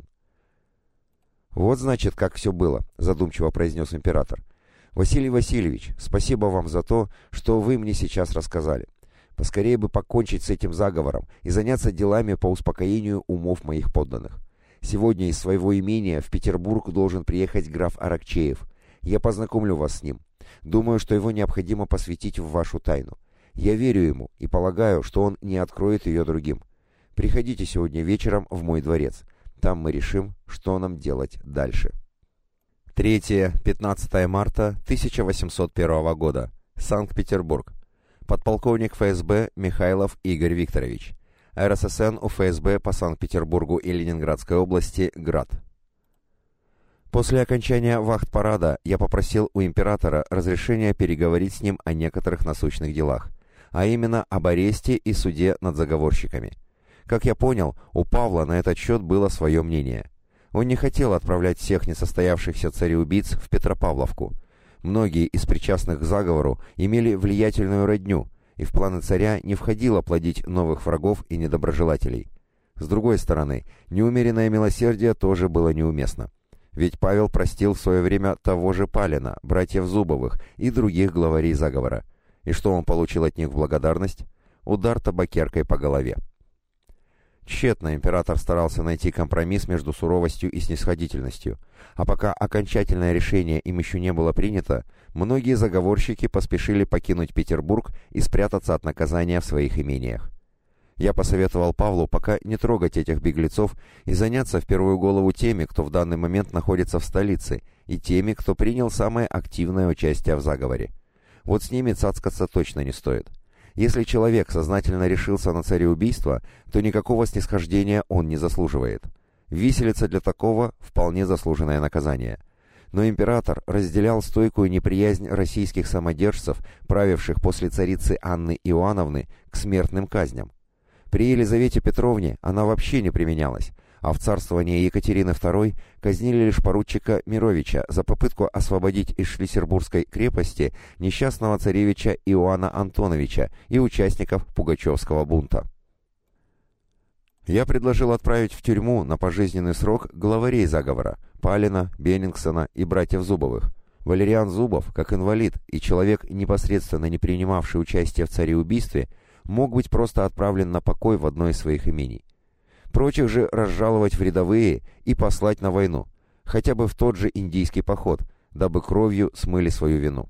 «Вот, значит, как все было», — задумчиво произнес император. «Василий Васильевич, спасибо вам за то, что вы мне сейчас рассказали. Поскорее бы покончить с этим заговором и заняться делами по успокоению умов моих подданных. Сегодня из своего имения в Петербург должен приехать граф Аракчеев. Я познакомлю вас с ним. Думаю, что его необходимо посвятить в вашу тайну. Я верю ему и полагаю, что он не откроет ее другим. Приходите сегодня вечером в мой дворец. Там мы решим, что нам делать дальше. 3-15 марта 1801 года. Санкт-Петербург. Подполковник ФСБ Михайлов Игорь Викторович. РССН у ФСБ по Санкт-Петербургу и Ленинградской области Град. После окончания вахт-парада я попросил у императора разрешения переговорить с ним о некоторых насущных делах, а именно об аресте и суде над заговорщиками. Как я понял, у Павла на этот счет было свое мнение. Он не хотел отправлять всех несостоявшихся цареубийц в Петропавловку. Многие из причастных к заговору имели влиятельную родню, и в планы царя не входило плодить новых врагов и недоброжелателей. С другой стороны, неумеренное милосердие тоже было неуместно. Ведь Павел простил в свое время того же Палина, братьев Зубовых и других главарей заговора. И что он получил от них в благодарность? Удар табакеркой по голове. Тщетно император старался найти компромисс между суровостью и снисходительностью, а пока окончательное решение им еще не было принято, многие заговорщики поспешили покинуть Петербург и спрятаться от наказания в своих имениях. Я посоветовал Павлу пока не трогать этих беглецов и заняться в первую голову теми, кто в данный момент находится в столице, и теми, кто принял самое активное участие в заговоре. Вот с ними цацкаться точно не стоит. Если человек сознательно решился на цареубийство, то никакого снисхождения он не заслуживает. Виселица для такого – вполне заслуженное наказание. Но император разделял стойкую неприязнь российских самодержцев, правивших после царицы Анны Иоанновны, к смертным казням. При Елизавете Петровне она вообще не применялась, а в царствовании Екатерины II казнили лишь поручика Мировича за попытку освободить из Шлиссербургской крепости несчастного царевича Иоанна Антоновича и участников Пугачевского бунта. Я предложил отправить в тюрьму на пожизненный срок главарей заговора Палина, Беннингсона и братьев Зубовых. Валериан Зубов, как инвалид и человек, непосредственно не принимавший участие в цареубийстве, мог быть просто отправлен на покой в одно из своих имений прочих же разжаловать в рядовые и послать на войну, хотя бы в тот же индийский поход, дабы кровью смыли свою вину.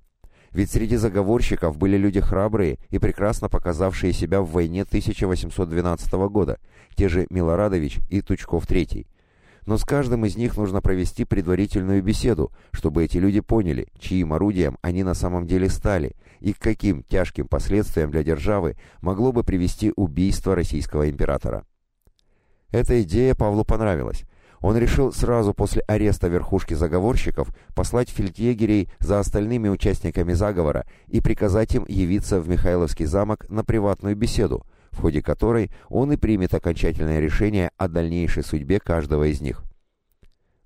Ведь среди заговорщиков были люди храбрые и прекрасно показавшие себя в войне 1812 года, те же Милорадович и Тучков III. Но с каждым из них нужно провести предварительную беседу, чтобы эти люди поняли, чьим орудием они на самом деле стали и к каким тяжким последствиям для державы могло бы привести убийство российского императора. Эта идея Павлу понравилась. Он решил сразу после ареста верхушки заговорщиков послать фельдъегерей за остальными участниками заговора и приказать им явиться в Михайловский замок на приватную беседу, в ходе которой он и примет окончательное решение о дальнейшей судьбе каждого из них.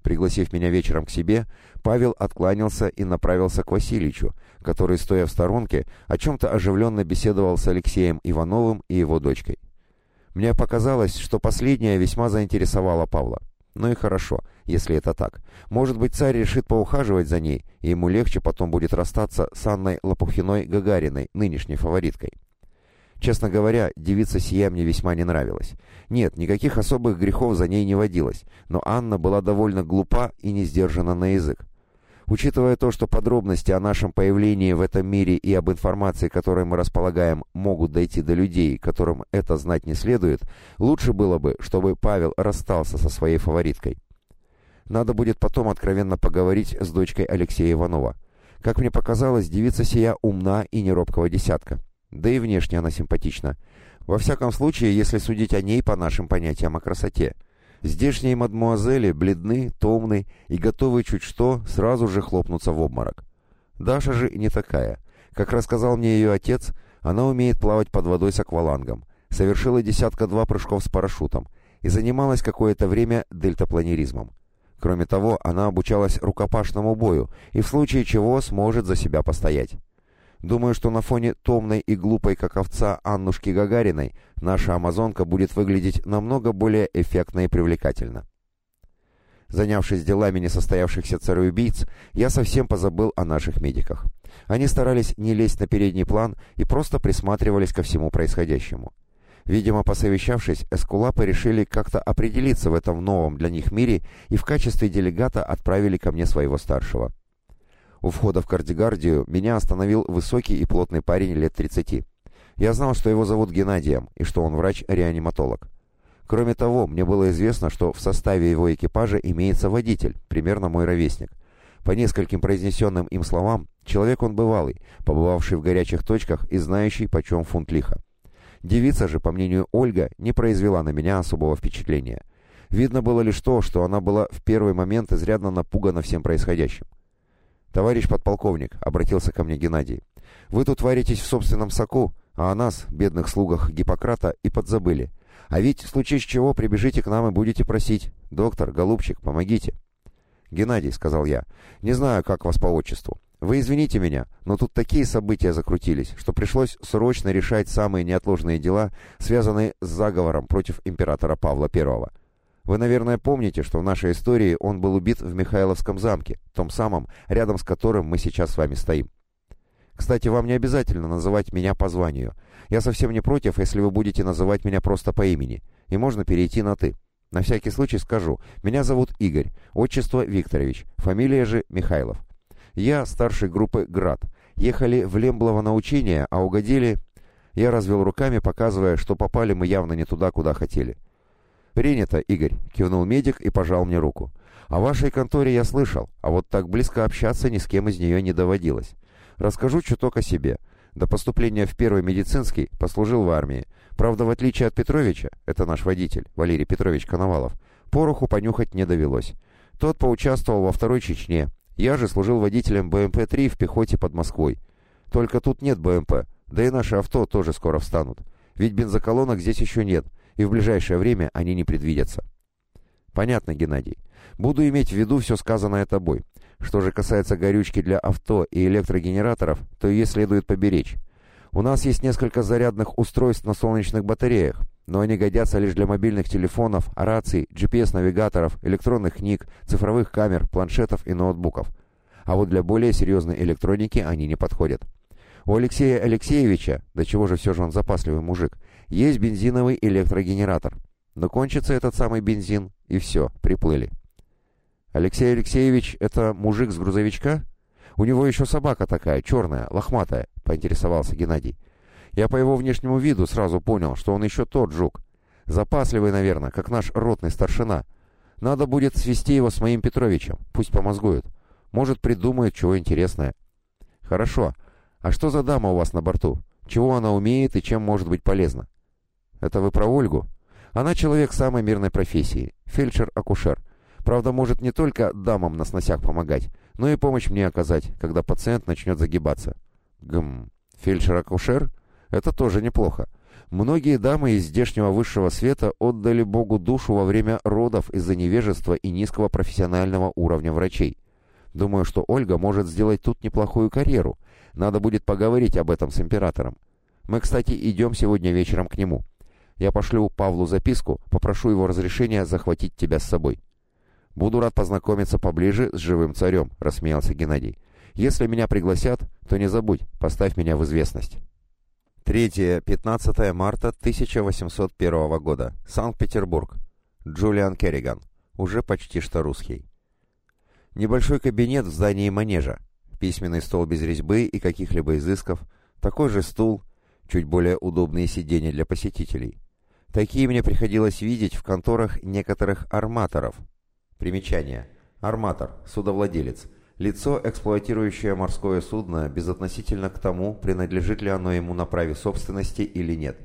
Пригласив меня вечером к себе, Павел откланялся и направился к Васильичу, который, стоя в сторонке, о чем-то оживленно беседовал с Алексеем Ивановым и его дочкой. Мне показалось, что последняя весьма заинтересовала Павла. Ну и хорошо, если это так. Может быть, царь решит поухаживать за ней, и ему легче потом будет расстаться с Анной Лопухиной-Гагариной, нынешней фавориткой. Честно говоря, девица сия мне весьма не нравилась. Нет, никаких особых грехов за ней не водилось, но Анна была довольно глупа и не сдержана на язык. Учитывая то, что подробности о нашем появлении в этом мире и об информации, которой мы располагаем, могут дойти до людей, которым это знать не следует, лучше было бы, чтобы Павел расстался со своей фавориткой. Надо будет потом откровенно поговорить с дочкой Алексея Иванова. Как мне показалось, девица сия умна и неробкого десятка. Да и внешне она симпатична. Во всяком случае, если судить о ней по нашим понятиям о красоте. Здешние мадмуазели бледны, томны и готовы чуть что сразу же хлопнуться в обморок. Даша же не такая. Как рассказал мне ее отец, она умеет плавать под водой с аквалангом, совершила десятка-два прыжков с парашютом и занималась какое-то время дельтапланеризмом. Кроме того, она обучалась рукопашному бою и в случае чего сможет за себя постоять. Думаю, что на фоне томной и глупой, как овца, Аннушки Гагариной наша амазонка будет выглядеть намного более эффектно и привлекательно. Занявшись делами несостоявшихся цареубийц, я совсем позабыл о наших медиках. Они старались не лезть на передний план и просто присматривались ко всему происходящему. Видимо, посовещавшись, эскулапы решили как-то определиться в этом новом для них мире и в качестве делегата отправили ко мне своего старшего. У входа в кардигардию меня остановил высокий и плотный парень лет 30. Я знал, что его зовут Геннадием и что он врач-реаниматолог. Кроме того, мне было известно, что в составе его экипажа имеется водитель, примерно мой ровесник. По нескольким произнесенным им словам, человек он бывалый, побывавший в горячих точках и знающий, почем фунт лиха. Девица же, по мнению Ольга, не произвела на меня особого впечатления. Видно было лишь то, что она была в первый момент изрядно напугана всем происходящим. «Товарищ подполковник», — обратился ко мне Геннадий, — «вы тут варитесь в собственном соку, а о нас, бедных слугах Гиппократа, и подзабыли. А ведь, в случае чего, прибежите к нам и будете просить. Доктор, голубчик, помогите». «Геннадий», — сказал я, — «не знаю, как вас по отчеству. Вы извините меня, но тут такие события закрутились, что пришлось срочно решать самые неотложные дела, связанные с заговором против императора Павла I. Вы, наверное, помните, что в нашей истории он был убит в Михайловском замке, том самом, рядом с которым мы сейчас с вами стоим. Кстати, вам не обязательно называть меня по званию. Я совсем не против, если вы будете называть меня просто по имени. И можно перейти на «ты». На всякий случай скажу. Меня зовут Игорь, отчество Викторович, фамилия же Михайлов. Я старший группы «Град». Ехали в Лемблово на учение, а угодили... Я развел руками, показывая, что попали мы явно не туда, куда хотели. «Принято, Игорь», — кивнул медик и пожал мне руку. «О вашей конторе я слышал, а вот так близко общаться ни с кем из нее не доводилось. Расскажу чуток о себе. До поступления в первый медицинский послужил в армии. Правда, в отличие от Петровича, это наш водитель, Валерий Петрович Коновалов, пороху понюхать не довелось. Тот поучаствовал во второй Чечне. Я же служил водителем БМП-3 в пехоте под Москвой. Только тут нет БМП, да и наши авто тоже скоро встанут. Ведь бензоколонок здесь еще нет, и в ближайшее время они не предвидятся. Понятно, Геннадий. Буду иметь в виду все сказанное тобой. Что же касается горючки для авто и электрогенераторов, то ее следует поберечь. У нас есть несколько зарядных устройств на солнечных батареях, но они годятся лишь для мобильных телефонов, раций, GPS-навигаторов, электронных книг, цифровых камер, планшетов и ноутбуков. А вот для более серьезной электроники они не подходят. У Алексея Алексеевича, до чего же все же он запасливый мужик, есть бензиновый электрогенератор. Но кончится этот самый бензин, и все, приплыли. Алексей Алексеевич — это мужик с грузовичка? У него еще собака такая, черная, лохматая, поинтересовался Геннадий. Я по его внешнему виду сразу понял, что он еще тот жук. Запасливый, наверное, как наш ротный старшина. Надо будет свести его с моим Петровичем, пусть помозгует. Может, придумает чего интересное. Хорошо, «А что за дама у вас на борту? Чего она умеет и чем может быть полезна?» «Это вы про Ольгу?» «Она человек самой мирной профессии, фельдшер-акушер. Правда, может не только дамам на сносях помогать, но и помощь мне оказать, когда пациент начнет загибаться». «Гм, фельдшер-акушер? Это тоже неплохо. Многие дамы из здешнего высшего света отдали Богу душу во время родов из-за невежества и низкого профессионального уровня врачей. Думаю, что Ольга может сделать тут неплохую карьеру. Надо будет поговорить об этом с императором. Мы, кстати, идем сегодня вечером к нему. Я пошлю Павлу записку, попрошу его разрешения захватить тебя с собой. Буду рад познакомиться поближе с живым царем, рассмеялся Геннадий. Если меня пригласят, то не забудь, поставь меня в известность. 3-15 марта 1801 года. Санкт-Петербург. Джулиан Керриган. Уже почти что русский. Небольшой кабинет в здании манежа. Письменный стол без резьбы и каких-либо изысков. Такой же стул. Чуть более удобные сиденья для посетителей. Такие мне приходилось видеть в конторах некоторых арматоров. Примечание. Арматор. Судовладелец Лицо, эксплуатирующее морское судно, безотносительно к тому, принадлежит ли оно ему на праве собственности или нет.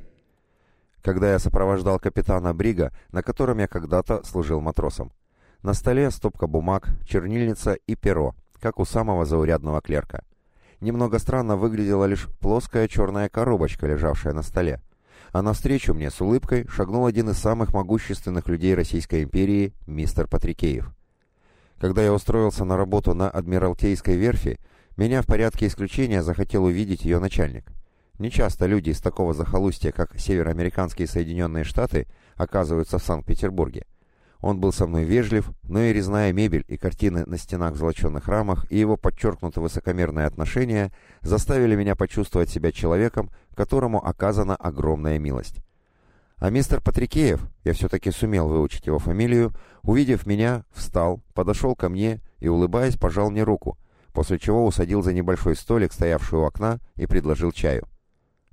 Когда я сопровождал капитана Брига, на котором я когда-то служил матросом. На столе стопка бумаг, чернильница и перо, как у самого заурядного клерка. Немного странно выглядела лишь плоская черная коробочка, лежавшая на столе. А навстречу мне с улыбкой шагнул один из самых могущественных людей Российской империи, мистер Патрикеев. Когда я устроился на работу на Адмиралтейской верфи, меня в порядке исключения захотел увидеть ее начальник. Нечасто люди из такого захолустья, как североамериканские Соединенные Штаты, оказываются в Санкт-Петербурге. Он был со мной вежлив, но и резная мебель и картины на стенах в золоченных рамах и его подчеркнуто высокомерное отношение заставили меня почувствовать себя человеком, которому оказана огромная милость. А мистер Патрикеев, я все-таки сумел выучить его фамилию, увидев меня, встал, подошел ко мне и, улыбаясь, пожал мне руку, после чего усадил за небольшой столик, стоявший у окна, и предложил чаю.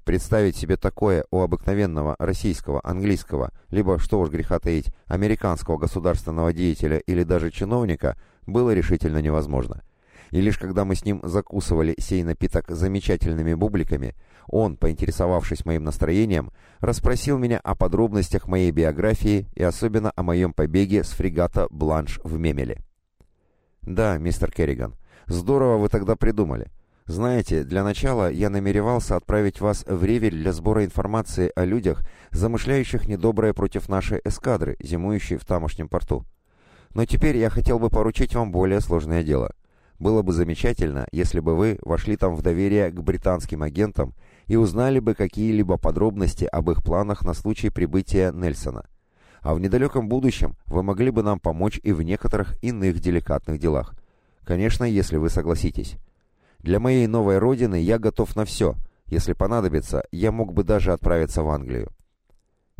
Представить себе такое у обыкновенного российского, английского, либо, что уж греха таить, американского государственного деятеля или даже чиновника было решительно невозможно. И лишь когда мы с ним закусывали сей напиток замечательными бубликами, он, поинтересовавшись моим настроением, расспросил меня о подробностях моей биографии и особенно о моем побеге с фрегата «Бланш» в Мемеле. «Да, мистер Керриган, здорово вы тогда придумали. Знаете, для начала я намеревался отправить вас в Ревель для сбора информации о людях, замышляющих недоброе против нашей эскадры, зимующей в тамошнем порту. Но теперь я хотел бы поручить вам более сложное дело. Было бы замечательно, если бы вы вошли там в доверие к британским агентам и узнали бы какие-либо подробности об их планах на случай прибытия Нельсона. А в недалеком будущем вы могли бы нам помочь и в некоторых иных деликатных делах. Конечно, если вы согласитесь. Для моей новой родины я готов на все. Если понадобится, я мог бы даже отправиться в Англию.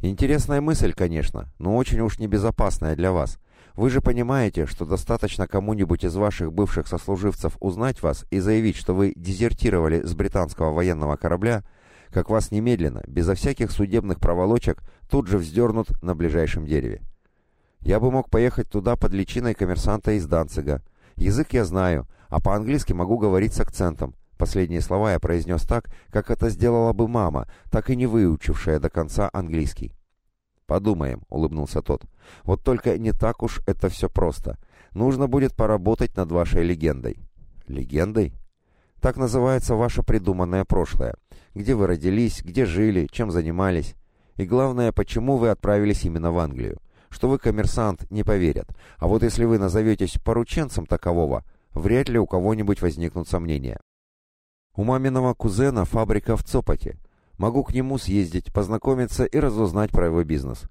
Интересная мысль, конечно, но очень уж небезопасная для вас – вы же понимаете, что достаточно кому-нибудь из ваших бывших сослуживцев узнать вас и заявить, что вы дезертировали с британского военного корабля, как вас немедленно, безо всяких судебных проволочек, тут же вздернут на ближайшем дереве. Я бы мог поехать туда под личиной коммерсанта из Данцига. Язык я знаю, а по-английски могу говорить с акцентом. Последние слова я произнес так, как это сделала бы мама, так и не выучившая до конца английский. «Подумаем», — улыбнулся тот. «Вот только не так уж это все просто. Нужно будет поработать над вашей легендой». «Легендой?» «Так называется ваше придуманное прошлое. Где вы родились, где жили, чем занимались. И главное, почему вы отправились именно в Англию. Что вы коммерсант, не поверят. А вот если вы назоветесь порученцем такового, вряд ли у кого-нибудь возникнут сомнения». «У маминого кузена фабрика в Цопоте. Могу к нему съездить, познакомиться и разузнать про его бизнес.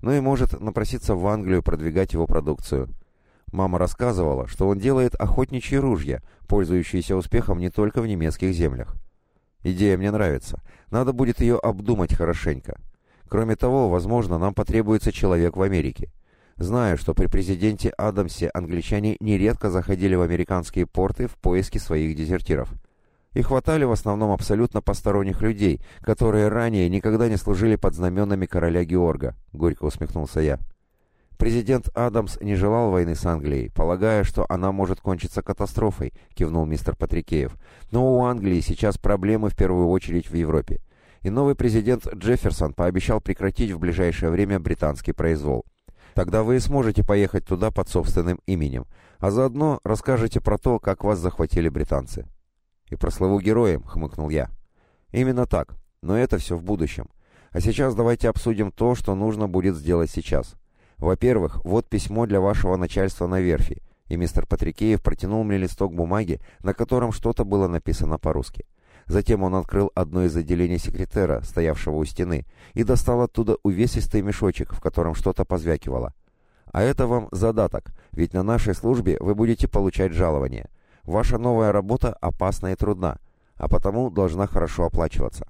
Ну и может напроситься в Англию продвигать его продукцию. Мама рассказывала, что он делает охотничьи ружья, пользующиеся успехом не только в немецких землях. Идея мне нравится. Надо будет ее обдумать хорошенько. Кроме того, возможно, нам потребуется человек в Америке. Знаю, что при президенте Адамсе англичане нередко заходили в американские порты в поиске своих дезертиров – и хватали в основном абсолютно посторонних людей, которые ранее никогда не служили под знаменами короля Георга», — горько усмехнулся я. «Президент Адамс не желал войны с Англией, полагая, что она может кончиться катастрофой», — кивнул мистер Патрикеев. «Но у Англии сейчас проблемы в первую очередь в Европе. И новый президент Джефферсон пообещал прекратить в ближайшее время британский произвол. Тогда вы и сможете поехать туда под собственным именем, а заодно расскажете про то, как вас захватили британцы». «И прослыву героем», — хмыкнул я. «Именно так. Но это все в будущем. А сейчас давайте обсудим то, что нужно будет сделать сейчас. Во-первых, вот письмо для вашего начальства на верфи, и мистер Патрикеев протянул мне листок бумаги, на котором что-то было написано по-русски. Затем он открыл одно из отделений секретера, стоявшего у стены, и достал оттуда увесистый мешочек, в котором что-то позвякивало. А это вам задаток, ведь на нашей службе вы будете получать жалование. Ваша новая работа опасна и трудна, а потому должна хорошо оплачиваться.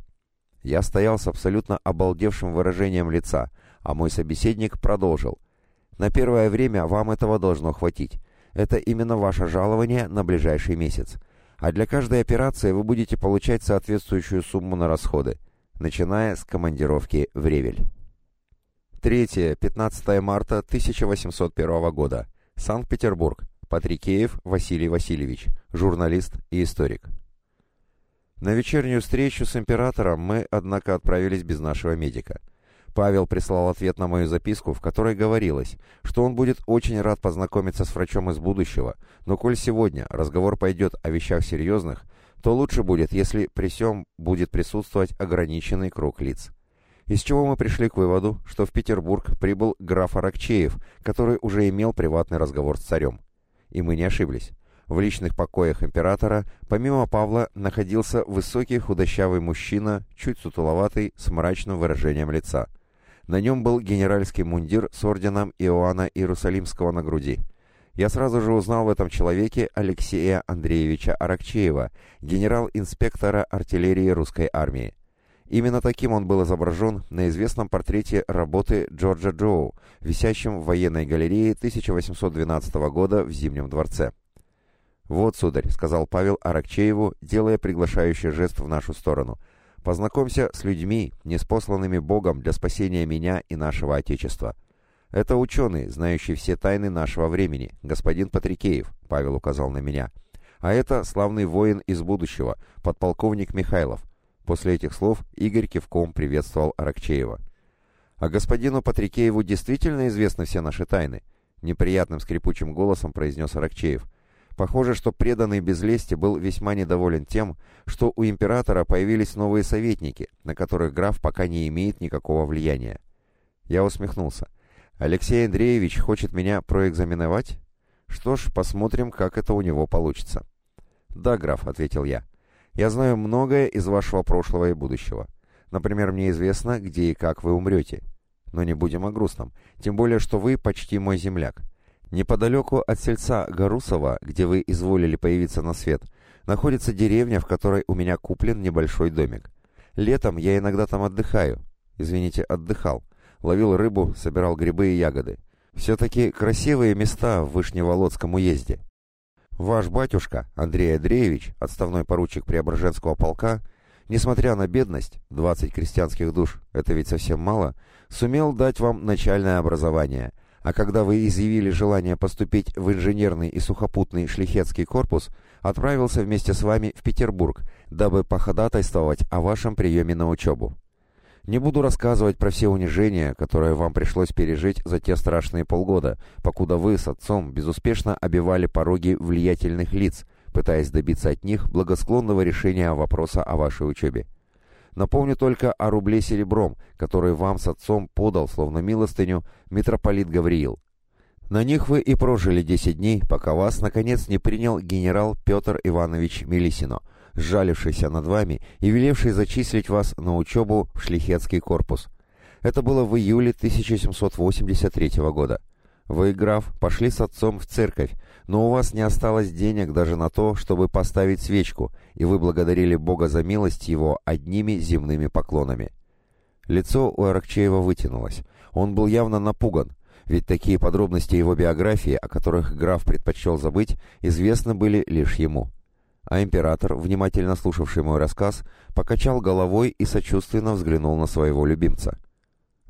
Я стоял с абсолютно обалдевшим выражением лица, а мой собеседник продолжил. На первое время вам этого должно хватить. Это именно ваше жалование на ближайший месяц. А для каждой операции вы будете получать соответствующую сумму на расходы, начиная с командировки в Ревель. 3-15 марта 1801 года. Санкт-Петербург. Патрикеев Василий Васильевич, журналист и историк. На вечернюю встречу с императором мы, однако, отправились без нашего медика – Павел прислал ответ на мою записку, в которой говорилось, что он будет очень рад познакомиться с врачом из будущего, но коль сегодня разговор пойдет о вещах серьезных, то лучше будет, если при всем будет присутствовать ограниченный круг лиц. Из чего мы пришли к выводу, что в Петербург прибыл граф Аракчеев, который уже имел приватный разговор с царем. И мы не ошиблись. В личных покоях императора, помимо Павла, находился высокий худощавый мужчина, чуть сутуловатый, с мрачным выражением лица – на нем был генеральский мундир с орденом Иоанна Иерусалимского на груди. Я сразу же узнал в этом человеке Алексея Андреевича Аракчеева, генерал-инспектора артиллерии русской армии. Именно таким он был изображен на известном портрете работы Джорджа Джоу, висящем в военной галерее 1812 года в Зимнем дворце. «Вот, сударь», — сказал Павел Аракчееву, делая приглашающий жест в нашу сторону — Познакомься с людьми, неспосланными Богом для спасения меня и нашего Отечества. Это ученый, знающий все тайны нашего времени, господин Патрикеев, Павел указал на меня. А это славный воин из будущего, подполковник Михайлов. После этих слов Игорь кивком приветствовал Аракчеева. А господину Патрикееву действительно известны все наши тайны? Неприятным скрипучим голосом произнес Аракчеев. Похоже, что преданный без лести был весьма недоволен тем, что у императора появились новые советники, на которых граф пока не имеет никакого влияния. Я усмехнулся. «Алексей Андреевич хочет меня проэкзаменовать? Что ж, посмотрим, как это у него получится». «Да, граф», — ответил я. «Я знаю многое из вашего прошлого и будущего. Например, мне известно, где и как вы умрете. Но не будем о грустном, тем более, что вы почти мой земляк. Неподалеку от сельца Гарусова, где вы изволили появиться на свет, находится деревня, в которой у меня куплен небольшой домик. Летом я иногда там отдыхаю. Извините, отдыхал. Ловил рыбу, собирал грибы и ягоды. Все-таки красивые места в Вышневолодском уезде. Ваш батюшка, Андрей Андреевич, отставной поручик Преображенского полка, несмотря на бедность, 20 крестьянских душ, это ведь совсем мало, сумел дать вам начальное образование – а когда вы изъявили желание поступить в инженерный и сухопутный шлихетский корпус, отправился вместе с вами в Петербург, дабы походатайствовать о вашем приеме на учебу. Не буду рассказывать про все унижения, которые вам пришлось пережить за те страшные полгода, покуда вы с отцом безуспешно обивали пороги влиятельных лиц, пытаясь добиться от них благосклонного решения вопроса о вашей учебе. Напомню только о рубле серебром, который вам с отцом подал, словно милостыню, митрополит Гавриил. На них вы и прожили десять дней, пока вас, наконец, не принял генерал Петр Иванович Мелисино, сжалившийся над вами и велевший зачислить вас на учебу в шлихетский корпус. Это было в июле 1783 года. Вы, граф, пошли с отцом в церковь, но у вас не осталось денег даже на то, чтобы поставить свечку, и вы благодарили Бога за милость его одними земными поклонами. Лицо у Аракчеева вытянулось. Он был явно напуган, ведь такие подробности его биографии, о которых граф предпочел забыть, известны были лишь ему. А император, внимательно слушавший мой рассказ, покачал головой и сочувственно взглянул на своего любимца.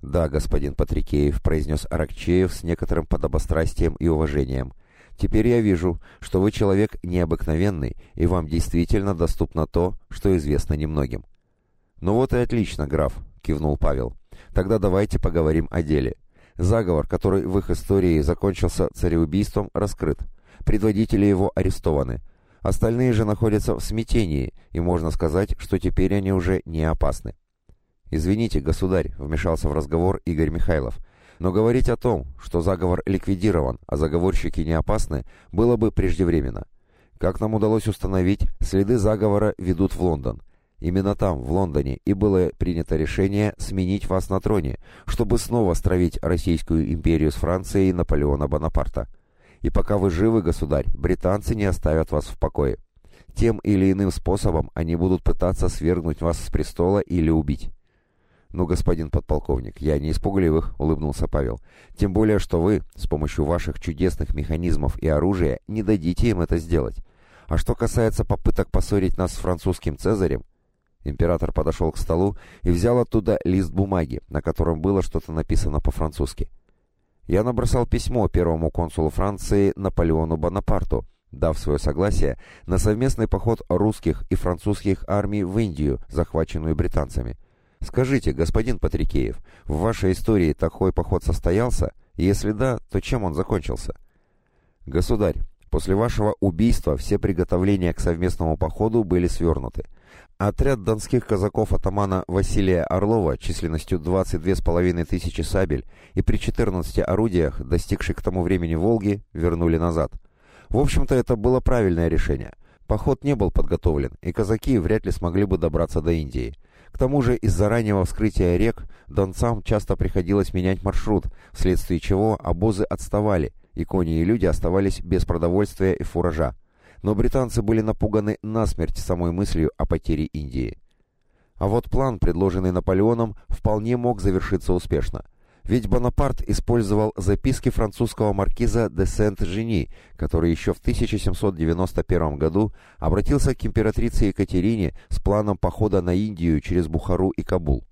«Да, господин Патрикеев», — произнес Аракчеев с некоторым подобострастием и уважением. «Теперь я вижу, что вы человек необыкновенный, и вам действительно доступно то, что известно немногим». «Ну вот и отлично, граф», — кивнул Павел. «Тогда давайте поговорим о деле. Заговор, который в их истории закончился цареубийством, раскрыт. Предводители его арестованы. Остальные же находятся в смятении, и можно сказать, что теперь они уже не опасны. «Извините, государь», — вмешался в разговор Игорь Михайлов, «но говорить о том, что заговор ликвидирован, а заговорщики не опасны, было бы преждевременно. Как нам удалось установить, следы заговора ведут в Лондон. Именно там, в Лондоне, и было принято решение сменить вас на троне, чтобы снова стравить Российскую империю с Францией Наполеона Бонапарта. И пока вы живы, государь, британцы не оставят вас в покое. Тем или иным способом они будут пытаться свергнуть вас с престола или убить. «Ну, господин подполковник, я не из пугливых», — улыбнулся Павел. «Тем более, что вы, с помощью ваших чудесных механизмов и оружия, не дадите им это сделать. А что касается попыток поссорить нас с французским Цезарем...» Император подошел к столу и взял оттуда лист бумаги, на котором было что-то написано по-французски. Я набросал письмо первому консулу Франции Наполеону Бонапарту, дав свое согласие на совместный поход русских и французских армий в Индию, захваченную британцами. Скажите, господин Патрикеев, в вашей истории такой поход состоялся? Если да, то чем он закончился? Государь, после вашего убийства все приготовления к совместному походу были свернуты. Отряд донских казаков атамана Василия Орлова численностью 22,5 тысячи сабель и при 14 орудиях, достигший к тому времени Волги, вернули назад. В общем-то, это было правильное решение. Поход не был подготовлен, и казаки вряд ли смогли бы добраться до Индии. К тому же из-за раннего вскрытия рек донцам часто приходилось менять маршрут, вследствие чего обозы отставали, и кони и люди оставались без продовольствия и фуража. Но британцы были напуганы насмерть самой мыслью о потере Индии. А вот план, предложенный Наполеоном, вполне мог завершиться успешно – ведь Бонапарт использовал записки французского маркиза де Сент-Жени, который еще в 1791 году обратился к императрице Екатерине с планом похода на Индию через Бухару и Кабул.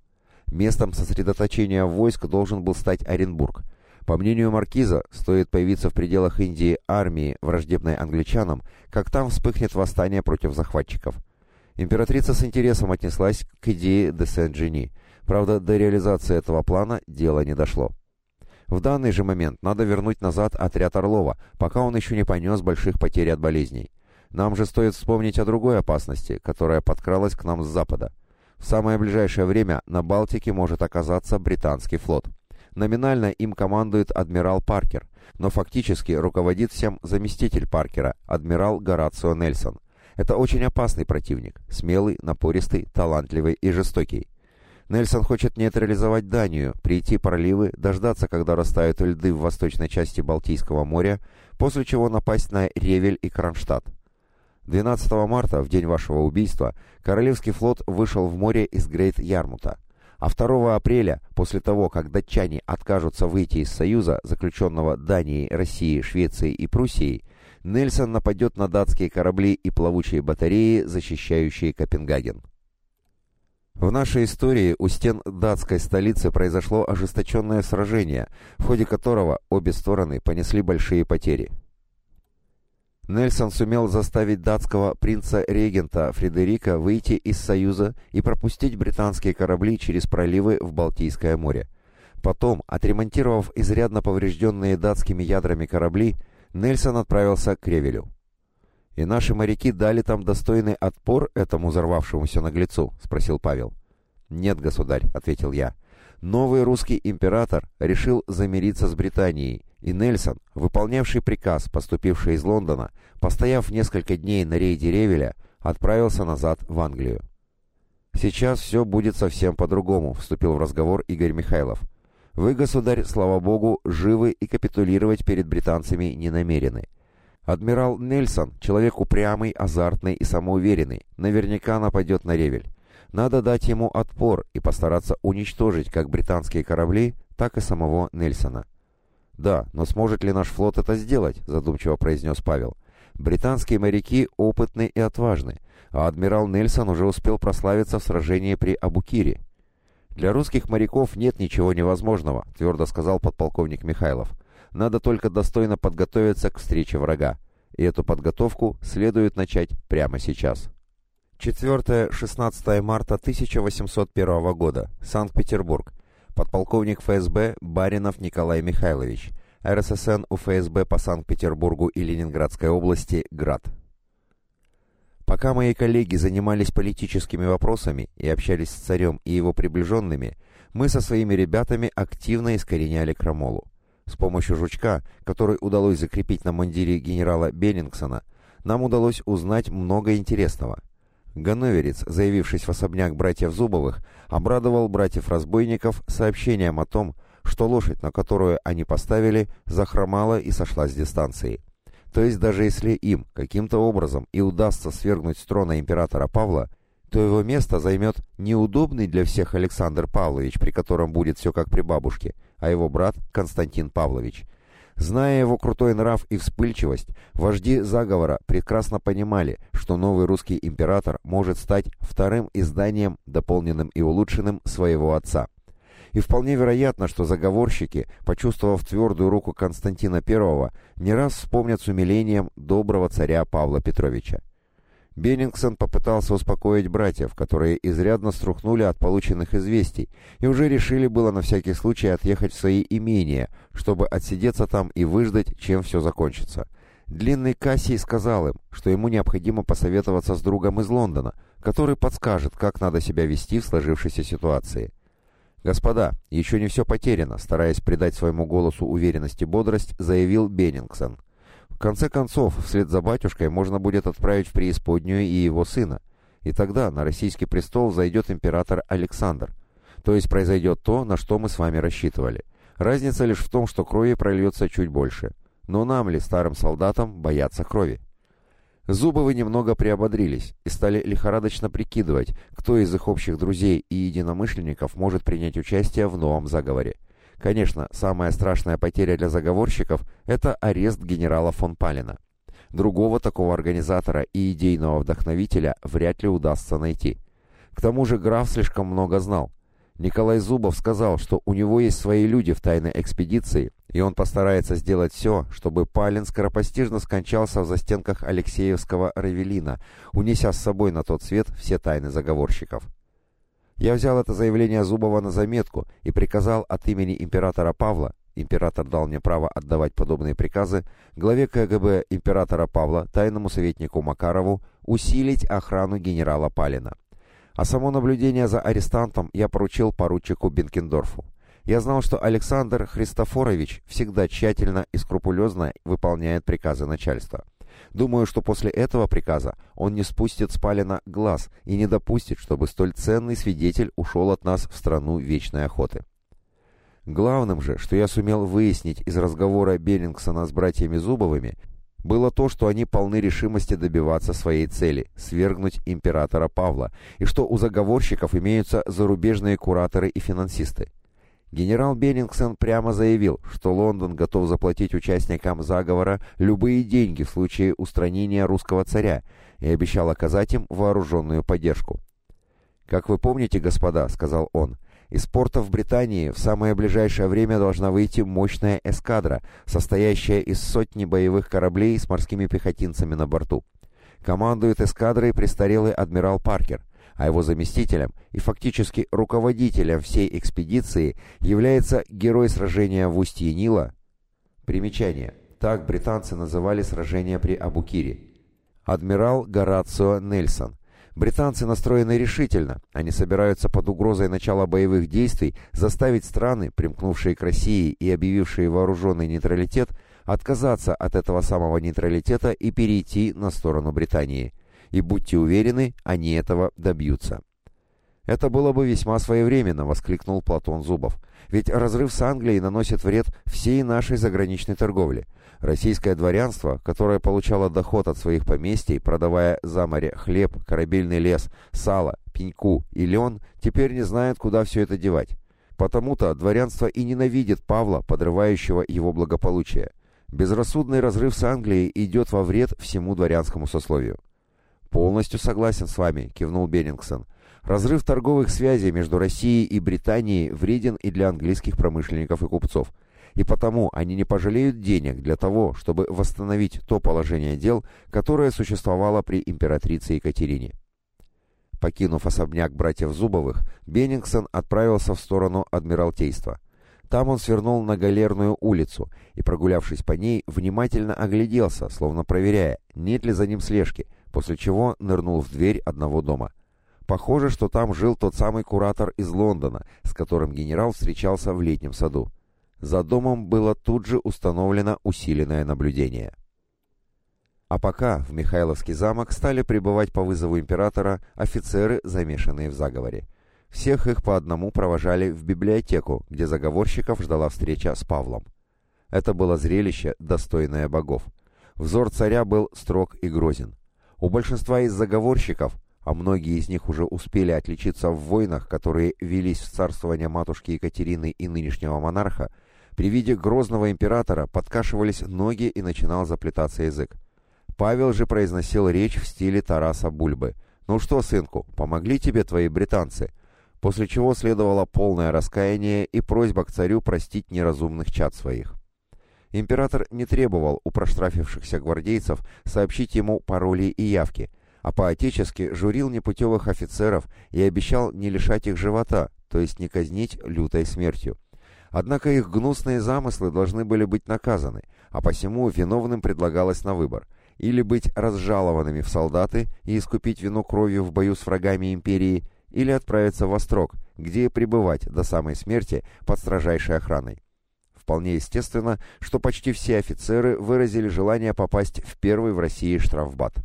Местом сосредоточения войск должен был стать Оренбург. По мнению маркиза, стоит появиться в пределах Индии армии, враждебной англичанам, как там вспыхнет восстание против захватчиков. Императрица с интересом отнеслась к идее де Сент-Жени – Правда, до реализации этого плана дело не дошло. В данный же момент надо вернуть назад отряд Орлова, пока он еще не понес больших потерь от болезней. Нам же стоит вспомнить о другой опасности, которая подкралась к нам с запада. В самое ближайшее время на Балтике может оказаться британский флот. Номинально им командует адмирал Паркер, но фактически руководит всем заместитель Паркера, адмирал Горацио Нельсон. Это очень опасный противник, смелый, напористый, талантливый и жестокий. Нельсон хочет нейтрализовать Данию, прийти проливы, дождаться, когда растают льды в восточной части Балтийского моря, после чего напасть на Ревель и Кронштадт. 12 марта, в день вашего убийства, Королевский флот вышел в море из Грейт-Ярмута. А 2 апреля, после того, как датчане откажутся выйти из союза, заключенного Данией, Россией, Швецией и Пруссией, Нельсон нападет на датские корабли и плавучие батареи, защищающие Копенгаген. В нашей истории у стен датской столицы произошло ожесточенное сражение, в ходе которого обе стороны понесли большие потери. Нельсон сумел заставить датского принца-регента Фредерика выйти из Союза и пропустить британские корабли через проливы в Балтийское море. Потом, отремонтировав изрядно поврежденные датскими ядрами корабли, Нельсон отправился к Ревелю. «И наши моряки дали там достойный отпор этому взорвавшемуся наглецу?» — спросил Павел. «Нет, государь», — ответил я. Новый русский император решил замириться с Британией, и Нельсон, выполнявший приказ, поступивший из Лондона, постояв несколько дней на рейде Ревеля, отправился назад в Англию. «Сейчас все будет совсем по-другому», — вступил в разговор Игорь Михайлов. «Вы, государь, слава богу, живы и капитулировать перед британцами не намерены. Адмирал Нельсон — человек упрямый, азартный и самоуверенный, наверняка нападет на Ревель. Надо дать ему отпор и постараться уничтожить как британские корабли, так и самого Нельсона. «Да, но сможет ли наш флот это сделать?» — задумчиво произнес Павел. «Британские моряки опытны и отважны, а адмирал Нельсон уже успел прославиться в сражении при Абукире». «Для русских моряков нет ничего невозможного», — твердо сказал подполковник Михайлов. Надо только достойно подготовиться к встрече врага. И эту подготовку следует начать прямо сейчас. 4-16 марта 1801 года. Санкт-Петербург. Подполковник ФСБ Баринов Николай Михайлович. РССН УФСБ по Санкт-Петербургу и Ленинградской области. Град. Пока мои коллеги занимались политическими вопросами и общались с царем и его приближенными, мы со своими ребятами активно искореняли крамолу. С помощью жучка, который удалось закрепить на мундире генерала Беннингсона, нам удалось узнать много интересного. Ганноверец, заявившись в особняк братьев Зубовых, обрадовал братьев-разбойников сообщением о том, что лошадь, на которую они поставили, захромала и сошла с дистанции. То есть даже если им каким-то образом и удастся свергнуть с трона императора Павла, то его место займет неудобный для всех Александр Павлович, при котором будет все как при бабушке, а его брат Константин Павлович. Зная его крутой нрав и вспыльчивость, вожди заговора прекрасно понимали, что новый русский император может стать вторым изданием, дополненным и улучшенным своего отца. И вполне вероятно, что заговорщики, почувствовав твердую руку Константина I, не раз вспомнят с умилением доброго царя Павла Петровича. Беннингсон попытался успокоить братьев, которые изрядно струхнули от полученных известий и уже решили было на всякий случай отъехать в свои имения, чтобы отсидеться там и выждать, чем все закончится. Длинный Кассий сказал им, что ему необходимо посоветоваться с другом из Лондона, который подскажет, как надо себя вести в сложившейся ситуации. «Господа, еще не все потеряно», стараясь придать своему голосу уверенность и бодрость, заявил Беннингсон. В конце концов, вслед за батюшкой можно будет отправить в преисподнюю и его сына. И тогда на российский престол зайдет император Александр. То есть произойдет то, на что мы с вами рассчитывали. Разница лишь в том, что крови прольется чуть больше. Но нам ли, старым солдатам, бояться крови? Зубовы немного приободрились и стали лихорадочно прикидывать, кто из их общих друзей и единомышленников может принять участие в новом заговоре. Конечно, самая страшная потеря для заговорщиков – это арест генерала фон Палина. Другого такого организатора и идейного вдохновителя вряд ли удастся найти. К тому же граф слишком много знал. Николай Зубов сказал, что у него есть свои люди в тайной экспедиции, и он постарается сделать все, чтобы Палин скоропостижно скончался в застенках Алексеевского Равелина, унеся с собой на тот свет все тайны заговорщиков. Я взял это заявление Зубова на заметку и приказал от имени императора Павла, император дал мне право отдавать подобные приказы, главе КГБ императора Павла, тайному советнику Макарову, усилить охрану генерала Палина. А само наблюдение за арестантом я поручил поручику Бенкендорфу. Я знал, что Александр Христофорович всегда тщательно и скрупулезно выполняет приказы начальства. Думаю, что после этого приказа он не спустит с Палина глаз и не допустит, чтобы столь ценный свидетель ушел от нас в страну вечной охоты. Главным же, что я сумел выяснить из разговора Берингсона с братьями Зубовыми, было то, что они полны решимости добиваться своей цели – свергнуть императора Павла, и что у заговорщиков имеются зарубежные кураторы и финансисты. Генерал Беннингсон прямо заявил, что Лондон готов заплатить участникам заговора любые деньги в случае устранения русского царя и обещал оказать им вооруженную поддержку. «Как вы помните, господа», — сказал он, — «из порта в Британии в самое ближайшее время должна выйти мощная эскадра, состоящая из сотни боевых кораблей с морскими пехотинцами на борту. Командует эскадрой престарелый адмирал Паркер — а его заместителем и фактически руководителем всей экспедиции является герой сражения в устье Нила. Примечание. Так британцы называли сражение при Абукире. Адмирал Горацио Нельсон. Британцы настроены решительно. Они собираются под угрозой начала боевых действий заставить страны, примкнувшие к России и объявившие вооруженный нейтралитет, отказаться от этого самого нейтралитета и перейти на сторону Британии – и будьте уверены, они этого добьются. «Это было бы весьма своевременно», — воскликнул Платон Зубов. «Ведь разрыв с Англией наносит вред всей нашей заграничной торговле. Российское дворянство, которое получало доход от своих поместий, продавая за море хлеб, корабельный лес, сало, пеньку и лен, теперь не знает, куда все это девать. Потому-то дворянство и ненавидит Павла, подрывающего его благополучие. Безрассудный разрыв с Англией идет во вред всему дворянскому сословию. «Полностью согласен с вами», — кивнул Беннингсон. «Разрыв торговых связей между Россией и Британией вреден и для английских промышленников и купцов. И потому они не пожалеют денег для того, чтобы восстановить то положение дел, которое существовало при императрице Екатерине». Покинув особняк братьев Зубовых, Беннингсон отправился в сторону Адмиралтейства. Там он свернул на Галерную улицу и, прогулявшись по ней, внимательно огляделся, словно проверяя, нет ли за ним слежки, после чего нырнул в дверь одного дома. Похоже, что там жил тот самый куратор из Лондона, с которым генерал встречался в летнем саду. За домом было тут же установлено усиленное наблюдение. А пока в Михайловский замок стали прибывать по вызову императора офицеры, замешанные в заговоре. Всех их по одному провожали в библиотеку, где заговорщиков ждала встреча с Павлом. Это было зрелище, достойное богов. Взор царя был строг и грозен. У большинства из заговорщиков, а многие из них уже успели отличиться в войнах, которые велись в царствование матушки Екатерины и нынешнего монарха, при виде грозного императора подкашивались ноги и начинал заплетаться язык. Павел же произносил речь в стиле Тараса Бульбы. «Ну что, сынку, помогли тебе твои британцы?» После чего следовало полное раскаяние и просьба к царю простить неразумных чад своих. Император не требовал у проштрафившихся гвардейцев сообщить ему пароли и явки, а по-отечески журил непутевых офицеров и обещал не лишать их живота, то есть не казнить лютой смертью. Однако их гнусные замыслы должны были быть наказаны, а посему виновным предлагалось на выбор – или быть разжалованными в солдаты и искупить вину кровью в бою с врагами империи, или отправиться в Острог, где пребывать до самой смерти под строжайшей охраной. Вполне естественно, что почти все офицеры выразили желание попасть в первый в России штрафбат.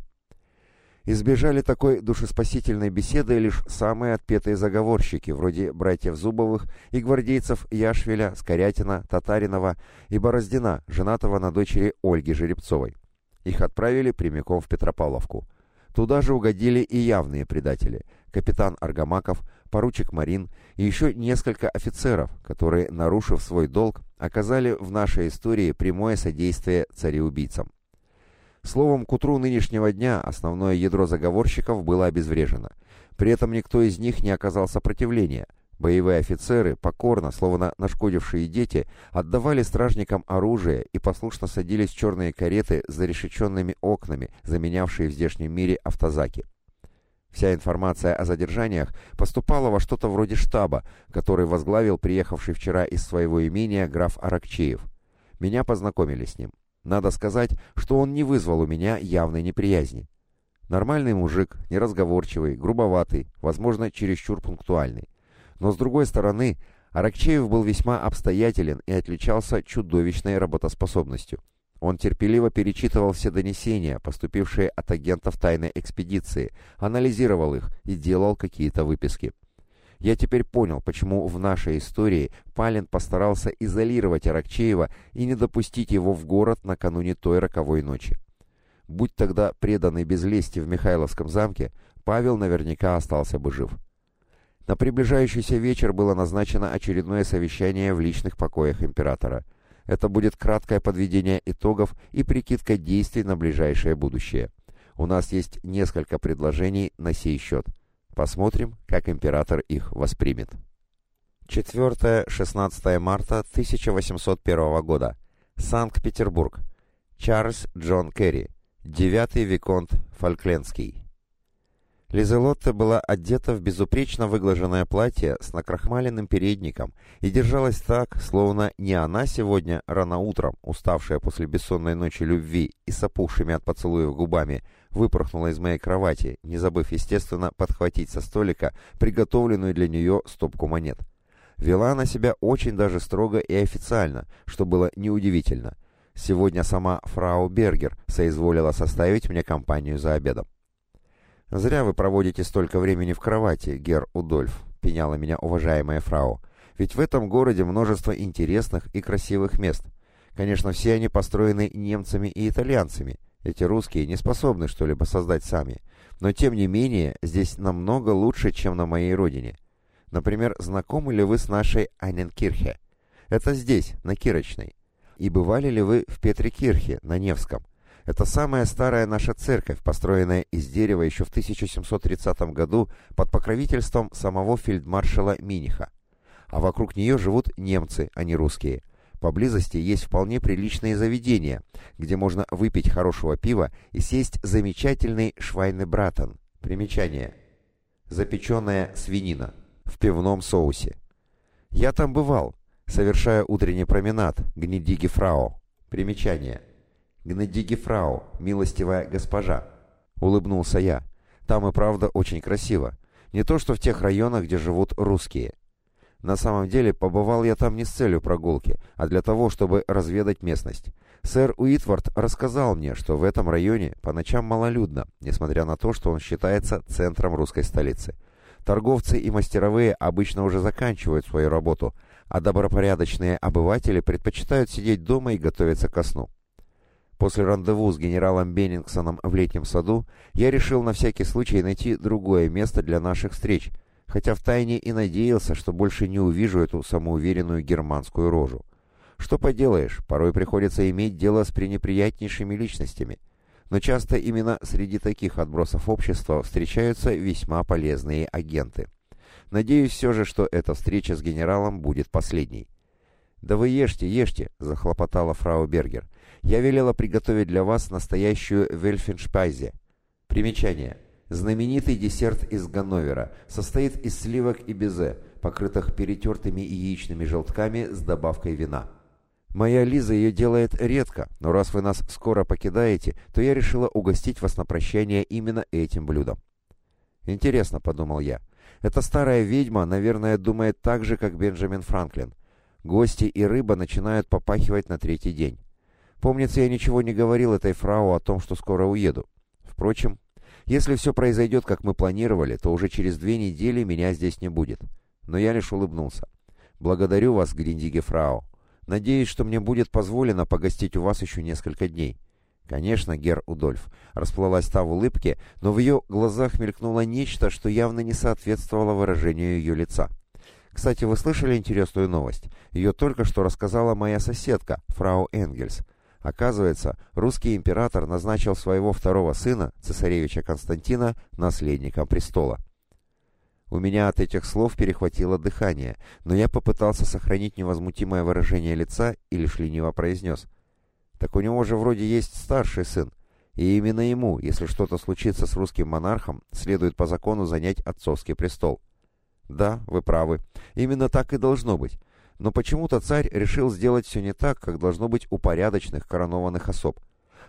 Избежали такой душеспасительной беседы лишь самые отпетые заговорщики, вроде братьев Зубовых и гвардейцев Яшвеля, Скорятина, Татаринова и Бороздина, женатого на дочери Ольги Жеребцовой. Их отправили прямиком в Петропавловку. Туда же угодили и явные предатели – капитан Аргамаков, поручик Марин и еще несколько офицеров, которые, нарушив свой долг, оказали в нашей истории прямое содействие цареубийцам. Словом, к утру нынешнего дня основное ядро заговорщиков было обезврежено. При этом никто из них не оказал сопротивления. Боевые офицеры, покорно, словно нашкодившие дети, отдавали стражникам оружие и послушно садились черные кареты с зарешеченными окнами, заменявшие в здешнем мире автозаки. Вся информация о задержаниях поступала во что-то вроде штаба, который возглавил приехавший вчера из своего имения граф Аракчеев. Меня познакомили с ним. Надо сказать, что он не вызвал у меня явной неприязни. Нормальный мужик, неразговорчивый, грубоватый, возможно, чересчур пунктуальный. Но с другой стороны, Аракчеев был весьма обстоятелен и отличался чудовищной работоспособностью. Он терпеливо перечитывал все донесения, поступившие от агентов тайной экспедиции, анализировал их и делал какие-то выписки. Я теперь понял, почему в нашей истории Палин постарался изолировать Аракчеева и не допустить его в город накануне той роковой ночи. Будь тогда преданный без лести в Михайловском замке, Павел наверняка остался бы жив. На приближающийся вечер было назначено очередное совещание в личных покоях императора – это будет краткое подведение итогов и прикидка действий на ближайшее будущее. У нас есть несколько предложений на сей счет. Посмотрим, как император их воспримет. 4-16 марта 1801 года. Санкт-Петербург. Чарльз Джон Керри. Девятый Виконт Фолклендский. Лизелотта была одета в безупречно выглаженное платье с накрахмаленным передником и держалась так, словно не она сегодня рано утром, уставшая после бессонной ночи любви и с опухшими от поцелуев губами, выпорхнула из моей кровати, не забыв, естественно, подхватить со столика приготовленную для нее стопку монет. Вела она себя очень даже строго и официально, что было неудивительно. Сегодня сама фрау Бергер соизволила составить мне компанию за обедом. «Зря вы проводите столько времени в кровати, гер Удольф», — пеняла меня уважаемая фрау. «Ведь в этом городе множество интересных и красивых мест. Конечно, все они построены немцами и итальянцами. Эти русские не способны что-либо создать сами. Но, тем не менее, здесь намного лучше, чем на моей родине. Например, знакомы ли вы с нашей Айненкирхе? Это здесь, на Кирочной. И бывали ли вы в Петрикирхе, на Невском? Это самая старая наша церковь, построенная из дерева еще в 1730 году под покровительством самого фельдмаршала Миниха. А вокруг нее живут немцы, а не русские. Поблизости есть вполне приличные заведения, где можно выпить хорошего пива и сесть замечательный швайнебратен. Примечание. Запеченная свинина в пивном соусе. Я там бывал, совершая утренний променад, гнедиги фрау. Примечание. Гнедиги фрау, милостивая госпожа. Улыбнулся я. Там и правда очень красиво. Не то, что в тех районах, где живут русские. На самом деле, побывал я там не с целью прогулки, а для того, чтобы разведать местность. Сэр Уитвард рассказал мне, что в этом районе по ночам малолюдно, несмотря на то, что он считается центром русской столицы. Торговцы и мастеровые обычно уже заканчивают свою работу, а добропорядочные обыватели предпочитают сидеть дома и готовиться ко сну. После рандеву с генералом Беннингсоном в летнем саду я решил на всякий случай найти другое место для наших встреч, хотя втайне и надеялся, что больше не увижу эту самоуверенную германскую рожу. Что поделаешь, порой приходится иметь дело с пренеприятнейшими личностями. Но часто именно среди таких отбросов общества встречаются весьма полезные агенты. Надеюсь все же, что эта встреча с генералом будет последней. «Да вы ешьте, ешьте», — захлопотала фрау Бергер. «Я велела приготовить для вас настоящую вельфеншпайзе». Примечание. Знаменитый десерт из Ганновера состоит из сливок и безе, покрытых перетертыми яичными желтками с добавкой вина. Моя Лиза ее делает редко, но раз вы нас скоро покидаете, то я решила угостить вас на прощание именно этим блюдом. Интересно, подумал я. Эта старая ведьма, наверное, думает так же, как Бенджамин Франклин. Гости и рыба начинают попахивать на третий день. Помнится, я ничего не говорил этой фрау о том, что скоро уеду. Впрочем, если все произойдет, как мы планировали, то уже через две недели меня здесь не будет. Но я лишь улыбнулся. Благодарю вас, Гриндиге фрау. Надеюсь, что мне будет позволено погостить у вас еще несколько дней. Конечно, гер Удольф. Расплылась та в улыбке, но в ее глазах мелькнуло нечто, что явно не соответствовало выражению ее лица. Кстати, вы слышали интересную новость? Ее только что рассказала моя соседка, фрау Энгельс. Оказывается, русский император назначил своего второго сына, цесаревича Константина, наследником престола. У меня от этих слов перехватило дыхание, но я попытался сохранить невозмутимое выражение лица и лишь лениво произнес. «Так у него же вроде есть старший сын, и именно ему, если что-то случится с русским монархом, следует по закону занять отцовский престол». Да, вы правы. Именно так и должно быть. Но почему-то царь решил сделать все не так, как должно быть у порядочных коронованных особ.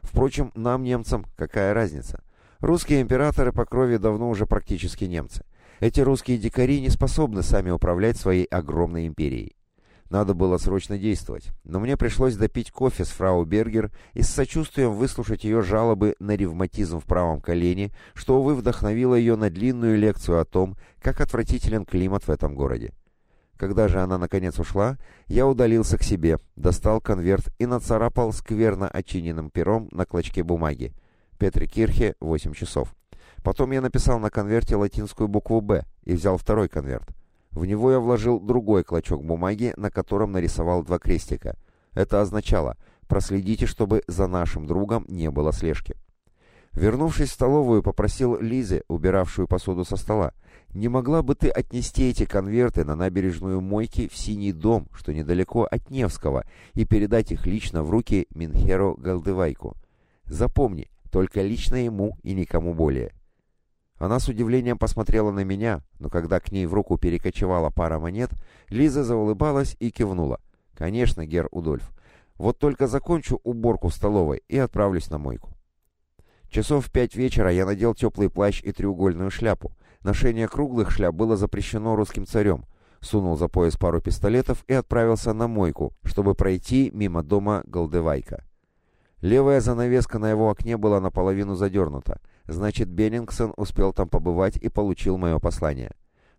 Впрочем, нам, немцам, какая разница? Русские императоры по крови давно уже практически немцы. Эти русские дикари не способны сами управлять своей огромной империей. Надо было срочно действовать, но мне пришлось допить кофе с фрау Бергер и с сочувствием выслушать ее жалобы на ревматизм в правом колене, что, увы, вдохновило ее на длинную лекцию о том, как отвратителен климат в этом городе. Когда же она наконец ушла, я удалился к себе, достал конверт и нацарапал скверно очиненным пером на клочке бумаги. Петри Кирхе, 8 часов. Потом я написал на конверте латинскую букву «Б» и взял второй конверт. В него я вложил другой клочок бумаги, на котором нарисовал два крестика. Это означало «проследите, чтобы за нашим другом не было слежки». Вернувшись в столовую, попросил Лизе, убиравшую посуду со стола, «Не могла бы ты отнести эти конверты на набережную Мойки в Синий дом, что недалеко от Невского, и передать их лично в руки Минхеру Галдывайку? Запомни, только лично ему и никому более». Она с удивлением посмотрела на меня, но когда к ней в руку перекочевала пара монет, Лиза заулыбалась и кивнула. «Конечно, гер Удольф. Вот только закончу уборку в столовой и отправлюсь на мойку». Часов в пять вечера я надел теплый плащ и треугольную шляпу. Ношение круглых шляп было запрещено русским царем. Сунул за пояс пару пистолетов и отправился на мойку, чтобы пройти мимо дома Голдевайка. Левая занавеска на его окне была наполовину задернута. Значит, Беннингсон успел там побывать и получил мое послание.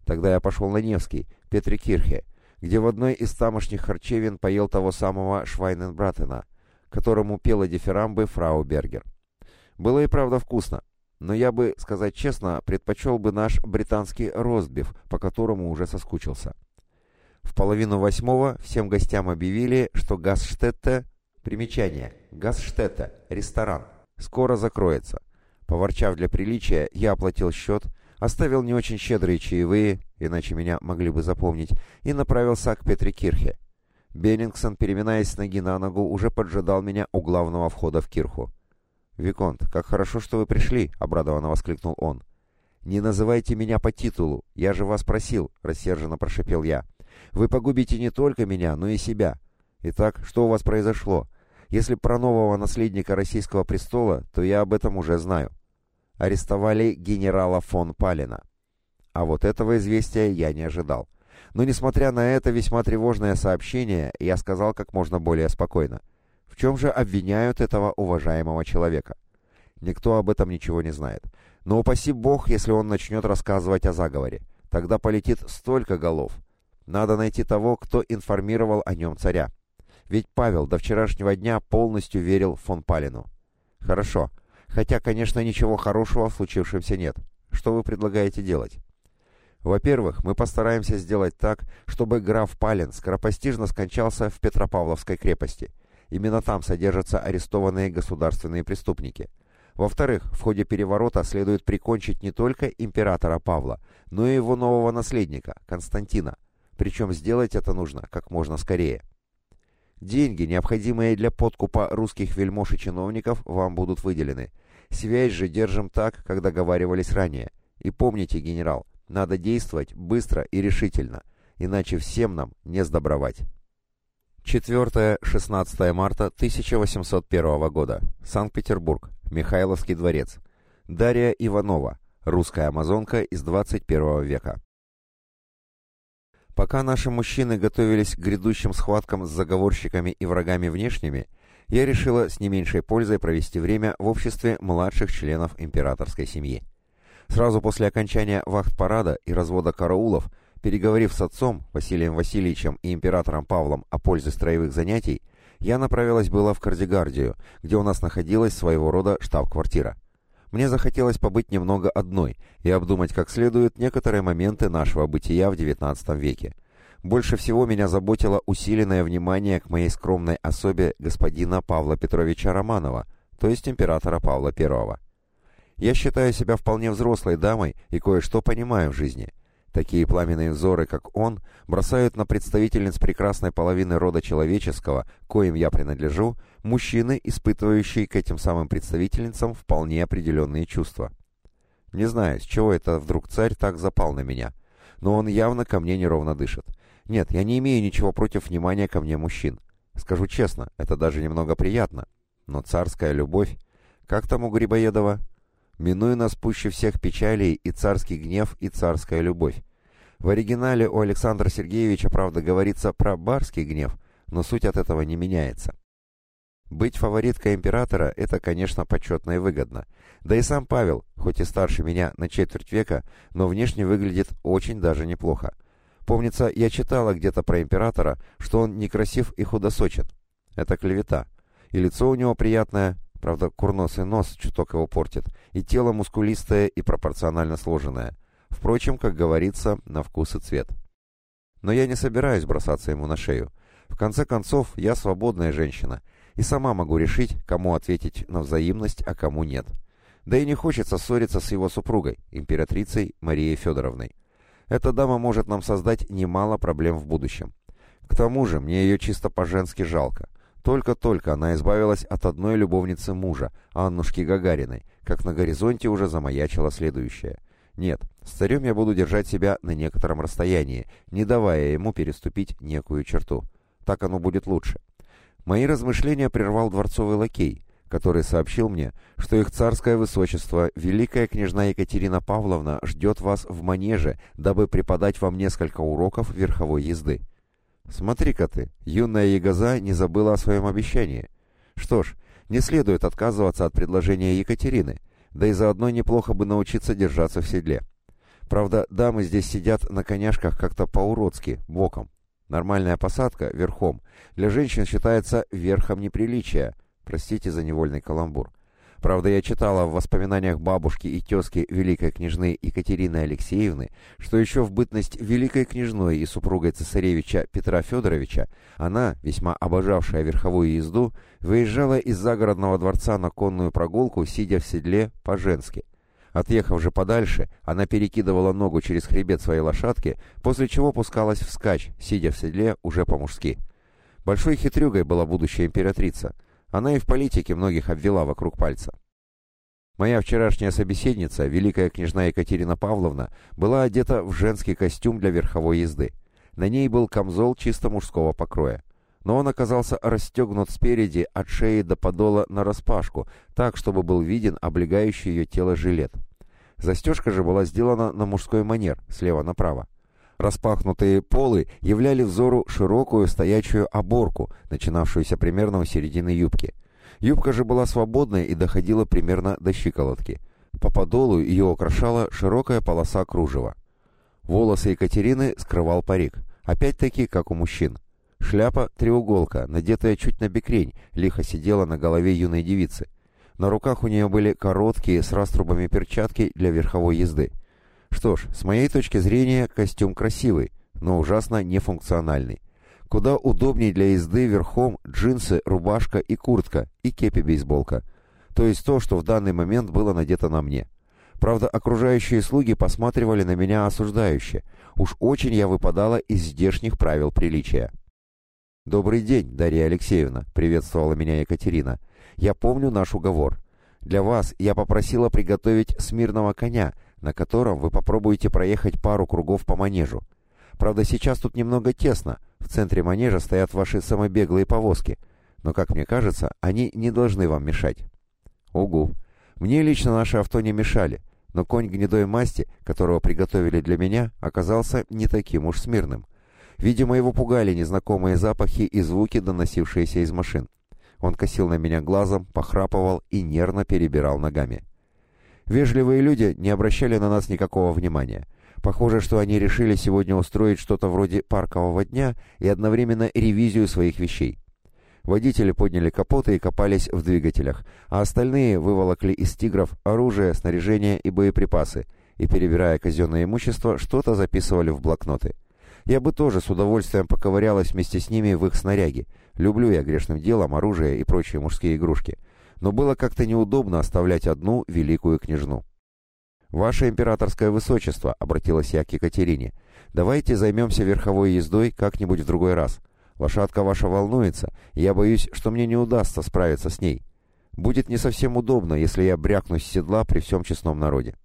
Тогда я пошел на Невский, Петрикирхе, где в одной из тамошних харчевин поел того самого Швайненбратена, которому пела дифирамбы фрау Бергер. Было и правда вкусно, но я бы, сказать честно, предпочел бы наш британский ростбиф, по которому уже соскучился. В половину восьмого всем гостям объявили, что Газштетте... Примечание. Газштетте. Ресторан. Скоро закроется. Поворчав для приличия, я оплатил счет, оставил не очень щедрые чаевые, иначе меня могли бы запомнить, и направился к Петрикирхе. Беннингсон, переминаясь с ноги на ногу, уже поджидал меня у главного входа в кирху. «Виконт, как хорошо, что вы пришли!» — обрадованно воскликнул он. «Не называйте меня по титулу, я же вас просил!» — рассерженно прошепел я. «Вы погубите не только меня, но и себя. Итак, что у вас произошло? Если про нового наследника российского престола, то я об этом уже знаю». Арестовали генерала фон Палина. А вот этого известия я не ожидал. Но несмотря на это весьма тревожное сообщение, я сказал как можно более спокойно. В чем же обвиняют этого уважаемого человека? Никто об этом ничего не знает. Но упаси бог, если он начнет рассказывать о заговоре. Тогда полетит столько голов. Надо найти того, кто информировал о нем царя. Ведь Павел до вчерашнего дня полностью верил фон Палину. Хорошо. Хотя, конечно, ничего хорошего в случившемся нет. Что вы предлагаете делать? Во-первых, мы постараемся сделать так, чтобы граф Палин скоропостижно скончался в Петропавловской крепости. Именно там содержатся арестованные государственные преступники. Во-вторых, в ходе переворота следует прикончить не только императора Павла, но и его нового наследника, Константина. Причем сделать это нужно как можно скорее. Деньги, необходимые для подкупа русских вельмож и чиновников, вам будут выделены. Связь же держим так, как договаривались ранее. И помните, генерал, надо действовать быстро и решительно, иначе всем нам не сдобровать. 4-16 марта 1801 года. Санкт-Петербург. Михайловский дворец. Дарья Иванова. Русская амазонка из 21 века. Пока наши мужчины готовились к грядущим схваткам с заговорщиками и врагами внешними, я решила с не меньшей пользой провести время в обществе младших членов императорской семьи. Сразу после окончания вахт-парада и развода караулов, переговорив с отцом, Василием Васильевичем и императором Павлом о пользе строевых занятий, я направилась была в Кардигардию, где у нас находилась своего рода штаб-квартира. Мне захотелось побыть немного одной и обдумать как следует некоторые моменты нашего бытия в XIX веке. Больше всего меня заботило усиленное внимание к моей скромной особе господина Павла Петровича Романова, то есть императора Павла I. Я считаю себя вполне взрослой дамой и кое-что понимаю в жизни. Такие пламенные взоры, как он, бросают на представительниц прекрасной половины рода человеческого, коим я принадлежу, мужчины, испытывающие к этим самым представительницам вполне определенные чувства. Не знаю, с чего это вдруг царь так запал на меня, но он явно ко мне неровно дышит. Нет, я не имею ничего против внимания ко мне мужчин. Скажу честно, это даже немного приятно. Но царская любовь... Как там у Грибоедова? Минуя нас пуще всех печалей и царский гнев, и царская любовь. В оригинале у Александра Сергеевича, правда, говорится про барский гнев, но суть от этого не меняется. Быть фавориткой императора – это, конечно, почетно и выгодно. Да и сам Павел, хоть и старше меня на четверть века, но внешне выглядит очень даже неплохо. Помнится, я читала где-то про императора, что он некрасив и худосочен. Это клевета. И лицо у него приятное, Правда, курносый нос чуток его портит, и тело мускулистое и пропорционально сложенное. Впрочем, как говорится, на вкус и цвет. Но я не собираюсь бросаться ему на шею. В конце концов, я свободная женщина, и сама могу решить, кому ответить на взаимность, а кому нет. Да и не хочется ссориться с его супругой, императрицей Марией Федоровной. Эта дама может нам создать немало проблем в будущем. К тому же, мне ее чисто по-женски жалко. Только-только она избавилась от одной любовницы мужа, Аннушки Гагариной, как на горизонте уже замаячила следующая. Нет, с царем я буду держать себя на некотором расстоянии, не давая ему переступить некую черту. Так оно будет лучше. Мои размышления прервал дворцовый лакей, который сообщил мне, что их царское высочество, великая княжна Екатерина Павловна, ждет вас в манеже, дабы преподать вам несколько уроков верховой езды. Смотри-ка ты, юная ягоза не забыла о своем обещании. Что ж, не следует отказываться от предложения Екатерины, да и заодно неплохо бы научиться держаться в седле. Правда, дамы здесь сидят на коняшках как-то по-уродски, боком. Нормальная посадка, верхом, для женщин считается верхом неприличия. Простите за невольный каламбур. Правда, я читала в воспоминаниях бабушки и тезки великой княжны Екатерины Алексеевны, что еще в бытность великой княжной и супругой цесаревича Петра Федоровича она, весьма обожавшая верховую езду, выезжала из загородного дворца на конную прогулку, сидя в седле по-женски. Отъехав же подальше, она перекидывала ногу через хребет своей лошадки, после чего пускалась вскачь, сидя в седле уже по-мужски. Большой хитрюгой была будущая императрица — она и в политике многих обвела вокруг пальца. Моя вчерашняя собеседница, великая княжна Екатерина Павловна, была одета в женский костюм для верховой езды. На ней был камзол чисто мужского покроя. но он оказался расстегнут спереди от шеи до подола нараспашку, так, чтобы был виден облегающий ее тело жилет. Застежка же была сделана на мужской манер, слева направо. Распахнутые полы являли взору широкую стоячую оборку, начинавшуюся примерно у середины юбки. Юбка же была свободная и доходила примерно до щиколотки. По подолу ее украшала широкая полоса кружева. Волосы Екатерины скрывал парик, опять-таки, как у мужчин. Шляпа-треуголка, надетая чуть на бекрень, лихо сидела на голове юной девицы. На руках у нее были короткие с раструбами перчатки для верховой езды. Что ж, с моей точки зрения, костюм красивый, но ужасно нефункциональный. Куда удобнее для езды верхом джинсы, рубашка и куртка, и кепи-бейсболка. То есть то, что в данный момент было надето на мне. Правда, окружающие слуги посматривали на меня осуждающе. Уж очень я выпадала из здешних правил приличия. «Добрый день, Дарья Алексеевна», — приветствовала меня Екатерина. «Я помню наш уговор. Для вас я попросила приготовить смирного коня, на котором вы попробуете проехать пару кругов по манежу. Правда, сейчас тут немного тесно, в центре манежа стоят ваши самобеглые повозки, но, как мне кажется, они не должны вам мешать». «Угу. Мне лично наши авто не мешали, но конь гнедой масти, которого приготовили для меня, оказался не таким уж смирным. Видимо, его пугали незнакомые запахи и звуки, доносившиеся из машин. Он косил на меня глазом, похрапывал и нервно перебирал ногами. Вежливые люди не обращали на нас никакого внимания. Похоже, что они решили сегодня устроить что-то вроде паркового дня и одновременно ревизию своих вещей. Водители подняли капоты и копались в двигателях, а остальные выволокли из «Тигров» оружие, снаряжение и боеприпасы, и, перебирая казенное имущество, что-то записывали в блокноты. Я бы тоже с удовольствием поковырялась вместе с ними в их снаряге. Люблю я грешным делом оружие и прочие мужские игрушки. Но было как-то неудобно оставлять одну великую княжну. «Ваше императорское высочество», — обратилась я к Екатерине, — «давайте займемся верховой ездой как-нибудь в другой раз. Лошадка ваша волнуется, и я боюсь, что мне не удастся справиться с ней. Будет не совсем удобно, если я брякнусь с седла при всем честном народе».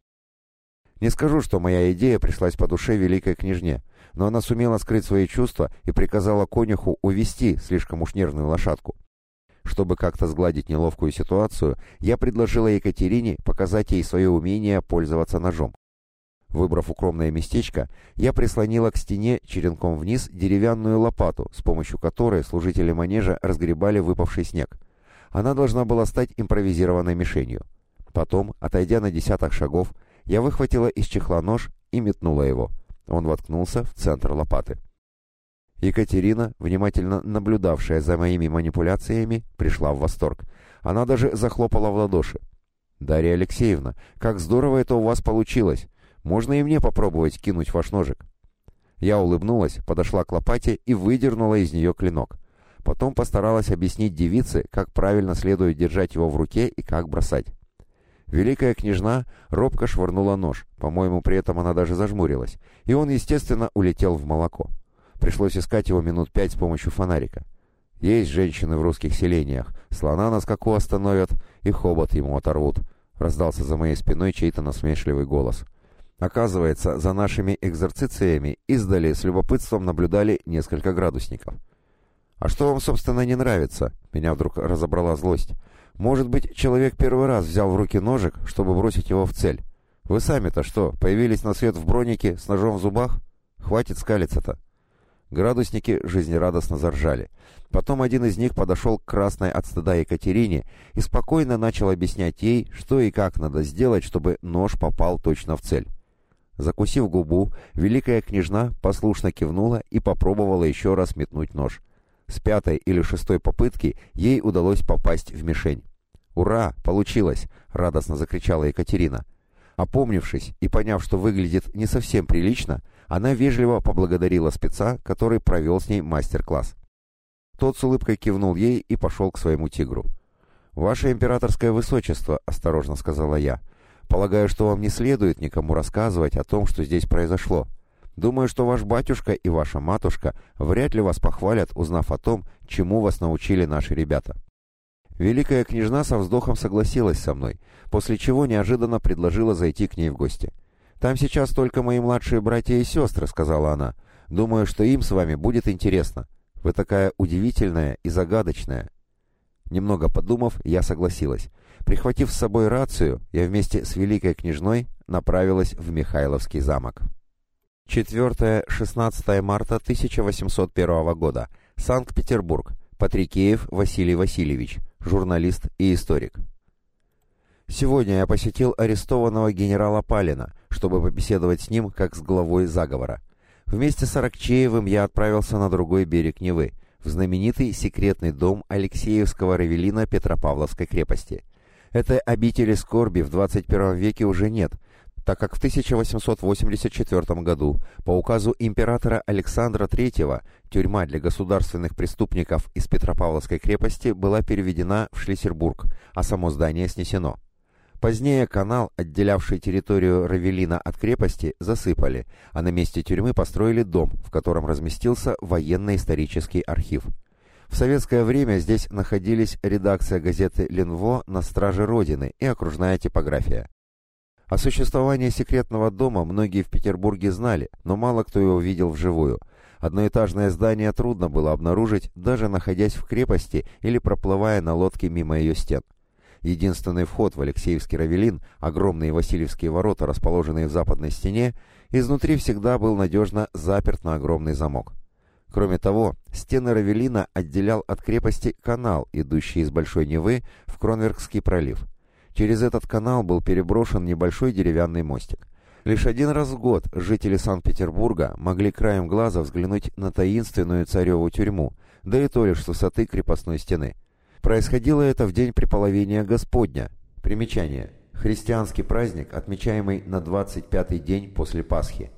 Не скажу, что моя идея пришлась по душе великой княжне, но она сумела скрыть свои чувства и приказала конюху увести слишком уж нервную лошадку. Чтобы как-то сгладить неловкую ситуацию, я предложила Екатерине показать ей свое умение пользоваться ножом. Выбрав укромное местечко, я прислонила к стене черенком вниз деревянную лопату, с помощью которой служители манежа разгребали выпавший снег. Она должна была стать импровизированной мишенью. Потом, отойдя на десяток шагов, я выхватила из чехла нож и метнула его. Он воткнулся в центр лопаты. Екатерина, внимательно наблюдавшая за моими манипуляциями, пришла в восторг. Она даже захлопала в ладоши. «Дарья Алексеевна, как здорово это у вас получилось! Можно и мне попробовать кинуть ваш ножик?» Я улыбнулась, подошла к лопате и выдернула из нее клинок. Потом постаралась объяснить девице, как правильно следует держать его в руке и как бросать. Великая княжна робко швырнула нож, по-моему, при этом она даже зажмурилась, и он, естественно, улетел в молоко. Пришлось искать его минут пять с помощью фонарика. Есть женщины в русских селениях, слона на скаку остановят и хобот ему оторвут, раздался за моей спиной чей-то насмешливый голос. Оказывается, за нашими экзорцициями издали с любопытством наблюдали несколько градусников. «А что вам, собственно, не нравится?» Меня вдруг разобрала злость. Может быть, человек первый раз взял в руки ножик, чтобы бросить его в цель. Вы сами-то что, появились на свет в бронике с ножом в зубах? Хватит скалиться-то. Градусники жизнерадостно заржали. Потом один из них подошел к красной от стыда Екатерине и спокойно начал объяснять ей, что и как надо сделать, чтобы нож попал точно в цель. Закусив губу, великая княжна послушно кивнула и попробовала еще раз метнуть нож. С пятой или шестой попытки ей удалось попасть в мишень. «Ура! Получилось!» — радостно закричала Екатерина. Опомнившись и поняв, что выглядит не совсем прилично, она вежливо поблагодарила спеца, который провел с ней мастер-класс. Тот с улыбкой кивнул ей и пошел к своему тигру. «Ваше императорское высочество», — осторожно сказала я, — «полагаю, что вам не следует никому рассказывать о том, что здесь произошло. Думаю, что ваш батюшка и ваша матушка вряд ли вас похвалят, узнав о том, чему вас научили наши ребята». Великая княжна со вздохом согласилась со мной, после чего неожиданно предложила зайти к ней в гости. «Там сейчас только мои младшие братья и сестры», — сказала она. «Думаю, что им с вами будет интересно. Вы такая удивительная и загадочная». Немного подумав, я согласилась. Прихватив с собой рацию, я вместе с великой княжной направилась в Михайловский замок. 4-16 марта 1801 года. Санкт-Петербург. Патрикеев Василий Васильевич, журналист и историк. Сегодня я посетил арестованного генерала Палина, чтобы побеседовать с ним как с главой заговора. Вместе с Аракчеевым я отправился на другой берег Невы, в знаменитый секретный дом Алексеевского Равелина Петропавловской крепости. Этой обители скорби в 21 веке уже нет, так как в 1884 году по указу императора Александра III тюрьма для государственных преступников из Петропавловской крепости была переведена в Шлиссербург, а само здание снесено. Позднее канал, отделявший территорию Равелина от крепости, засыпали, а на месте тюрьмы построили дом, в котором разместился военно-исторический архив. В советское время здесь находились редакция газеты «Ленво» на страже Родины и окружная типография. О существовании секретного дома многие в Петербурге знали, но мало кто его видел вживую. Одноэтажное здание трудно было обнаружить, даже находясь в крепости или проплывая на лодке мимо ее стен. Единственный вход в Алексеевский Равелин, огромные Васильевские ворота, расположенные в западной стене, изнутри всегда был надежно заперт на огромный замок. Кроме того, стены Равелина отделял от крепости канал, идущий из Большой Невы в Кронверкский пролив. Через этот канал был переброшен небольшой деревянный мостик. Лишь один раз в год жители Санкт-Петербурга могли краем глаза взглянуть на таинственную цареву тюрьму, да и то лишь с высоты крепостной стены – Происходило это в день преполовения Господня. Примечание. Христианский праздник, отмечаемый на 25-й день после Пасхи.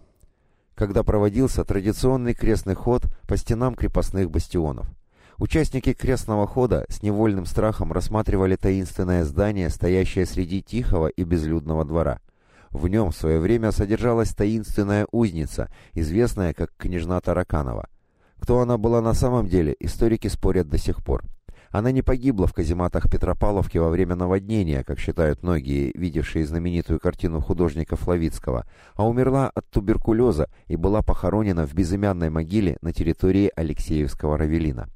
Когда проводился традиционный крестный ход по стенам крепостных бастионов. Участники крестного хода с невольным страхом рассматривали таинственное здание, стоящее среди тихого и безлюдного двора. В нем в свое время содержалась таинственная узница, известная как княжна Тараканова. Кто она была на самом деле, историки спорят до сих пор. Она не погибла в казематах Петропавловки во время наводнения, как считают многие, видевшие знаменитую картину художника Флавицкого, а умерла от туберкулеза и была похоронена в безымянной могиле на территории Алексеевского Равелина.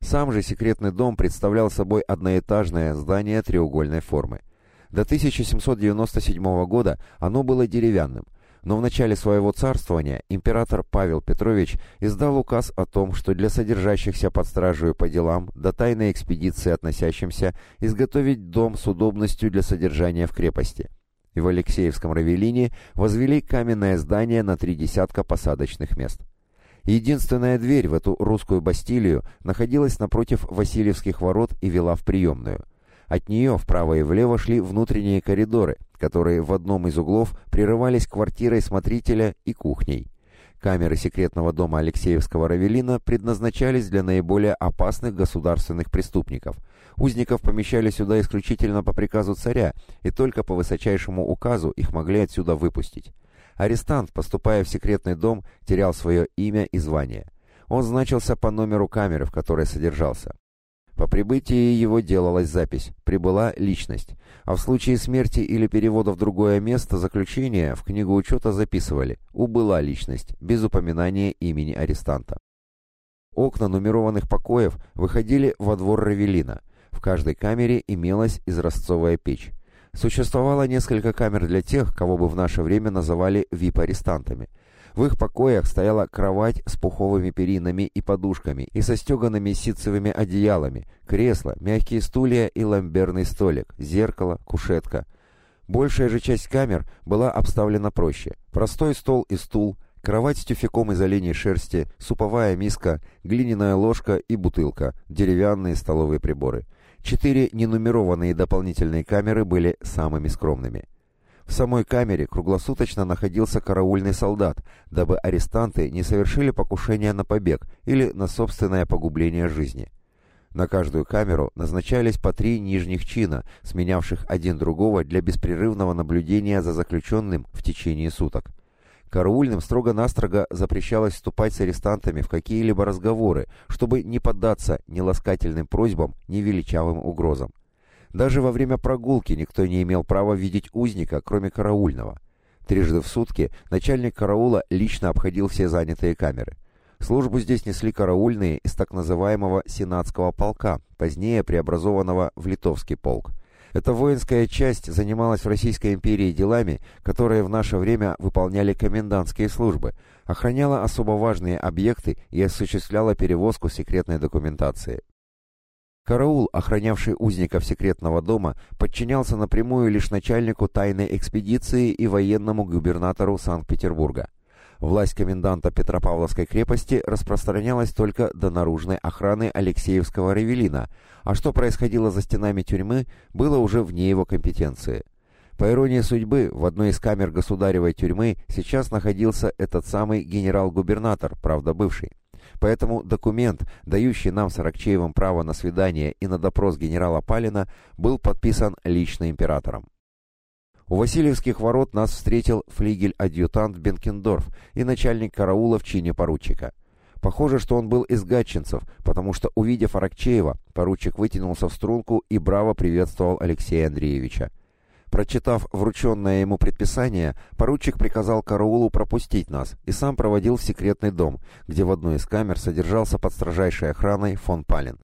Сам же секретный дом представлял собой одноэтажное здание треугольной формы. До 1797 года оно было деревянным, но в начале своего царствования император Павел Петрович издал указ о том, что для содержащихся под стражей по делам до тайной экспедиции относящимся изготовить дом с удобностью для содержания в крепости. И в Алексеевском Равелине возвели каменное здание на три десятка посадочных мест. Единственная дверь в эту русскую бастилию находилась напротив Васильевских ворот и вела в приемную – от нее вправо и влево шли внутренние коридоры, которые в одном из углов прерывались квартирой смотрителя и кухней. Камеры секретного дома Алексеевского Равелина предназначались для наиболее опасных государственных преступников. Узников помещали сюда исключительно по приказу царя, и только по высочайшему указу их могли отсюда выпустить. Арестант, поступая в секретный дом, терял свое имя и звание. Он значился по номеру камеры, в которой содержался. По прибытии его делалась запись, прибыла личность, а в случае смерти или перевода в другое место заключения в книгу учета записывали «убыла личность» без упоминания имени арестанта. Окна нумерованных покоев выходили во двор Равелина. В каждой камере имелась изразцовая печь. Существовало несколько камер для тех, кого бы в наше время называли вип-арестантами – в их покоях стояла кровать с пуховыми перинами и подушками и со стеганными ситцевыми одеялами, кресло, мягкие стулья и ламберный столик, зеркало, кушетка. Большая же часть камер была обставлена проще. Простой стол и стул, кровать с тюфяком из оленей шерсти, суповая миска, глиняная ложка и бутылка, деревянные столовые приборы. Четыре ненумерованные дополнительные камеры были самыми скромными. В самой камере круглосуточно находился караульный солдат, дабы арестанты не совершили покушения на побег или на собственное погубление жизни. На каждую камеру назначались по три нижних чина, сменявших один другого для беспрерывного наблюдения за заключенным в течение суток. Караульным строго-настрого запрещалось вступать с арестантами в какие-либо разговоры, чтобы не поддаться ни ласкательным просьбам, ни величавым угрозам. Даже во время прогулки никто не имел права видеть узника, кроме караульного. Трижды в сутки начальник караула лично обходил все занятые камеры. Службу здесь несли караульные из так называемого Сенатского полка, позднее преобразованного в Литовский полк. Эта воинская часть занималась в Российской империи делами, которые в наше время выполняли комендантские службы, охраняла особо важные объекты и осуществляла перевозку секретной документации. Караул, охранявший узников секретного дома, подчинялся напрямую лишь начальнику тайной экспедиции и военному губернатору Санкт-Петербурга. Власть коменданта Петропавловской крепости распространялась только до наружной охраны Алексеевского ревелина, а что происходило за стенами тюрьмы, было уже вне его компетенции. По иронии судьбы, в одной из камер государевой тюрьмы сейчас находился этот самый генерал-губернатор, правда бывший. Поэтому документ, дающий нам с Аракчеевым право на свидание и на допрос генерала Палина, был подписан лично императором. У Васильевских ворот нас встретил флигель-адъютант Бенкендорф и начальник караула в чине поручика. Похоже, что он был из гатчинцев, потому что, увидев Аракчеева, поручик вытянулся в струнку и браво приветствовал Алексея Андреевича. Прочитав врученное ему предписание, поручик приказал караулу пропустить нас и сам проводил в секретный дом, где в одной из камер содержался под строжайшей охраной фон Палин.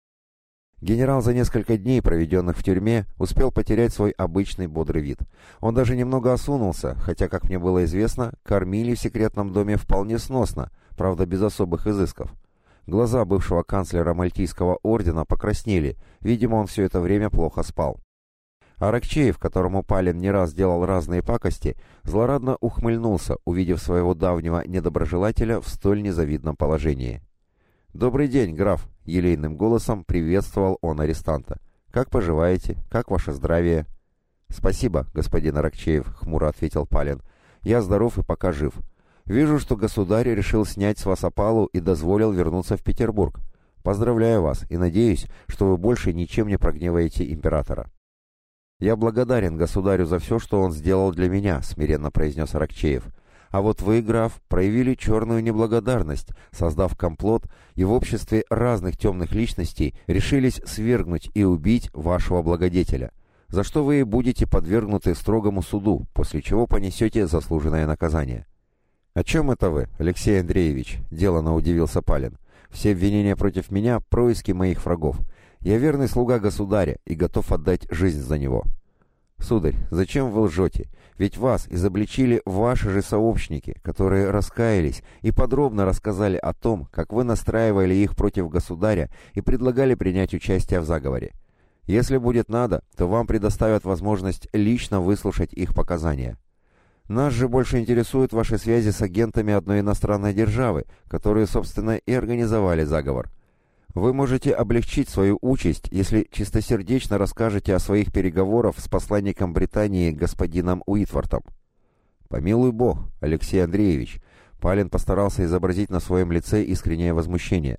Генерал за несколько дней, проведенных в тюрьме, успел потерять свой обычный бодрый вид. Он даже немного осунулся, хотя, как мне было известно, кормили в секретном доме вполне сносно, правда без особых изысков. Глаза бывшего канцлера Мальтийского ордена покраснели, видимо, он все это время плохо спал. Аракчеев, которому Палин не раз делал разные пакости, злорадно ухмыльнулся, увидев своего давнего недоброжелателя в столь незавидном положении. «Добрый день, граф!» — елейным голосом приветствовал он арестанта. «Как поживаете? Как ваше здравие?» «Спасибо, господин Аракчеев», — хмуро ответил Палин. «Я здоров и пока жив. Вижу, что государь решил снять с вас опалу и дозволил вернуться в Петербург. Поздравляю вас и надеюсь, что вы больше ничем не прогневаете императора». «Я благодарен государю за все, что он сделал для меня», — смиренно произнес Аракчеев. А вот вы, граф, проявили черную неблагодарность, создав комплот, и в обществе разных темных личностей решились свергнуть и убить вашего благодетеля, за что вы будете подвергнуты строгому суду, после чего понесете заслуженное наказание. «О чем это вы, Алексей Андреевич?» — делано удивился Палин. «Все обвинения против меня — происки моих врагов. Я верный слуга государя и готов отдать жизнь за него». «Сударь, зачем вы лжете? Ведь вас изобличили ваши же сообщники, которые раскаялись и подробно рассказали о том, как вы настраивали их против государя и предлагали принять участие в заговоре. Если будет надо, то вам предоставят возможность лично выслушать их показания. Нас же больше интересуют ваши связи с агентами одной иностранной державы, которые, собственно, и организовали заговор. Вы можете облегчить свою участь, если чистосердечно расскажете о своих переговорах с посланником Британии господином Уитвортом. Помилуй бог, Алексей Андреевич. Палин постарался изобразить на своем лице искреннее возмущение.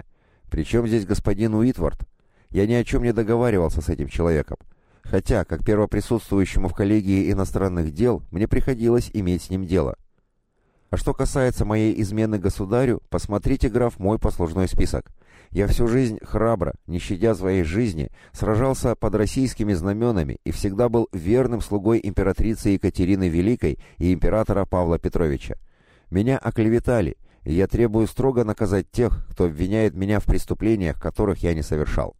Причем здесь господин Уитворт? Я ни о чем не договаривался с этим человеком. Хотя, как первоприсутствующему в коллегии иностранных дел, мне приходилось иметь с ним дело. А что касается моей измены государю, посмотрите, граф, мой послужной список. Я всю жизнь храбро, не щадя своей жизни, сражался под российскими знаменами и всегда был верным слугой императрицы Екатерины Великой и императора Павла Петровича. Меня оклеветали, и я требую строго наказать тех, кто обвиняет меня в преступлениях, которых я не совершал.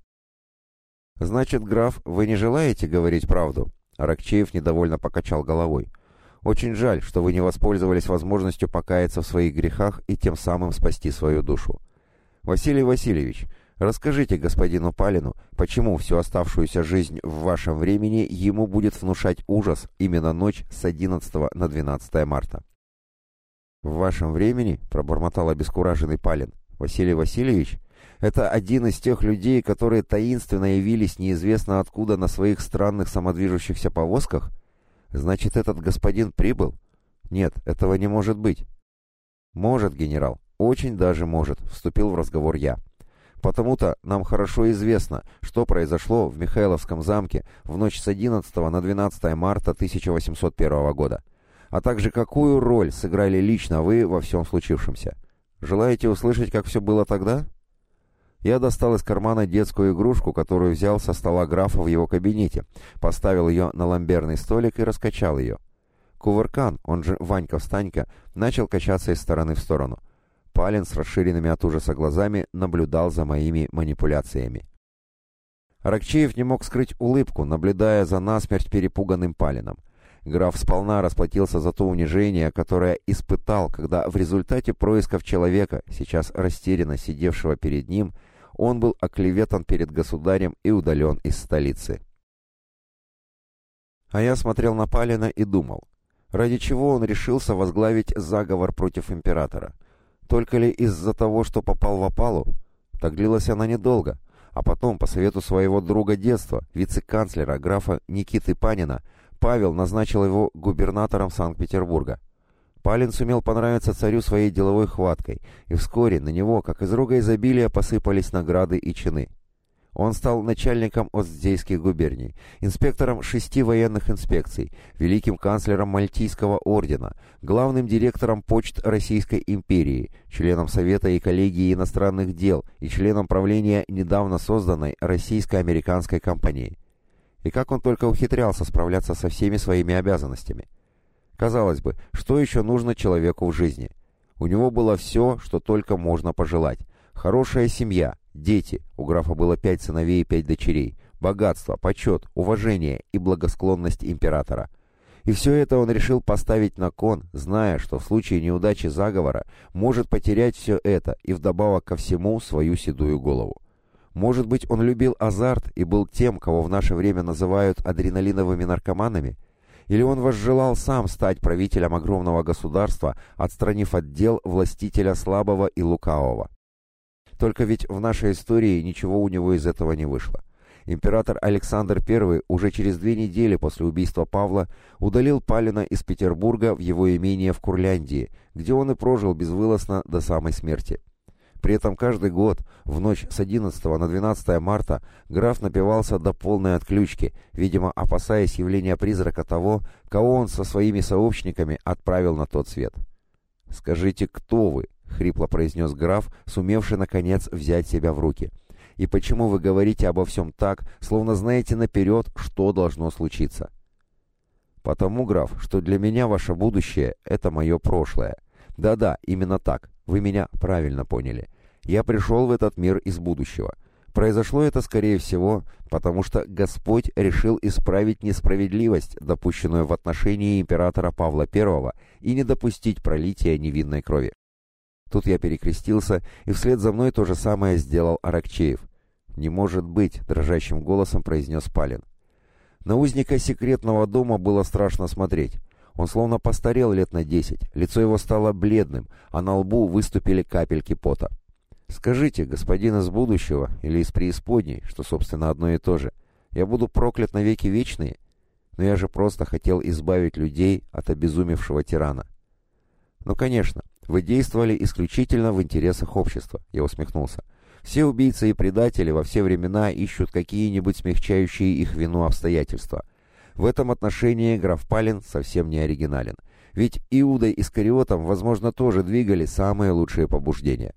«Значит, граф, вы не желаете говорить правду?» Аракчеев недовольно покачал головой. «Очень жаль, что вы не воспользовались возможностью покаяться в своих грехах и тем самым спасти свою душу. Василий Васильевич, расскажите господину Палину, почему всю оставшуюся жизнь в вашем времени ему будет внушать ужас именно ночь с 11 на 12 марта. «В вашем времени?» — пробормотал обескураженный Палин. «Василий Васильевич? Это один из тех людей, которые таинственно явились неизвестно откуда на своих странных самодвижущихся повозках? Значит, этот господин прибыл? Нет, этого не может быть». «Может, генерал. «Очень даже может», — вступил в разговор я. «Потому-то нам хорошо известно, что произошло в Михайловском замке в ночь с 11 на 12 марта 1801 года, а также какую роль сыграли лично вы во всем случившемся. Желаете услышать, как все было тогда?» Я достал из кармана детскую игрушку, которую взял со стола графа в его кабинете, поставил ее на ламберный столик и раскачал ее. Кувыркан, он же Ванька-встанька, начал качаться из стороны в сторону — Палин с расширенными от ужаса глазами наблюдал за моими манипуляциями. Аракчеев не мог скрыть улыбку, наблюдая за насмерть перепуганным Палином. Граф сполна расплатился за то унижение, которое испытал, когда в результате происков человека, сейчас растерянно сидевшего перед ним, он был оклеветан перед государем и удален из столицы. А я смотрел на Палина и думал, ради чего он решился возглавить заговор против императора. Только ли из-за того, что попал в опалу? Так длилась она недолго, а потом, по совету своего друга детства, вице-канцлера графа Никиты Панина, Павел назначил его губернатором Санкт-Петербурга. Палин сумел понравиться царю своей деловой хваткой, и вскоре на него, как из рога изобилия, посыпались награды и чины. Он стал начальником Остзейских губерний, инспектором шести военных инспекций, великим канцлером Мальтийского ордена, главным директором почт Российской империи, членом Совета и коллегии иностранных дел и членом правления недавно созданной Российско-американской компании. И как он только ухитрялся справляться со всеми своими обязанностями. Казалось бы, что еще нужно человеку в жизни? У него было все, что только можно пожелать. Хорошая семья, дети, у графа было пять сыновей и пять дочерей, богатство, почет, уважение и благосклонность императора. И все это он решил поставить на кон, зная, что в случае неудачи заговора может потерять все это и вдобавок ко всему свою седую голову. Может быть, он любил азарт и был тем, кого в наше время называют адреналиновыми наркоманами? Или он возжелал сам стать правителем огромного государства, отстранив от дел властителя слабого и лукавого? Только ведь в нашей истории ничего у него из этого не вышло. Император Александр I уже через две недели после убийства Павла удалил Палина из Петербурга в его имение в Курляндии, где он и прожил безвылазно до самой смерти. При этом каждый год, в ночь с 11 на 12 марта, граф напивался до полной отключки, видимо, опасаясь явления призрака того, кого он со своими сообщниками отправил на тот свет. «Скажите, кто вы?» — хрипло произнес граф, сумевший, наконец, взять себя в руки. «И почему вы говорите обо всем так, словно знаете наперед, что должно случиться?» «Потому, граф, что для меня ваше будущее — это мое прошлое. Да-да, именно так. Вы меня правильно поняли. Я пришел в этот мир из будущего. Произошло это, скорее всего, потому что Господь решил исправить несправедливость, допущенную в отношении императора Павла I, и не допустить пролития невинной крови. Тут я перекрестился, и вслед за мной то же самое сделал Аракчеев. «Не может быть», — дрожащим голосом произнес Палин. На узника секретного дома было страшно смотреть. Он словно постарел лет на десять, лицо его стало бледным, а на лбу выступили капельки пота. «Скажите, господин из будущего или из преисподней, что, собственно, одно и то же, я буду проклят навеки вечные? Но я же просто хотел избавить людей от обезумевшего тирана». «Ну, конечно, вы действовали исключительно в интересах общества», — я усмехнулся. «Все убийцы и предатели во все времена ищут какие-нибудь смягчающие их вину обстоятельства. В этом отношении граф Палин совсем не оригинален. Ведь Иудой Искариотом, возможно, тоже двигали самые лучшие побуждения.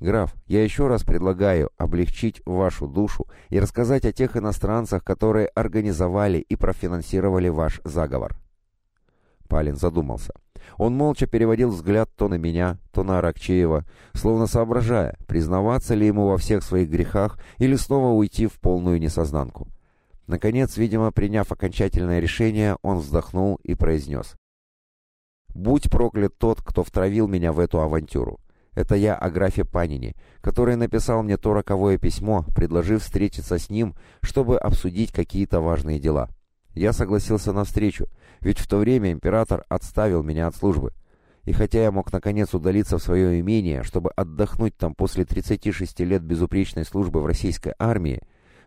Граф, я еще раз предлагаю облегчить вашу душу и рассказать о тех иностранцах, которые организовали и профинансировали ваш заговор. Палин задумался. Он молча переводил взгляд то на меня, то на Аракчеева, словно соображая, признаваться ли ему во всех своих грехах или снова уйти в полную несознанку. Наконец, видимо, приняв окончательное решение, он вздохнул и произнес. «Будь проклят тот, кто втравил меня в эту авантюру. Это я о графе Панине, который написал мне то роковое письмо, предложив встретиться с ним, чтобы обсудить какие-то важные дела. Я согласился на встречу, ведь в то время император отставил меня от службы. И хотя я мог наконец удалиться в свое имение, чтобы отдохнуть там после 36 лет безупречной службы в российской армии,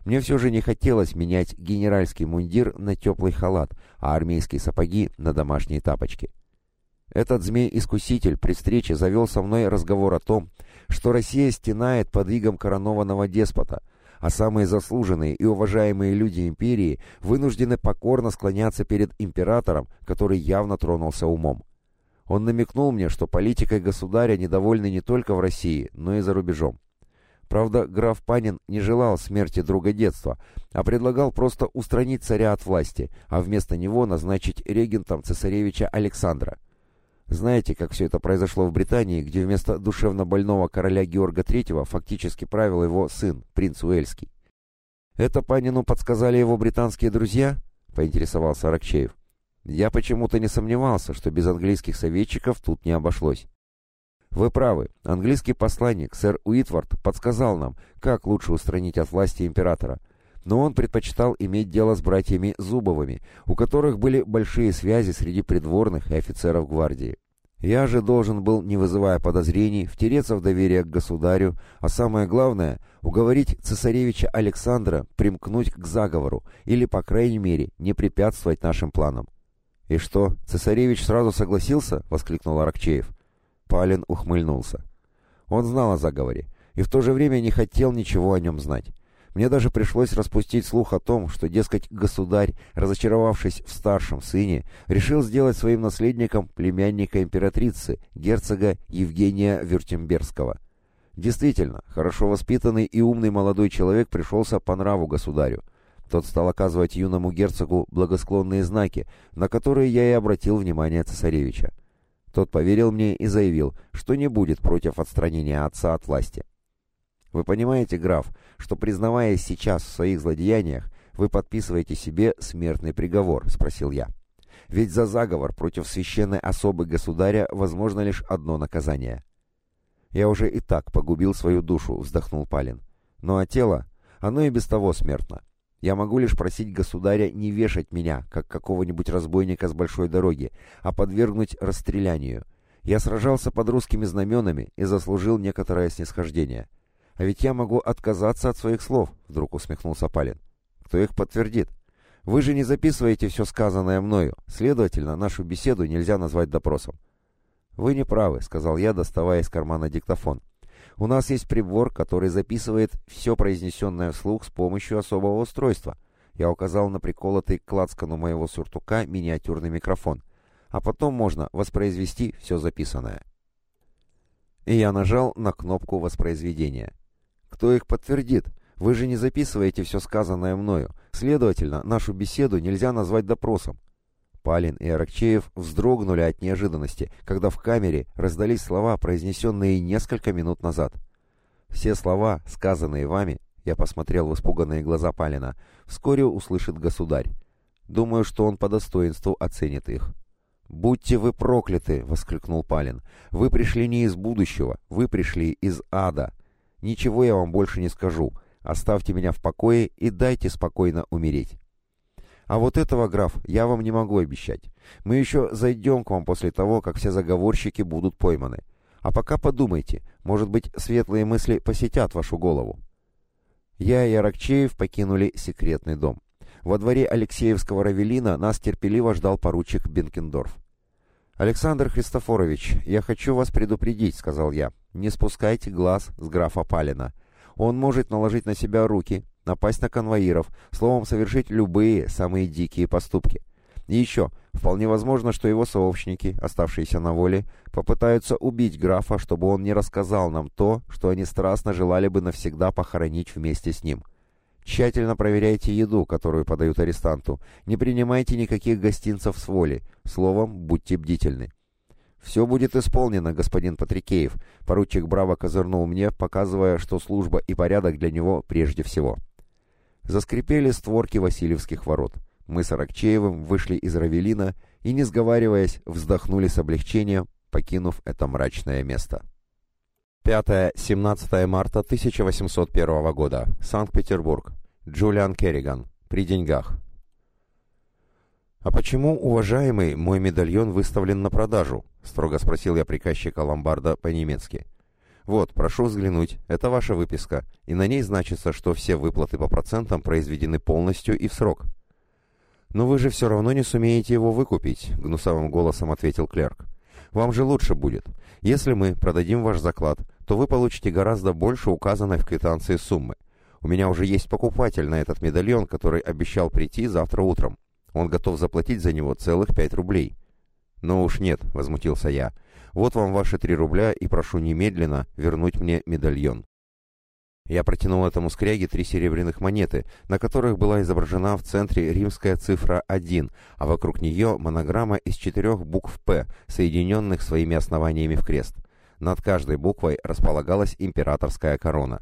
мне все же не хотелось менять генеральский мундир на теплый халат, а армейские сапоги на домашние тапочки. Этот змей-искуситель при встрече завел со мной разговор о том, что Россия стенает под игом коронованного деспота, а самые заслуженные и уважаемые люди империи вынуждены покорно склоняться перед императором, который явно тронулся умом. Он намекнул мне, что политикой государя недовольны не только в России, но и за рубежом. Правда, граф Панин не желал смерти друга детства, а предлагал просто устранить царя от власти, а вместо него назначить регентом цесаревича Александра. Знаете, как все это произошло в Британии, где вместо душевно больного короля Георга III фактически правил его сын, принц Уэльский? «Это Панину подсказали его британские друзья?» — поинтересовался Аракчеев. «Я почему-то не сомневался, что без английских советчиков тут не обошлось». «Вы правы. Английский посланник, сэр Уитвард, подсказал нам, как лучше устранить от власти императора но он предпочитал иметь дело с братьями Зубовыми, у которых были большие связи среди придворных и офицеров гвардии. Я же должен был, не вызывая подозрений, втереться в доверие к государю, а самое главное, уговорить цесаревича Александра примкнуть к заговору или, по крайней мере, не препятствовать нашим планам. «И что, цесаревич сразу согласился?» — воскликнул Аракчеев. Палин ухмыльнулся. Он знал о заговоре и в то же время не хотел ничего о нем знать. Мне даже пришлось распустить слух о том, что, дескать, государь, разочаровавшись в старшем сыне, решил сделать своим наследником племянника императрицы, герцога Евгения Вюртемберского. Действительно, хорошо воспитанный и умный молодой человек пришелся по нраву государю. Тот стал оказывать юному герцогу благосклонные знаки, на которые я и обратил внимание цесаревича. Тот поверил мне и заявил, что не будет против отстранения отца от власти. Вы понимаете, граф, что, признаваясь сейчас в своих злодеяниях, вы подписываете себе смертный приговор?» — спросил я. «Ведь за заговор против священной особы государя возможно лишь одно наказание». «Я уже и так погубил свою душу», — вздохнул Палин. «Ну а тело? Оно и без того смертно. Я могу лишь просить государя не вешать меня, как какого-нибудь разбойника с большой дороги, а подвергнуть расстрелянию. Я сражался под русскими знаменами и заслужил некоторое снисхождение». «А ведь я могу отказаться от своих слов», — вдруг усмехнулся Палин. «Кто их подтвердит? Вы же не записываете все сказанное мною, следовательно, нашу беседу нельзя назвать допросом». «Вы не правы», — сказал я, доставая из кармана диктофон. «У нас есть прибор, который записывает все произнесенное вслух с помощью особого устройства». Я указал на приколотый к лацкану моего сюртука миниатюрный микрофон. А потом можно воспроизвести все записанное. И я нажал на кнопку воспроизведения. Кто их подтвердит? Вы же не записываете все сказанное мною. Следовательно, нашу беседу нельзя назвать допросом. Палин и Аракчеев вздрогнули от неожиданности, когда в камере раздались слова, произнесенные несколько минут назад. Все слова, сказанные вами, я посмотрел в испуганные глаза Палина, вскоре услышит государь. Думаю, что он по достоинству оценит их. «Будьте вы прокляты!» — воскликнул Палин. «Вы пришли не из будущего, вы пришли из ада. Ничего я вам больше не скажу. Оставьте меня в покое и дайте спокойно умереть. А вот этого, граф, я вам не могу обещать. Мы еще зайдем к вам после того, как все заговорщики будут пойманы. А пока подумайте, может быть, светлые мысли посетят вашу голову. Я и Аракчеев покинули секретный дом. Во дворе Алексеевского Равелина нас терпеливо ждал поручик Бенкендорф. «Александр Христофорович, я хочу вас предупредить», — сказал я. «Не спускайте глаз с графа Палина. Он может наложить на себя руки, напасть на конвоиров, словом, совершить любые самые дикие поступки. И еще, вполне возможно, что его сообщники, оставшиеся на воле, попытаются убить графа, чтобы он не рассказал нам то, что они страстно желали бы навсегда похоронить вместе с ним. Тщательно проверяйте еду, которую подают арестанту. Не принимайте никаких гостинцев с воли. Словом, будьте бдительны. «Все будет исполнено, господин Патрикеев», — поручик браво козырнул мне, показывая, что служба и порядок для него прежде всего. Заскрипели створки Васильевских ворот. Мы с Аракчеевым вышли из Равелина и, не сговариваясь, вздохнули с облегчением, покинув это мрачное место. 5-17 марта 1801 года. Санкт-Петербург. Джулиан Керриган. При деньгах. «А почему, уважаемый, мой медальон выставлен на продажу?» — строго спросил я приказчика ломбарда по-немецки. «Вот, прошу взглянуть, это ваша выписка, и на ней значится, что все выплаты по процентам произведены полностью и в срок». «Но вы же все равно не сумеете его выкупить», — гнусовым голосом ответил клерк. Вам же лучше будет. Если мы продадим ваш заклад, то вы получите гораздо больше указанной в квитанции суммы. У меня уже есть покупатель на этот медальон, который обещал прийти завтра утром. Он готов заплатить за него целых пять рублей». «Ну уж нет», — возмутился я. «Вот вам ваши три рубля и прошу немедленно вернуть мне медальон». Я протянул этому скряге три серебряных монеты, на которых была изображена в центре римская цифра 1, а вокруг нее монограмма из четырех букв «П», соединенных своими основаниями в крест. Над каждой буквой располагалась императорская корона.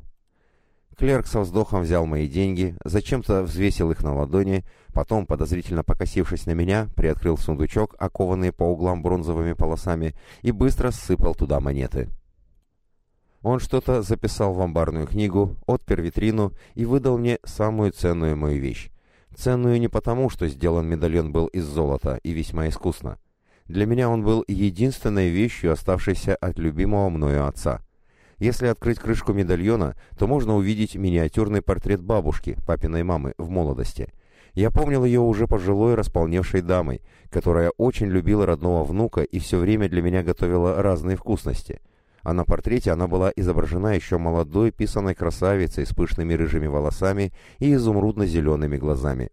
Клерк со вздохом взял мои деньги, зачем-то взвесил их на ладони, потом, подозрительно покосившись на меня, приоткрыл сундучок, окованный по углам бронзовыми полосами, и быстро сыпал туда монеты. Он что-то записал в амбарную книгу, отпер витрину и выдал мне самую ценную мою вещь. Ценную не потому, что сделан медальон был из золота и весьма искусно. Для меня он был единственной вещью, оставшейся от любимого мною отца. Если открыть крышку медальона, то можно увидеть миниатюрный портрет бабушки, папиной мамы, в молодости. Я помнил ее уже пожилой, располневшей дамой, которая очень любила родного внука и все время для меня готовила разные вкусности – а на портрете она была изображена еще молодой писаной красавицей с пышными рыжими волосами и изумрудно-зелеными глазами.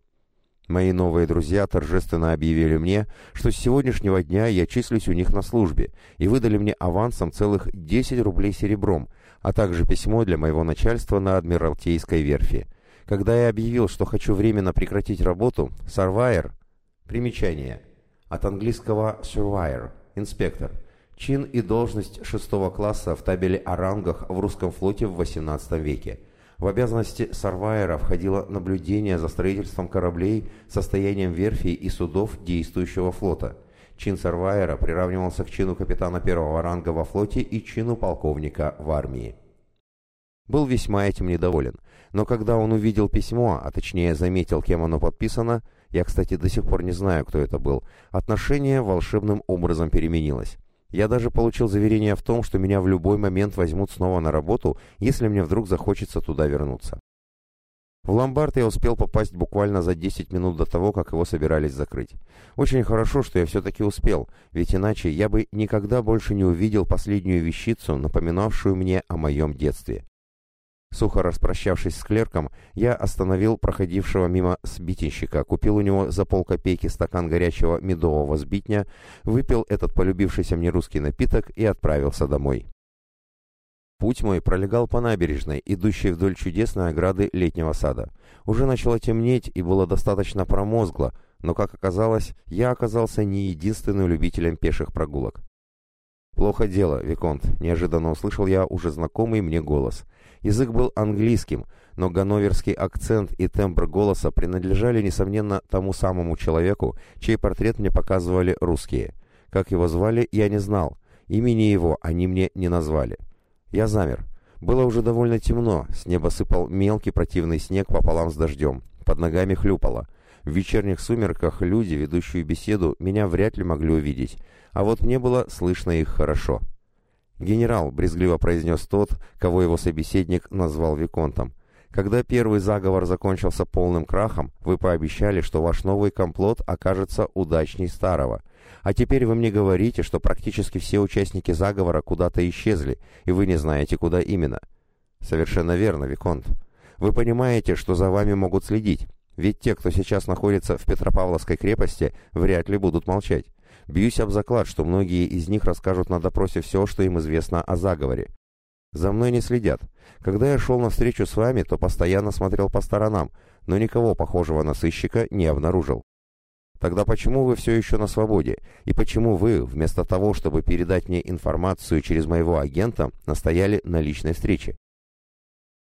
Мои новые друзья торжественно объявили мне, что с сегодняшнего дня я числюсь у них на службе, и выдали мне авансом целых 10 рублей серебром, а также письмо для моего начальства на Адмиралтейской верфи. Когда я объявил, что хочу временно прекратить работу, Сарвайер, примечание, от английского surveyor, инспектор, Чин и должность шестого класса в табеле о рангах в русском флоте в XVIII веке. В обязанности Сарвайера входило наблюдение за строительством кораблей, состоянием верфей и судов действующего флота. Чин Сарвайера приравнивался к чину капитана первого ранга во флоте и чину полковника в армии. Был весьма этим недоволен, но когда он увидел письмо, а точнее заметил, кем оно подписано, я, кстати, до сих пор не знаю, кто это был, отношение волшебным образом переменилось. Я даже получил заверение в том, что меня в любой момент возьмут снова на работу, если мне вдруг захочется туда вернуться. В ломбард я успел попасть буквально за 10 минут до того, как его собирались закрыть. Очень хорошо, что я все-таки успел, ведь иначе я бы никогда больше не увидел последнюю вещицу, напоминавшую мне о моем детстве. Сухо распрощавшись с клерком, я остановил проходившего мимо сбитенщика, купил у него за полкопейки стакан горячего медового сбитня, выпил этот полюбившийся мне русский напиток и отправился домой. Путь мой пролегал по набережной, идущей вдоль чудесной ограды летнего сада. Уже начало темнеть и было достаточно промозгло, но, как оказалось, я оказался не единственным любителем пеших прогулок. «Плохо дело, Виконт», — неожиданно услышал я уже знакомый мне голос. Язык был английским, но ганноверский акцент и тембр голоса принадлежали, несомненно, тому самому человеку, чей портрет мне показывали русские. Как его звали, я не знал. Имени его они мне не назвали. Я замер. Было уже довольно темно, с неба сыпал мелкий противный снег пополам с дождем. Под ногами хлюпало. В вечерних сумерках люди, ведущие беседу, меня вряд ли могли увидеть а вот мне было слышно их хорошо. «Генерал», — брезгливо произнес тот, кого его собеседник назвал Виконтом, «когда первый заговор закончился полным крахом, вы пообещали, что ваш новый комплот окажется удачней старого. А теперь вы мне говорите, что практически все участники заговора куда-то исчезли, и вы не знаете, куда именно». «Совершенно верно, Виконт. Вы понимаете, что за вами могут следить, ведь те, кто сейчас находится в Петропавловской крепости, вряд ли будут молчать. Бьюсь об заклад, что многие из них расскажут на допросе все, что им известно о заговоре. За мной не следят. Когда я шел навстречу с вами, то постоянно смотрел по сторонам, но никого похожего на сыщика не обнаружил. Тогда почему вы все еще на свободе? И почему вы, вместо того, чтобы передать мне информацию через моего агента, настояли на личной встрече?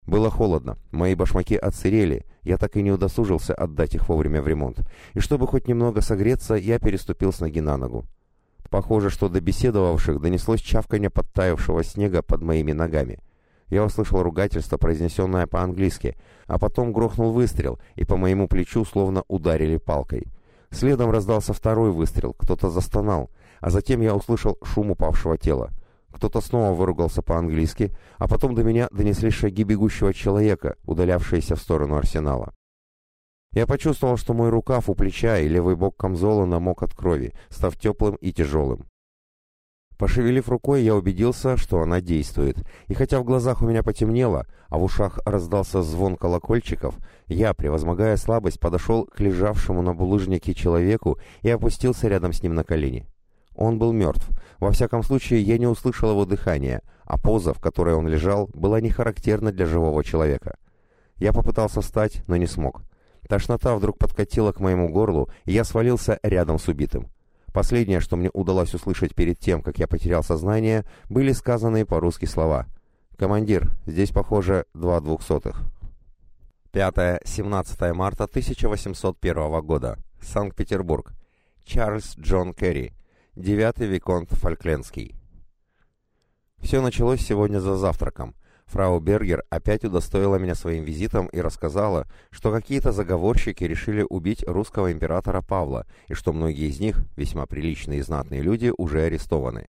Было холодно, мои башмаки отсырели, я так и не удосужился отдать их вовремя в ремонт. И чтобы хоть немного согреться, я переступил с ноги на ногу. Похоже, что до беседовавших донеслось чавканье подтаявшего снега под моими ногами. Я услышал ругательство, произнесенное по-английски, а потом грохнул выстрел, и по моему плечу словно ударили палкой. Следом раздался второй выстрел, кто-то застонал, а затем я услышал шум упавшего тела. Кто-то снова выругался по-английски, а потом до меня донеслись шаги бегущего человека, удалявшиеся в сторону арсенала. Я почувствовал, что мой рукав у плеча и левый бок камзола намок от крови, став теплым и тяжелым. Пошевелив рукой, я убедился, что она действует, и хотя в глазах у меня потемнело, а в ушах раздался звон колокольчиков, я, превозмогая слабость, подошел к лежавшему на булыжнике человеку и опустился рядом с ним на колени. Он был мертв. Во всяком случае, я не услышал его дыхания, а поза, в которой он лежал, была не характерна для живого человека. Я попытался встать, но не смог. Тошнота вдруг подкатила к моему горлу, и я свалился рядом с убитым. Последнее, что мне удалось услышать перед тем, как я потерял сознание, были сказанные по-русски слова. «Командир, здесь, похоже, два двухсотых». 5-17 марта 1801 года. Санкт-Петербург. Чарльз Джон Керри. Девятый Виконт Фольклендский. Все началось сегодня за завтраком. Фрау Бергер опять удостоила меня своим визитом и рассказала, что какие-то заговорщики решили убить русского императора Павла, и что многие из них, весьма приличные и знатные люди, уже арестованы.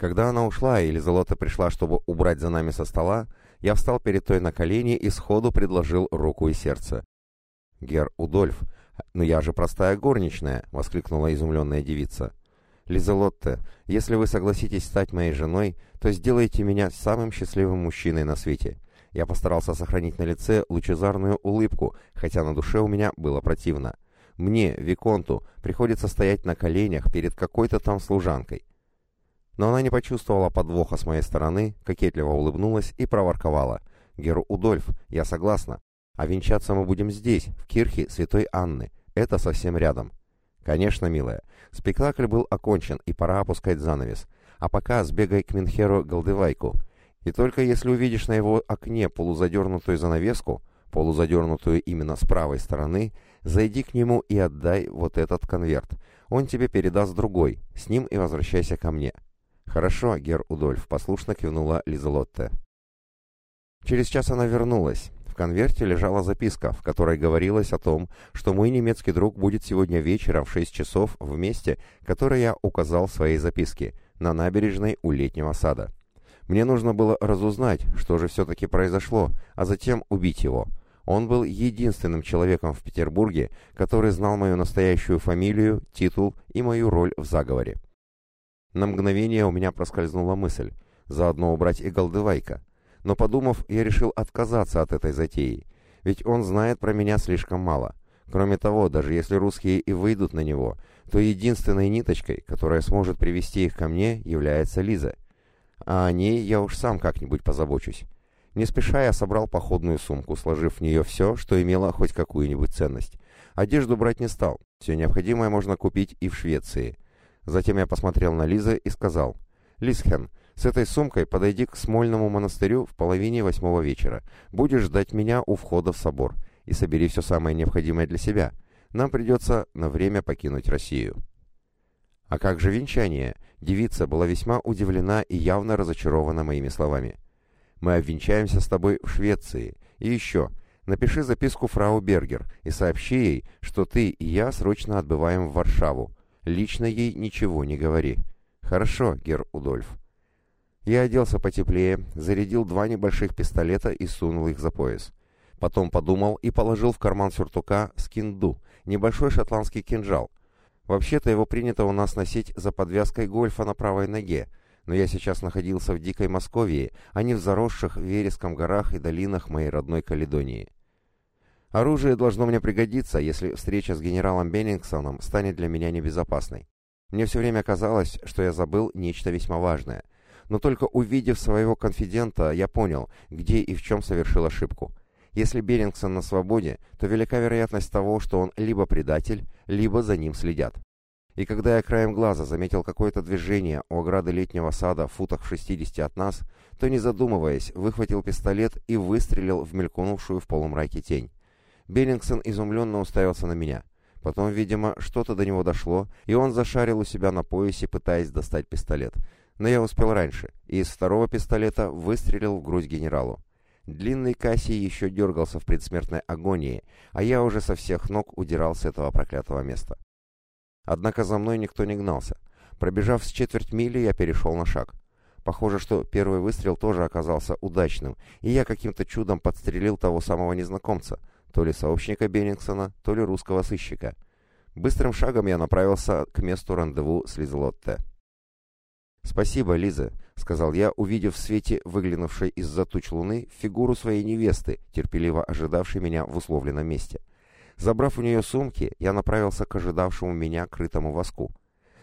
Когда она ушла, и Елизавета пришла, чтобы убрать за нами со стола, я встал перед той на колени и сходу предложил руку и сердце. «Гер Удольф, но я же простая горничная!» — воскликнула изумленная девица. «Лизелотте, если вы согласитесь стать моей женой, то сделайте меня самым счастливым мужчиной на свете». Я постарался сохранить на лице лучезарную улыбку, хотя на душе у меня было противно. Мне, Виконту, приходится стоять на коленях перед какой-то там служанкой. Но она не почувствовала подвоха с моей стороны, кокетливо улыбнулась и проворковала. «Геру Удольф, я согласна. А венчаться мы будем здесь, в кирхе Святой Анны. Это совсем рядом». «Конечно, милая. Спектакль был окончен, и пора опускать занавес. А пока сбегай к Минхеру Голдевайку. И только если увидишь на его окне полузадернутую занавеску, полузадернутую именно с правой стороны, зайди к нему и отдай вот этот конверт. Он тебе передаст другой. С ним и возвращайся ко мне». «Хорошо, гер Удольф», — послушно кивнула Лизелотте. Через час она вернулась. Конверте лежала записка, в которой говорилось о том, что мой немецкий друг будет сегодня вечером в 6 часов в месте, которое я указал в своей записке, на набережной у летнего сада. Мне нужно было разузнать, что же все-таки произошло, а затем убить его. Он был единственным человеком в Петербурге, который знал мою настоящую фамилию, титул и мою роль в заговоре. На мгновение у меня проскользнула мысль, заодно убрать и Голдывайка. Но подумав, я решил отказаться от этой затеи, ведь он знает про меня слишком мало. Кроме того, даже если русские и выйдут на него, то единственной ниточкой, которая сможет привести их ко мне, является Лиза. А о ней я уж сам как-нибудь позабочусь. Не спеша я собрал походную сумку, сложив в нее все, что имело хоть какую-нибудь ценность. Одежду брать не стал, все необходимое можно купить и в Швеции. Затем я посмотрел на Лизы и сказал, «Лизхен, с этой сумкой подойди к Смольному монастырю в половине восьмого вечера. Будешь ждать меня у входа в собор и собери все самое необходимое для себя. Нам придется на время покинуть Россию». «А как же венчание?» Девица была весьма удивлена и явно разочарована моими словами. «Мы обвенчаемся с тобой в Швеции. И еще, напиши записку фрау Бергер и сообщи ей, что ты и я срочно отбываем в Варшаву. Лично ей ничего не говори. Хорошо, гер Удольф. Я оделся потеплее, зарядил два небольших пистолета и сунул их за пояс. Потом подумал и положил в карман сюртука скинду, небольшой шотландский кинжал. Вообще-то его принято у нас носить за подвязкой гольфа на правой ноге, но я сейчас находился в дикой Московии, а не в заросших вереском горах и долинах моей родной Каледонии. Оружие должно мне пригодиться, если встреча с генералом Беннингсоном станет для меня небезопасной. Мне все время казалось, что я забыл нечто весьма важное. Но только увидев своего конфидента, я понял, где и в чем совершил ошибку. Если Берингсон на свободе, то велика вероятность того, что он либо предатель, либо за ним следят. И когда я краем глаза заметил какое-то движение у ограды летнего сада в футах в 60 от нас, то, не задумываясь, выхватил пистолет и выстрелил в мелькнувшую в полумраке тень. Беллингсон изумленно уставился на меня. Потом, видимо, что-то до него дошло, и он зашарил у себя на поясе, пытаясь достать пистолет. Но я успел раньше, и из второго пистолета выстрелил в грудь генералу. Длинный Кассий еще дергался в предсмертной агонии, а я уже со всех ног удирал с этого проклятого места. Однако за мной никто не гнался. Пробежав с четверть мили, я перешел на шаг. Похоже, что первый выстрел тоже оказался удачным, и я каким-то чудом подстрелил того самого незнакомца — то ли сообщника Беннингсона, то ли русского сыщика. Быстрым шагом я направился к месту рандеву с Лизелотте. «Спасибо, Лиза», — сказал я, увидев в свете выглянувшей из-за туч луны фигуру своей невесты, терпеливо ожидавшей меня в условленном месте. Забрав у нее сумки, я направился к ожидавшему меня крытому воску.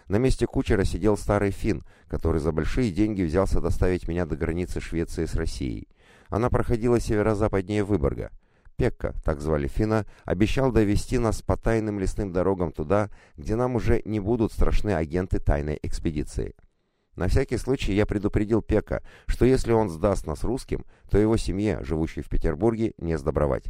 На месте кучера сидел старый фин, который за большие деньги взялся доставить меня до границы Швеции с Россией. Она проходила северо-западнее Выборга. Пекка, так звали Фина, обещал довести нас по тайным лесным дорогам туда, где нам уже не будут страшны агенты тайной экспедиции. На всякий случай я предупредил Пека, что если он сдаст нас русским, то его семье, живущей в Петербурге, не сдобровать.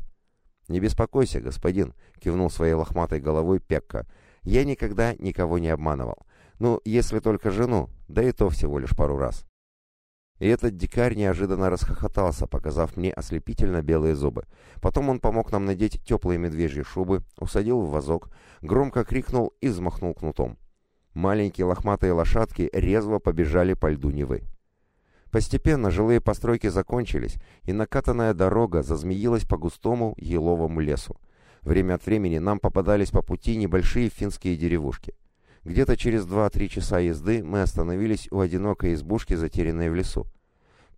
«Не беспокойся, господин», — кивнул своей лохматой головой Пекка. «Я никогда никого не обманывал. Ну, если только жену, да и то всего лишь пару раз». И этот дикарь неожиданно расхохотался, показав мне ослепительно белые зубы. Потом он помог нам надеть теплые медвежьи шубы, усадил в вазок, громко крикнул и взмахнул кнутом. Маленькие лохматые лошадки резво побежали по льду Невы. Постепенно жилые постройки закончились, и накатанная дорога зазмеилась по густому еловому лесу. Время от времени нам попадались по пути небольшие финские деревушки. Где-то через 2-3 часа езды мы остановились у одинокой избушки, затерянной в лесу.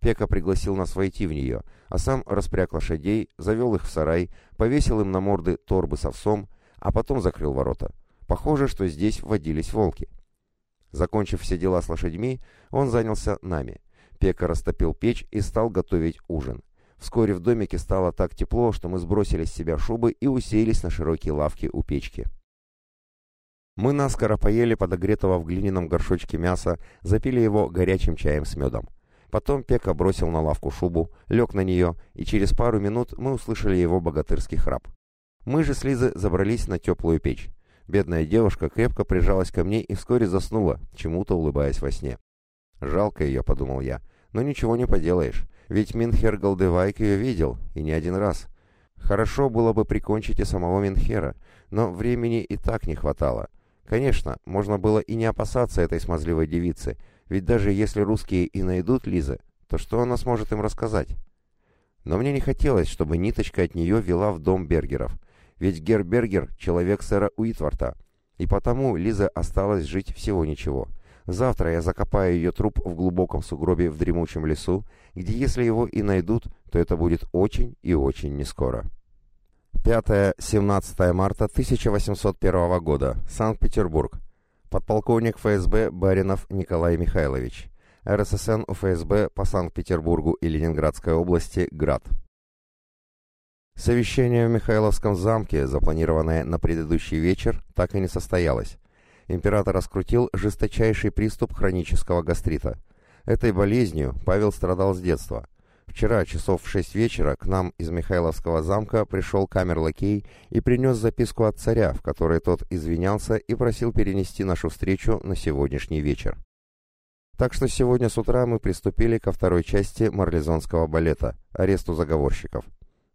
Пека пригласил нас войти в нее, а сам распряг лошадей, завел их в сарай, повесил им на морды торбы с овсом, а потом закрыл ворота. Похоже, что здесь водились волки. Закончив все дела с лошадьми, он занялся нами. Пека растопил печь и стал готовить ужин. Вскоре в домике стало так тепло, что мы сбросили с себя шубы и уселись на широкие лавки у печки. Мы наскоро поели подогретого в глиняном горшочке мяса, запили его горячим чаем с медом. Потом Пека бросил на лавку шубу, лег на нее, и через пару минут мы услышали его богатырский храп. Мы же с Лизой забрались на теплую печь. Бедная девушка крепко прижалась ко мне и вскоре заснула, чему-то улыбаясь во сне. «Жалко ее», — подумал я, — «но ничего не поделаешь, ведь Минхер Голдевайк ее видел, и не один раз. Хорошо было бы прикончить и самого Минхера, но времени и так не хватало. Конечно, можно было и не опасаться этой смазливой девицы, ведь даже если русские и найдут Лизы, то что она сможет им рассказать?» Но мне не хотелось, чтобы ниточка от нее вела в дом Бергеров — ведь Гербергер — человек сэра Уитворта, и потому Лиза осталась жить всего ничего. Завтра я закопаю ее труп в глубоком сугробе в дремучем лесу, где если его и найдут, то это будет очень и очень нескоро. 5-17 марта 1801 года. Санкт-Петербург. Подполковник ФСБ Баринов Николай Михайлович. РССН УФСБ по Санкт-Петербургу и Ленинградской области, Град. Совещание в Михайловском замке, запланированное на предыдущий вечер, так и не состоялось. Император раскрутил жесточайший приступ хронического гастрита. Этой болезнью Павел страдал с детства. Вчера, часов в шесть вечера, к нам из Михайловского замка пришел камер-лакей и принес записку от царя, в которой тот извинялся и просил перенести нашу встречу на сегодняшний вечер. Так что сегодня с утра мы приступили ко второй части марлезонского балета – аресту заговорщиков.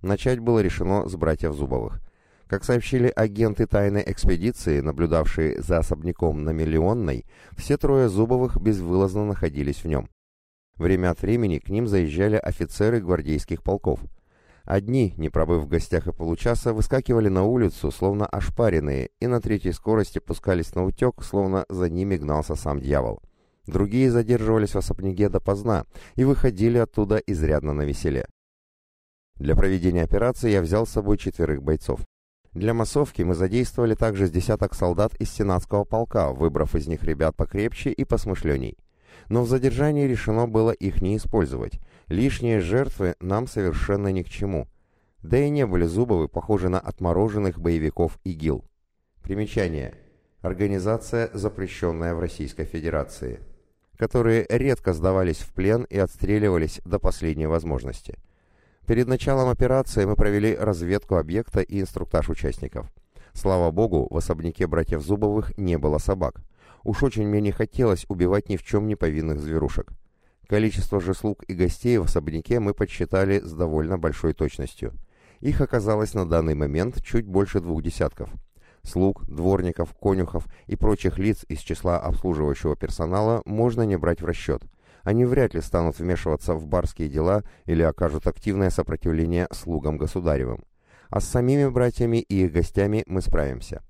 Начать было решено с братьев Зубовых. Как сообщили агенты тайной экспедиции, наблюдавшие за особняком на Миллионной, все трое Зубовых безвылазно находились в нем. Время от времени к ним заезжали офицеры гвардейских полков. Одни, не пробыв в гостях и получаса, выскакивали на улицу, словно ошпаренные, и на третьей скорости пускались на утек, словно за ними гнался сам дьявол. Другие задерживались в особняке допоздна и выходили оттуда изрядно на веселе. Для проведения операции я взял с собой четверых бойцов. Для массовки мы задействовали также с десяток солдат из сенатского полка, выбрав из них ребят покрепче и посмышленней. Но в задержании решено было их не использовать. Лишние жертвы нам совершенно ни к чему. Да и не были Зубовы похожи на отмороженных боевиков ИГИЛ. Примечание. Организация, запрещенная в Российской Федерации. Которые редко сдавались в плен и отстреливались до последней возможности. Перед началом операции мы провели разведку объекта и инструктаж участников. Слава богу, в особняке братьев Зубовых не было собак. Уж очень мне не хотелось убивать ни в чем не повинных зверушек. Количество же слуг и гостей в особняке мы подсчитали с довольно большой точностью. Их оказалось на данный момент чуть больше двух десятков. Слуг, дворников, конюхов и прочих лиц из числа обслуживающего персонала можно не брать в расчет – они вряд ли станут вмешиваться в барские дела или окажут активное сопротивление слугам государевым. А с самими братьями и их гостями мы справимся.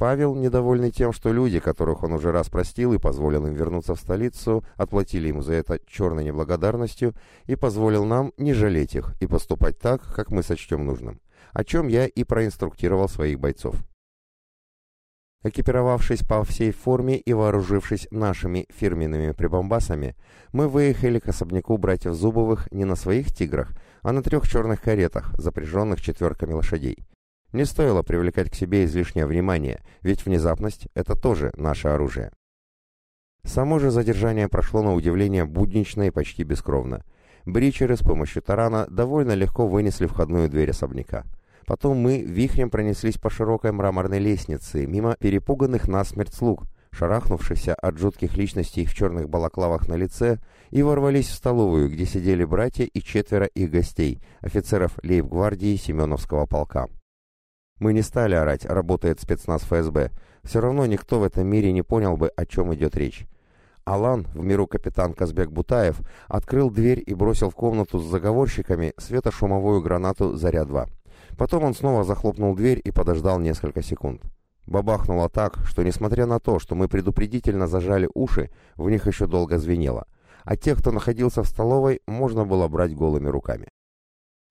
Павел, недовольный тем, что люди, которых он уже раз простил и позволил им вернуться в столицу, отплатили ему за это черной неблагодарностью и позволил нам не жалеть их и поступать так, как мы сочтем нужным, о чем я и проинструктировал своих бойцов. Экипировавшись по всей форме и вооружившись нашими фирменными прибамбасами, мы выехали к особняку братьев Зубовых не на своих «Тиграх», а на трех черных каретах, запряженных четверками лошадей. Не стоило привлекать к себе излишнее внимание, ведь внезапность — это тоже наше оружие. Само же задержание прошло на удивление буднично и почти бескровно. Бричеры с помощью тарана довольно легко вынесли входную дверь особняка. Потом мы вихрем пронеслись по широкой мраморной лестнице, мимо перепуганных насмерть слуг, шарахнувшихся от жутких личностей в черных балаклавах на лице, и ворвались в столовую, где сидели братья и четверо их гостей, офицеров лейб-гвардии Семеновского полка. Мы не стали орать «работает спецназ ФСБ», все равно никто в этом мире не понял бы, о чем идет речь. Алан, в миру капитан Казбек Бутаев, открыл дверь и бросил в комнату с заговорщиками светошумовую гранату «Заря-2». Потом он снова захлопнул дверь и подождал несколько секунд. Бабахнуло так, что несмотря на то, что мы предупредительно зажали уши, в них еще долго звенело. А тех, кто находился в столовой, можно было брать голыми руками.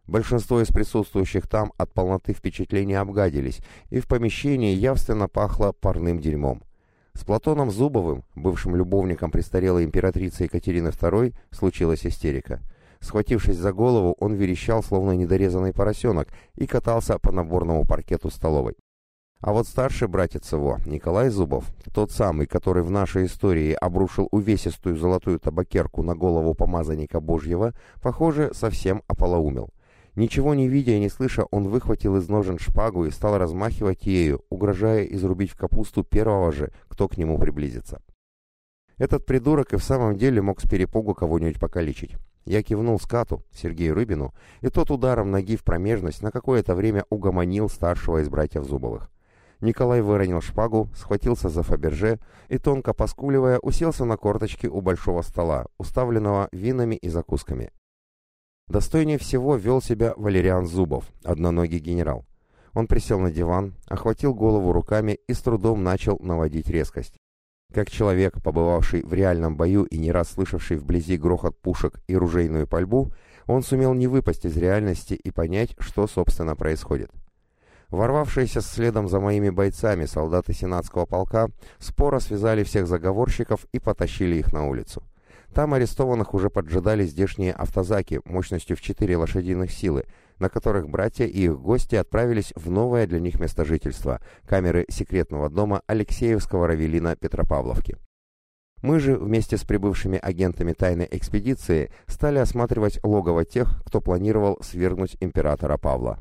Большинство из присутствующих там от полноты впечатления обгадились, и в помещении явственно пахло парным дерьмом. С Платоном Зубовым, бывшим любовником престарелой императрицы Екатерины II, случилась истерика. Схватившись за голову, он верещал, словно недорезанный поросенок, и катался по наборному паркету столовой. А вот старший братец его, Николай Зубов, тот самый, который в нашей истории обрушил увесистую золотую табакерку на голову помазанника Божьего, похоже, совсем ополоумел. Ничего не видя и не слыша, он выхватил из ножен шпагу и стал размахивать ею, угрожая изрубить в капусту первого же, кто к нему приблизится. Этот придурок и в самом деле мог с перепугу кого-нибудь покалечить. Я кивнул скату, Сергею Рыбину, и тот ударом ноги в промежность на какое-то время угомонил старшего из братьев Зубовых. Николай выронил шпагу, схватился за Фаберже и, тонко поскуливая, уселся на корточки у большого стола, уставленного винами и закусками. Достойнее всего вел себя Валериан Зубов, одноногий генерал. Он присел на диван, охватил голову руками и с трудом начал наводить резкость. Как человек, побывавший в реальном бою и не раз слышавший вблизи грохот пушек и ружейную пальбу, он сумел не выпасть из реальности и понять, что, собственно, происходит. Ворвавшиеся следом за моими бойцами солдаты сенатского полка споро связали всех заговорщиков и потащили их на улицу. Там арестованных уже поджидали здешние автозаки мощностью в четыре лошадиных силы, на которых братья и их гости отправились в новое для них место жительства – камеры секретного дома Алексеевского Равелина Петропавловки. Мы же вместе с прибывшими агентами тайной экспедиции стали осматривать логово тех, кто планировал свергнуть императора Павла.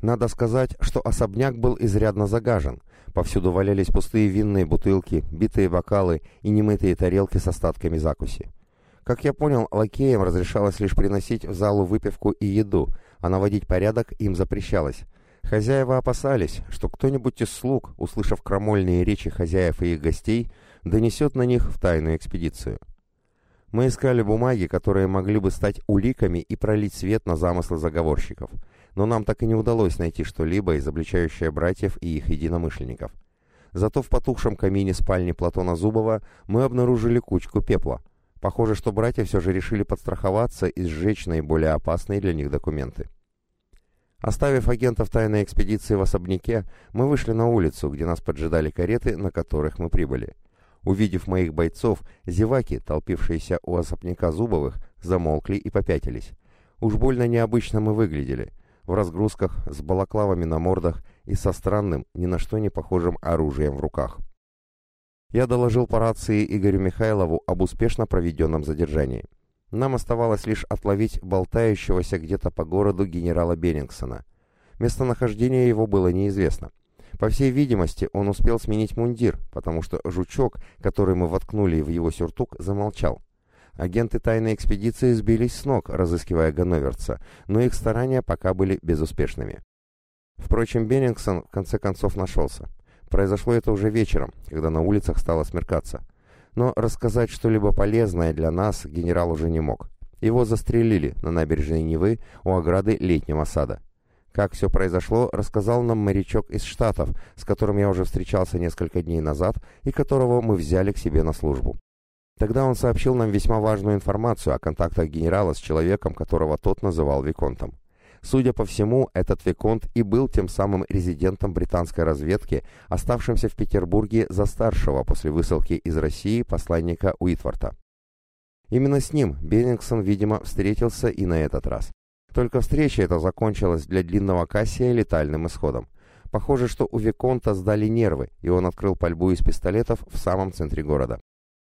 Надо сказать, что особняк был изрядно загажен. Повсюду валялись пустые винные бутылки, битые бокалы и немытые тарелки с остатками закуси. Как я понял, лакеям разрешалось лишь приносить в залу выпивку и еду, а наводить порядок им запрещалось. Хозяева опасались, что кто-нибудь из слуг, услышав крамольные речи хозяев и их гостей, донесет на них в тайную экспедицию. Мы искали бумаги, которые могли бы стать уликами и пролить свет на замыслы заговорщиков, но нам так и не удалось найти что-либо, изобличающее братьев и их единомышленников. Зато в потухшем камине спальни Платона Зубова мы обнаружили кучку пепла — Похоже, что братья все же решили подстраховаться и сжечь наиболее опасные для них документы. Оставив агентов тайной экспедиции в особняке, мы вышли на улицу, где нас поджидали кареты, на которых мы прибыли. Увидев моих бойцов, зеваки, толпившиеся у особняка Зубовых, замолкли и попятились. Уж больно необычно мы выглядели. В разгрузках, с балаклавами на мордах и со странным, ни на что не похожим оружием в руках. Я доложил по рации Игорю Михайлову об успешно проведенном задержании. Нам оставалось лишь отловить болтающегося где-то по городу генерала Беннингсона. Местонахождение его было неизвестно. По всей видимости, он успел сменить мундир, потому что жучок, который мы воткнули в его сюртук, замолчал. Агенты тайной экспедиции сбились с ног, разыскивая Ганноверца, но их старания пока были безуспешными. Впрочем, Беннингсон в конце концов нашелся. Произошло это уже вечером, когда на улицах стало смеркаться. Но рассказать что-либо полезное для нас генерал уже не мог. Его застрелили на набережной Невы у ограды летнего сада. Как все произошло, рассказал нам морячок из Штатов, с которым я уже встречался несколько дней назад и которого мы взяли к себе на службу. Тогда он сообщил нам весьма важную информацию о контактах генерала с человеком, которого тот называл Виконтом. Судя по всему, этот Виконт и был тем самым резидентом британской разведки, оставшимся в Петербурге за старшего после высылки из России посланника Уитворта. Именно с ним Беннингсон, видимо, встретился и на этот раз. Только встреча эта закончилась для длинного Кассия летальным исходом. Похоже, что у Виконта сдали нервы, и он открыл пальбу из пистолетов в самом центре города.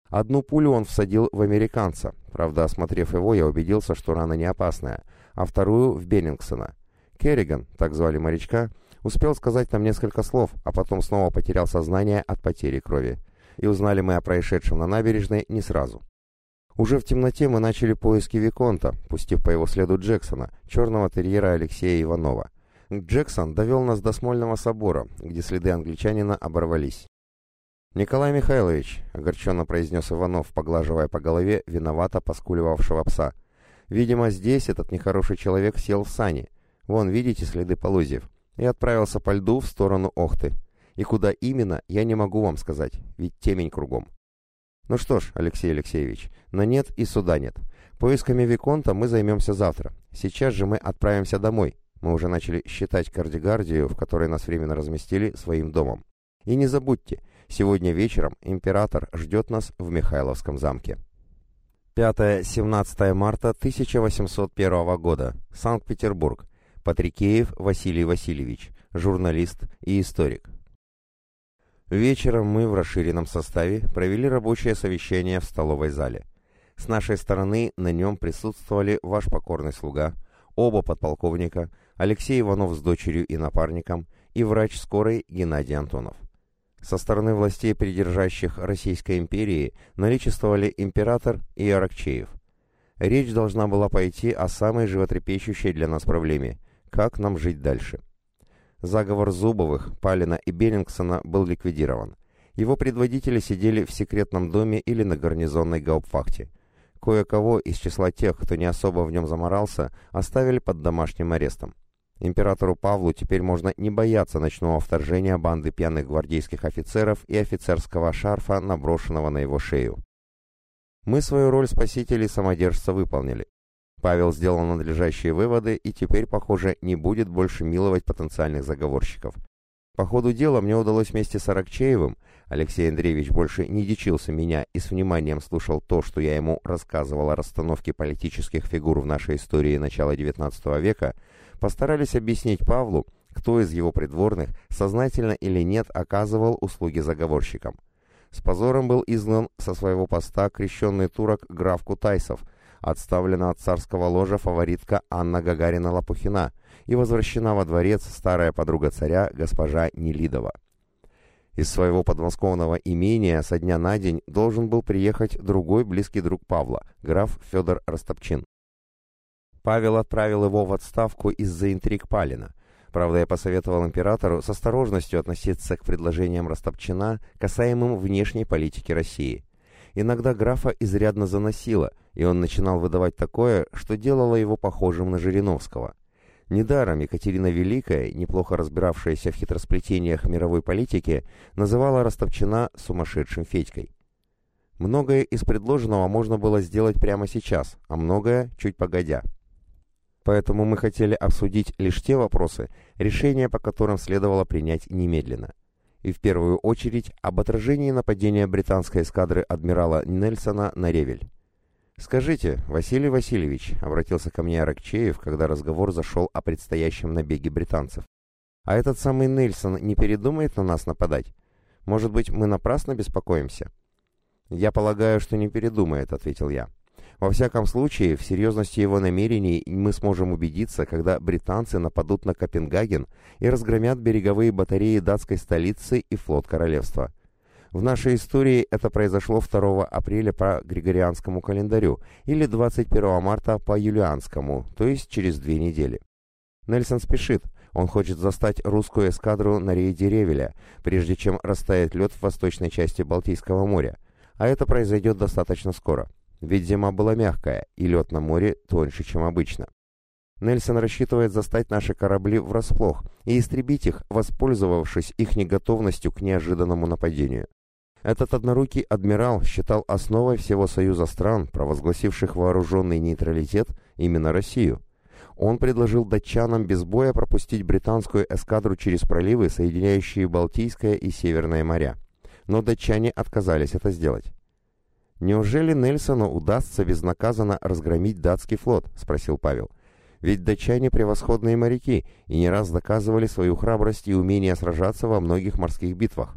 Одну пулю он всадил в американца, правда, осмотрев его, я убедился, что рана не опасная, а вторую — в Беннингсона. Керриган, так звали морячка, успел сказать нам несколько слов, а потом снова потерял сознание от потери крови. И узнали мы о происшедшем на набережной не сразу. Уже в темноте мы начали поиски Виконта, пустив по его следу Джексона, черного терьера Алексея Иванова. Джексон довел нас до Смольного собора, где следы англичанина оборвались. «Николай Михайлович», — огорченно произнес Иванов, поглаживая по голове виновато поскуливавшего пса, — «видимо, здесь этот нехороший человек сел в сани. Вон, видите следы полозьев, и отправился по льду в сторону Охты. И куда именно, я не могу вам сказать, ведь темень кругом». «Ну что ж, Алексей Алексеевич, на нет и суда нет. Поисками Виконта мы займемся завтра. Сейчас же мы отправимся домой. Мы уже начали считать кардигардию, в которой нас временно разместили, своим домом. И не забудьте, Сегодня вечером император ждет нас в Михайловском замке. 5-17 марта 1801 года. Санкт-Петербург. Патрикеев Василий Васильевич, журналист и историк. Вечером мы в расширенном составе провели рабочее совещание в столовой зале. С нашей стороны на нем присутствовали ваш покорный слуга, оба подполковника, Алексей Иванов с дочерью и напарником и врач скорой Геннадий Антонов. Со стороны властей, придержащих Российской империи, наличествовали император и Аракчеев. Речь должна была пойти о самой животрепещущей для нас проблеме – как нам жить дальше. Заговор Зубовых, Палина и Берингсона был ликвидирован. Его предводители сидели в секретном доме или на гарнизонной гауптвахте. Кое-кого из числа тех, кто не особо в нем заморался, оставили под домашним арестом. Императору Павлу теперь можно не бояться ночного вторжения банды пьяных гвардейских офицеров и офицерского шарфа, наброшенного на его шею. Мы свою роль спасителей самодержца выполнили. Павел сделал надлежащие выводы и теперь, похоже, не будет больше миловать потенциальных заговорщиков. По ходу дела мне удалось вместе с Аракчеевым, Алексей Андреевич больше не дичился меня и с вниманием слушал то, что я ему рассказывал о расстановке политических фигур в нашей истории начала XIX века, постарались объяснить Павлу, кто из его придворных, сознательно или нет, оказывал услуги заговорщикам. С позором был изгнан со своего поста крещенный турок граф Кутайсов, отставлена от царского ложа фаворитка Анна Гагарина-Лопухина и возвращена во дворец старая подруга царя госпожа Нелидова. Из своего подмосковного имения со дня на день должен был приехать другой близкий друг Павла, граф Федор Растопчин. Павел отправил его в отставку из-за интриг Палина. Правда, я посоветовал императору с осторожностью относиться к предложениям Растопчина, касаемым внешней политики России. Иногда графа изрядно заносило, и он начинал выдавать такое, что делало его похожим на Жириновского. Недаром Екатерина Великая, неплохо разбиравшаяся в хитросплетениях мировой политики, называла Ростовчина «сумасшедшим Федькой». Многое из предложенного можно было сделать прямо сейчас, а многое чуть погодя. Поэтому мы хотели обсудить лишь те вопросы, решения по которым следовало принять немедленно. И в первую очередь об отражении нападения британской эскадры адмирала Нельсона на Ревель. «Скажите, Василий Васильевич», — обратился ко мне Аракчеев, когда разговор зашел о предстоящем набеге британцев, «а этот самый Нельсон не передумает на нас нападать? Может быть, мы напрасно беспокоимся?» «Я полагаю, что не передумает», — ответил я. Во всяком случае, в серьезности его намерений мы сможем убедиться, когда британцы нападут на Копенгаген и разгромят береговые батареи датской столицы и флот королевства. В нашей истории это произошло 2 апреля по Григорианскому календарю или 21 марта по Юлианскому, то есть через две недели. Нельсон спешит, он хочет застать русскую эскадру на рейде Ревеля, прежде чем растает лед в восточной части Балтийского моря, а это произойдет достаточно скоро ведь зима была мягкая, и лед на море тоньше, чем обычно. Нельсон рассчитывает застать наши корабли врасплох и истребить их, воспользовавшись их неготовностью к неожиданному нападению. Этот однорукий адмирал считал основой всего союза стран, провозгласивших вооруженный нейтралитет, именно Россию. Он предложил датчанам без боя пропустить британскую эскадру через проливы, соединяющие Балтийское и Северное моря. Но датчане отказались это сделать. «Неужели Нельсону удастся безнаказанно разгромить датский флот?» — спросил Павел. «Ведь датчане превосходные моряки и не раз доказывали свою храбрость и умение сражаться во многих морских битвах.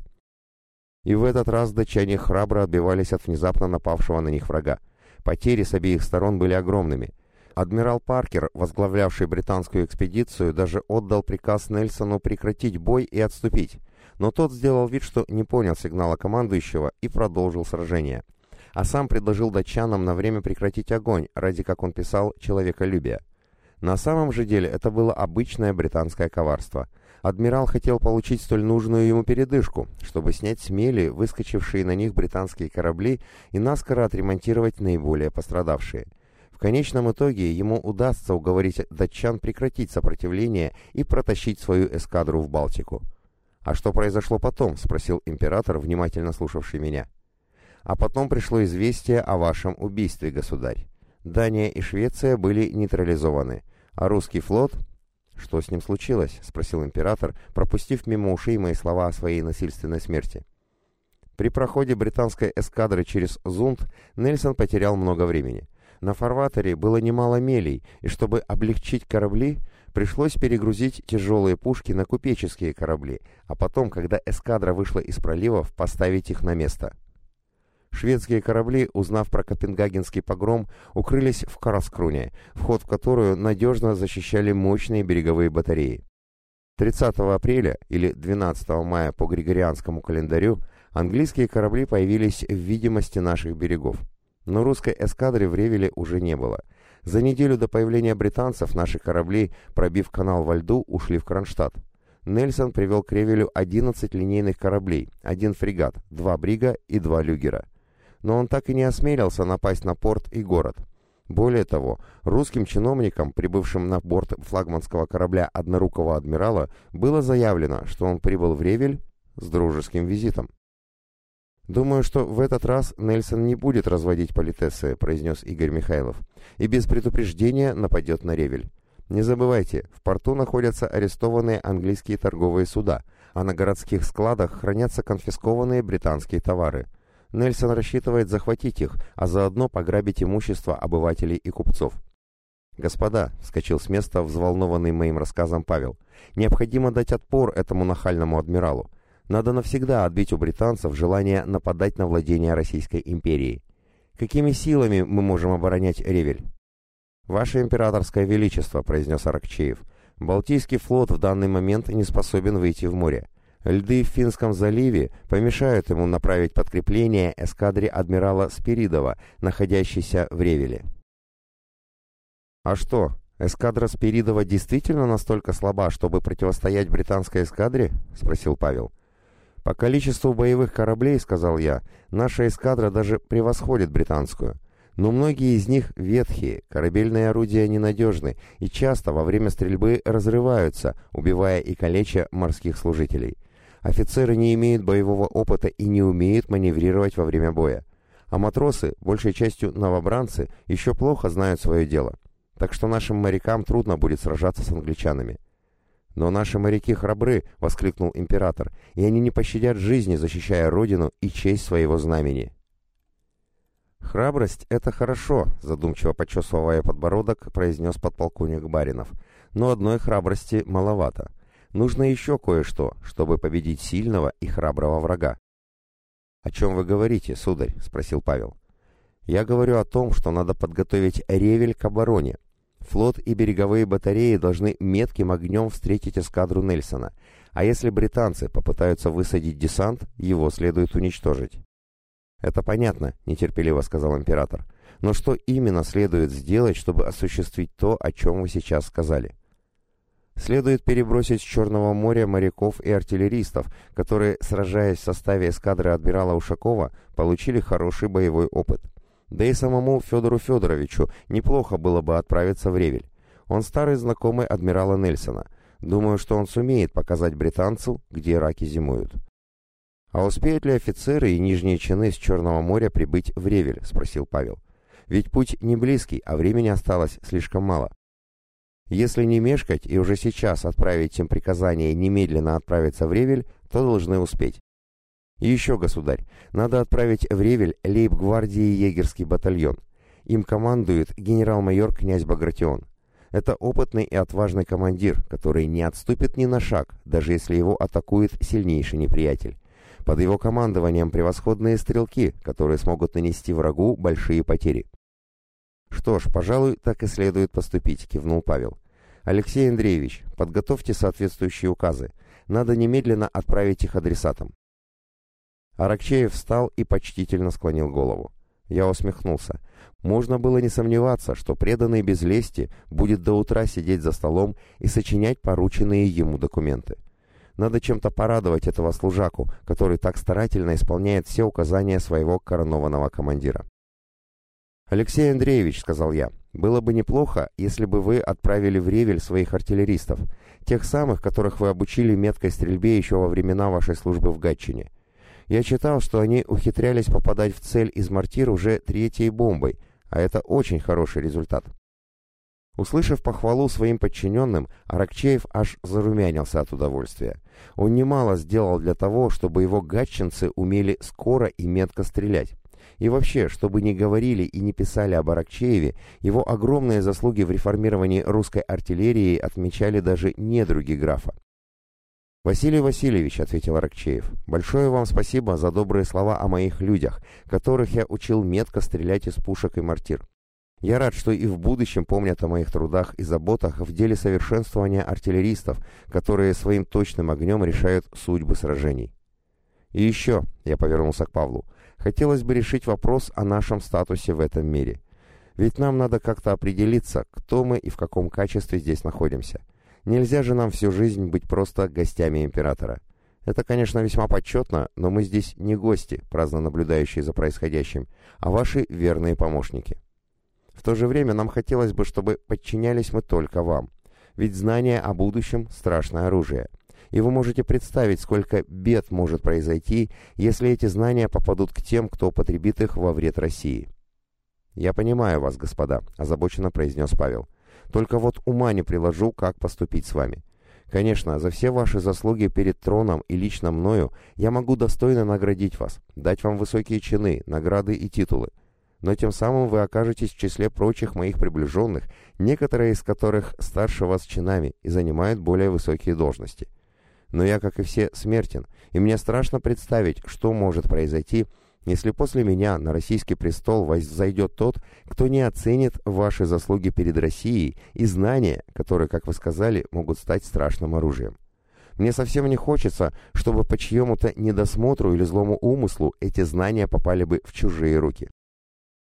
И в этот раз датчане храбро отбивались от внезапно напавшего на них врага. Потери с обеих сторон были огромными. Адмирал Паркер, возглавлявший британскую экспедицию, даже отдал приказ Нельсону прекратить бой и отступить. Но тот сделал вид, что не понял сигнала командующего и продолжил сражение. А сам предложил датчанам на время прекратить огонь, ради, как он писал, человеколюбия. На самом же деле это было обычное британское коварство – Адмирал хотел получить столь нужную ему передышку, чтобы снять с выскочившие на них британские корабли и наскоро отремонтировать наиболее пострадавшие. В конечном итоге ему удастся уговорить датчан прекратить сопротивление и протащить свою эскадру в Балтику. «А что произошло потом?» — спросил император, внимательно слушавший меня. «А потом пришло известие о вашем убийстве, государь. Дания и Швеция были нейтрализованы, а русский флот «Что с ним случилось?» — спросил император, пропустив мимо ушей мои слова о своей насильственной смерти. При проходе британской эскадры через Зунд Нельсон потерял много времени. На фарватере было немало мелей, и чтобы облегчить корабли, пришлось перегрузить тяжелые пушки на купеческие корабли, а потом, когда эскадра вышла из проливов, поставить их на место. Шведские корабли, узнав про Копенгагенский погром, укрылись в Караскруне, вход в которую надежно защищали мощные береговые батареи. 30 апреля или 12 мая по григорианскому календарю английские корабли появились в видимости наших берегов. Но русской эскадры в Ревеле уже не было. За неделю до появления британцев наши корабли, пробив канал во льду, ушли в Кронштадт. Нельсон привел к Ревелю 11 линейных кораблей, один фрегат, два брига и два люгера но он так и не осмелился напасть на порт и город. Более того, русским чиновникам, прибывшим на борт флагманского корабля однорукого адмирала, было заявлено, что он прибыл в Ревель с дружеским визитом. «Думаю, что в этот раз Нельсон не будет разводить политессы», — произнес Игорь Михайлов, «и без предупреждения нападет на Ревель. Не забывайте, в порту находятся арестованные английские торговые суда, а на городских складах хранятся конфискованные британские товары». Нельсон рассчитывает захватить их, а заодно пограбить имущество обывателей и купцов. «Господа», — вскочил с места взволнованный моим рассказом Павел, — «необходимо дать отпор этому нахальному адмиралу. Надо навсегда отбить у британцев желание нападать на владения Российской империи. Какими силами мы можем оборонять Ревель?» «Ваше императорское величество», — произнес Аракчеев, — «Балтийский флот в данный момент не способен выйти в море. Льды в Финском заливе помешают ему направить подкрепление эскадре адмирала Спиридова, находящейся в Ревеле. «А что, эскадра Спиридова действительно настолько слаба, чтобы противостоять британской эскадре?» — спросил Павел. «По количеству боевых кораблей, — сказал я, — наша эскадра даже превосходит британскую. Но многие из них ветхие, корабельные орудия ненадежны и часто во время стрельбы разрываются, убивая и калеча морских служителей. Офицеры не имеют боевого опыта и не умеют маневрировать во время боя. А матросы, большей частью новобранцы, еще плохо знают свое дело. Так что нашим морякам трудно будет сражаться с англичанами. «Но наши моряки храбры!» — воскликнул император. «И они не пощадят жизни, защищая родину и честь своего знамени!» «Храбрость — это хорошо», — задумчиво почесывая подбородок, произнес подполковник Баринов. «Но одной храбрости маловато. Нужно еще кое-что, чтобы победить сильного и храброго врага. «О чем вы говорите, сударь?» — спросил Павел. «Я говорю о том, что надо подготовить Ревель к обороне. Флот и береговые батареи должны метким огнем встретить эскадру Нельсона, а если британцы попытаются высадить десант, его следует уничтожить». «Это понятно», — нетерпеливо сказал император. «Но что именно следует сделать, чтобы осуществить то, о чем вы сейчас сказали?» Следует перебросить с Черного моря моряков и артиллеристов, которые, сражаясь в составе эскадры адмирала Ушакова, получили хороший боевой опыт. Да и самому Федору Федоровичу неплохо было бы отправиться в Ревель. Он старый знакомый адмирала Нельсона. Думаю, что он сумеет показать британцу, где раки зимуют. «А успеют ли офицеры и нижние чины с Черного моря прибыть в Ревель?» — спросил Павел. «Ведь путь не близкий, а времени осталось слишком мало». Если не мешкать и уже сейчас отправить им приказание немедленно отправиться в Ревель, то должны успеть. Еще, государь, надо отправить в Ревель лейб-гвардии егерский батальон. Им командует генерал-майор князь Багратион. Это опытный и отважный командир, который не отступит ни на шаг, даже если его атакует сильнейший неприятель. Под его командованием превосходные стрелки, которые смогут нанести врагу большие потери. «Что ж, пожалуй, так и следует поступить», — кивнул Павел. «Алексей Андреевич, подготовьте соответствующие указы. Надо немедленно отправить их адресатам». Аракчеев встал и почтительно склонил голову. Я усмехнулся. Можно было не сомневаться, что преданный без лести будет до утра сидеть за столом и сочинять порученные ему документы. Надо чем-то порадовать этого служаку, который так старательно исполняет все указания своего коронованного командира. «Алексей Андреевич», — сказал я, — «было бы неплохо, если бы вы отправили в Ревель своих артиллеристов, тех самых, которых вы обучили меткой стрельбе еще во времена вашей службы в Гатчине. Я читал, что они ухитрялись попадать в цель из мортир уже третьей бомбой, а это очень хороший результат». Услышав похвалу своим подчиненным, Аракчеев аж зарумянился от удовольствия. Он немало сделал для того, чтобы его гатчинцы умели скоро и метко стрелять. И вообще, чтобы не говорили и не писали об Аракчееве, его огромные заслуги в реформировании русской артиллерии отмечали даже недруги графа. «Василий Васильевич», — ответил Аракчеев, — «большое вам спасибо за добрые слова о моих людях, которых я учил метко стрелять из пушек и мортир. Я рад, что и в будущем помнят о моих трудах и заботах в деле совершенствования артиллеристов, которые своим точным огнем решают судьбы сражений. И еще, я повернулся к Павлу, хотелось бы решить вопрос о нашем статусе в этом мире. Ведь нам надо как-то определиться, кто мы и в каком качестве здесь находимся. Нельзя же нам всю жизнь быть просто гостями императора. Это, конечно, весьма почетно, но мы здесь не гости, праздно наблюдающие за происходящим, а ваши верные помощники. В то же время нам хотелось бы, чтобы подчинялись мы только вам. Ведь знание о будущем – страшное оружие. И вы можете представить, сколько бед может произойти, если эти знания попадут к тем, кто употребит их во вред России. «Я понимаю вас, господа», – озабоченно произнес Павел. «Только вот ума не приложу, как поступить с вами. Конечно, за все ваши заслуги перед троном и лично мною я могу достойно наградить вас, дать вам высокие чины, награды и титулы но тем самым вы окажетесь в числе прочих моих приближенных, некоторые из которых старше вас чинами и занимают более высокие должности. Но я, как и все, смертен, и мне страшно представить, что может произойти, если после меня на российский престол зайдет тот, кто не оценит ваши заслуги перед Россией и знания, которые, как вы сказали, могут стать страшным оружием. Мне совсем не хочется, чтобы по чьему-то недосмотру или злому умыслу эти знания попали бы в чужие руки.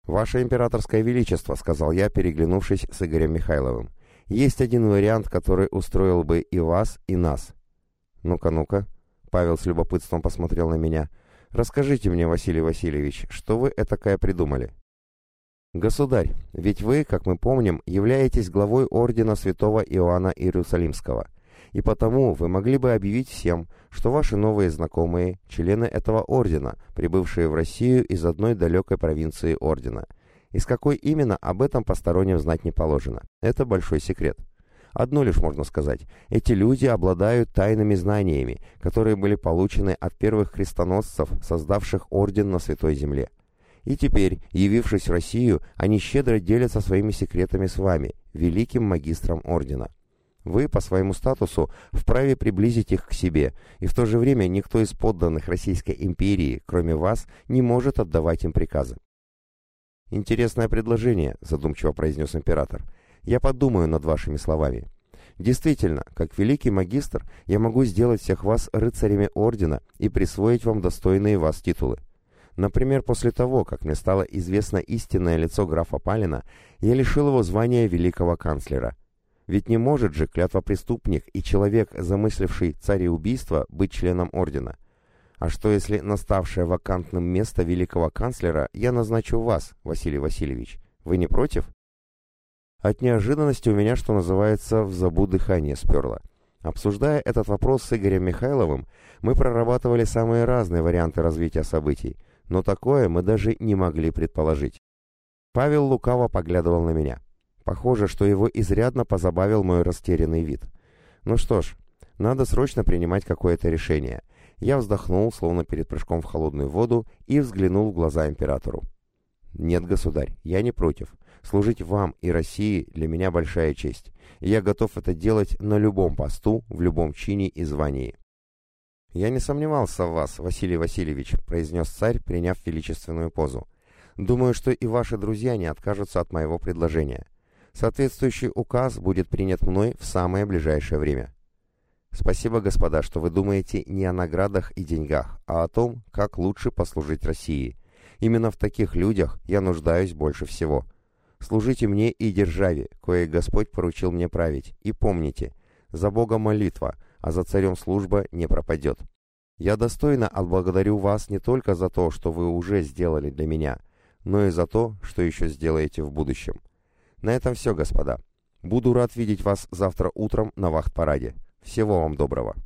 «Ваше императорское величество», — сказал я, переглянувшись с Игорем Михайловым. «Есть один вариант, который устроил бы и вас, и нас». «Ну-ка, ну-ка», — Павел с любопытством посмотрел на меня. «Расскажите мне, Василий Васильевич, что вы этакое придумали?» «Государь, ведь вы, как мы помним, являетесь главой ордена святого Иоанна Иерусалимского и потому вы могли бы объявить всем, что ваши новые знакомые – члены этого ордена, прибывшие в Россию из одной далекой провинции ордена. Из какой именно, об этом посторонним знать не положено. Это большой секрет. Одно лишь можно сказать. Эти люди обладают тайными знаниями, которые были получены от первых крестоносцев, создавших орден на Святой Земле. И теперь, явившись в Россию, они щедро делятся своими секретами с вами, великим магистром ордена. Вы по своему статусу вправе приблизить их к себе, и в то же время никто из подданных Российской империи, кроме вас, не может отдавать им приказы. «Интересное предложение», — задумчиво произнес император. «Я подумаю над вашими словами. Действительно, как великий магистр, я могу сделать всех вас рыцарями ордена и присвоить вам достойные вас титулы. Например, после того, как мне стало известно истинное лицо графа Палина, я лишил его звания великого канцлера — ведь не может же клятвопреступник и человек, замысливший цареубийство, быть членом ордена. А что если наставшее вакантным место великого канцлера я назначу вас, Василий Васильевич? Вы не против? От неожиданности у меня, что называется, в забу дыхание сперло. Обсуждая этот вопрос с Игорем Михайловым, мы прорабатывали самые разные варианты развития событий, но такое мы даже не могли предположить. Павел лукаво поглядывал на меня. Похоже, что его изрядно позабавил мой растерянный вид. Ну что ж, надо срочно принимать какое-то решение. Я вздохнул, словно перед прыжком в холодную воду, и взглянул в глаза императору. «Нет, государь, я не против. Служить вам и России для меня большая честь. Я готов это делать на любом посту, в любом чине и звании». «Я не сомневался в вас, Василий Васильевич», — произнес царь, приняв величественную позу. «Думаю, что и ваши друзья не откажутся от моего предложения. Соответствующий указ будет принят мной в самое ближайшее время». «Спасибо, господа, что вы думаете не о наградах и деньгах, а о том, как лучше послужить России. Именно в таких людях я нуждаюсь больше всего. Служите мне и державе, кое Господь поручил мне править, и помните, за Бога молитва, а за царем служба не пропадет. Я достойно отблагодарю вас не только за то, что вы уже сделали для меня, но и за то, что еще сделаете в будущем. На этом все, господа. Буду рад видеть вас завтра утром на вахт-параде. Всего вам доброго.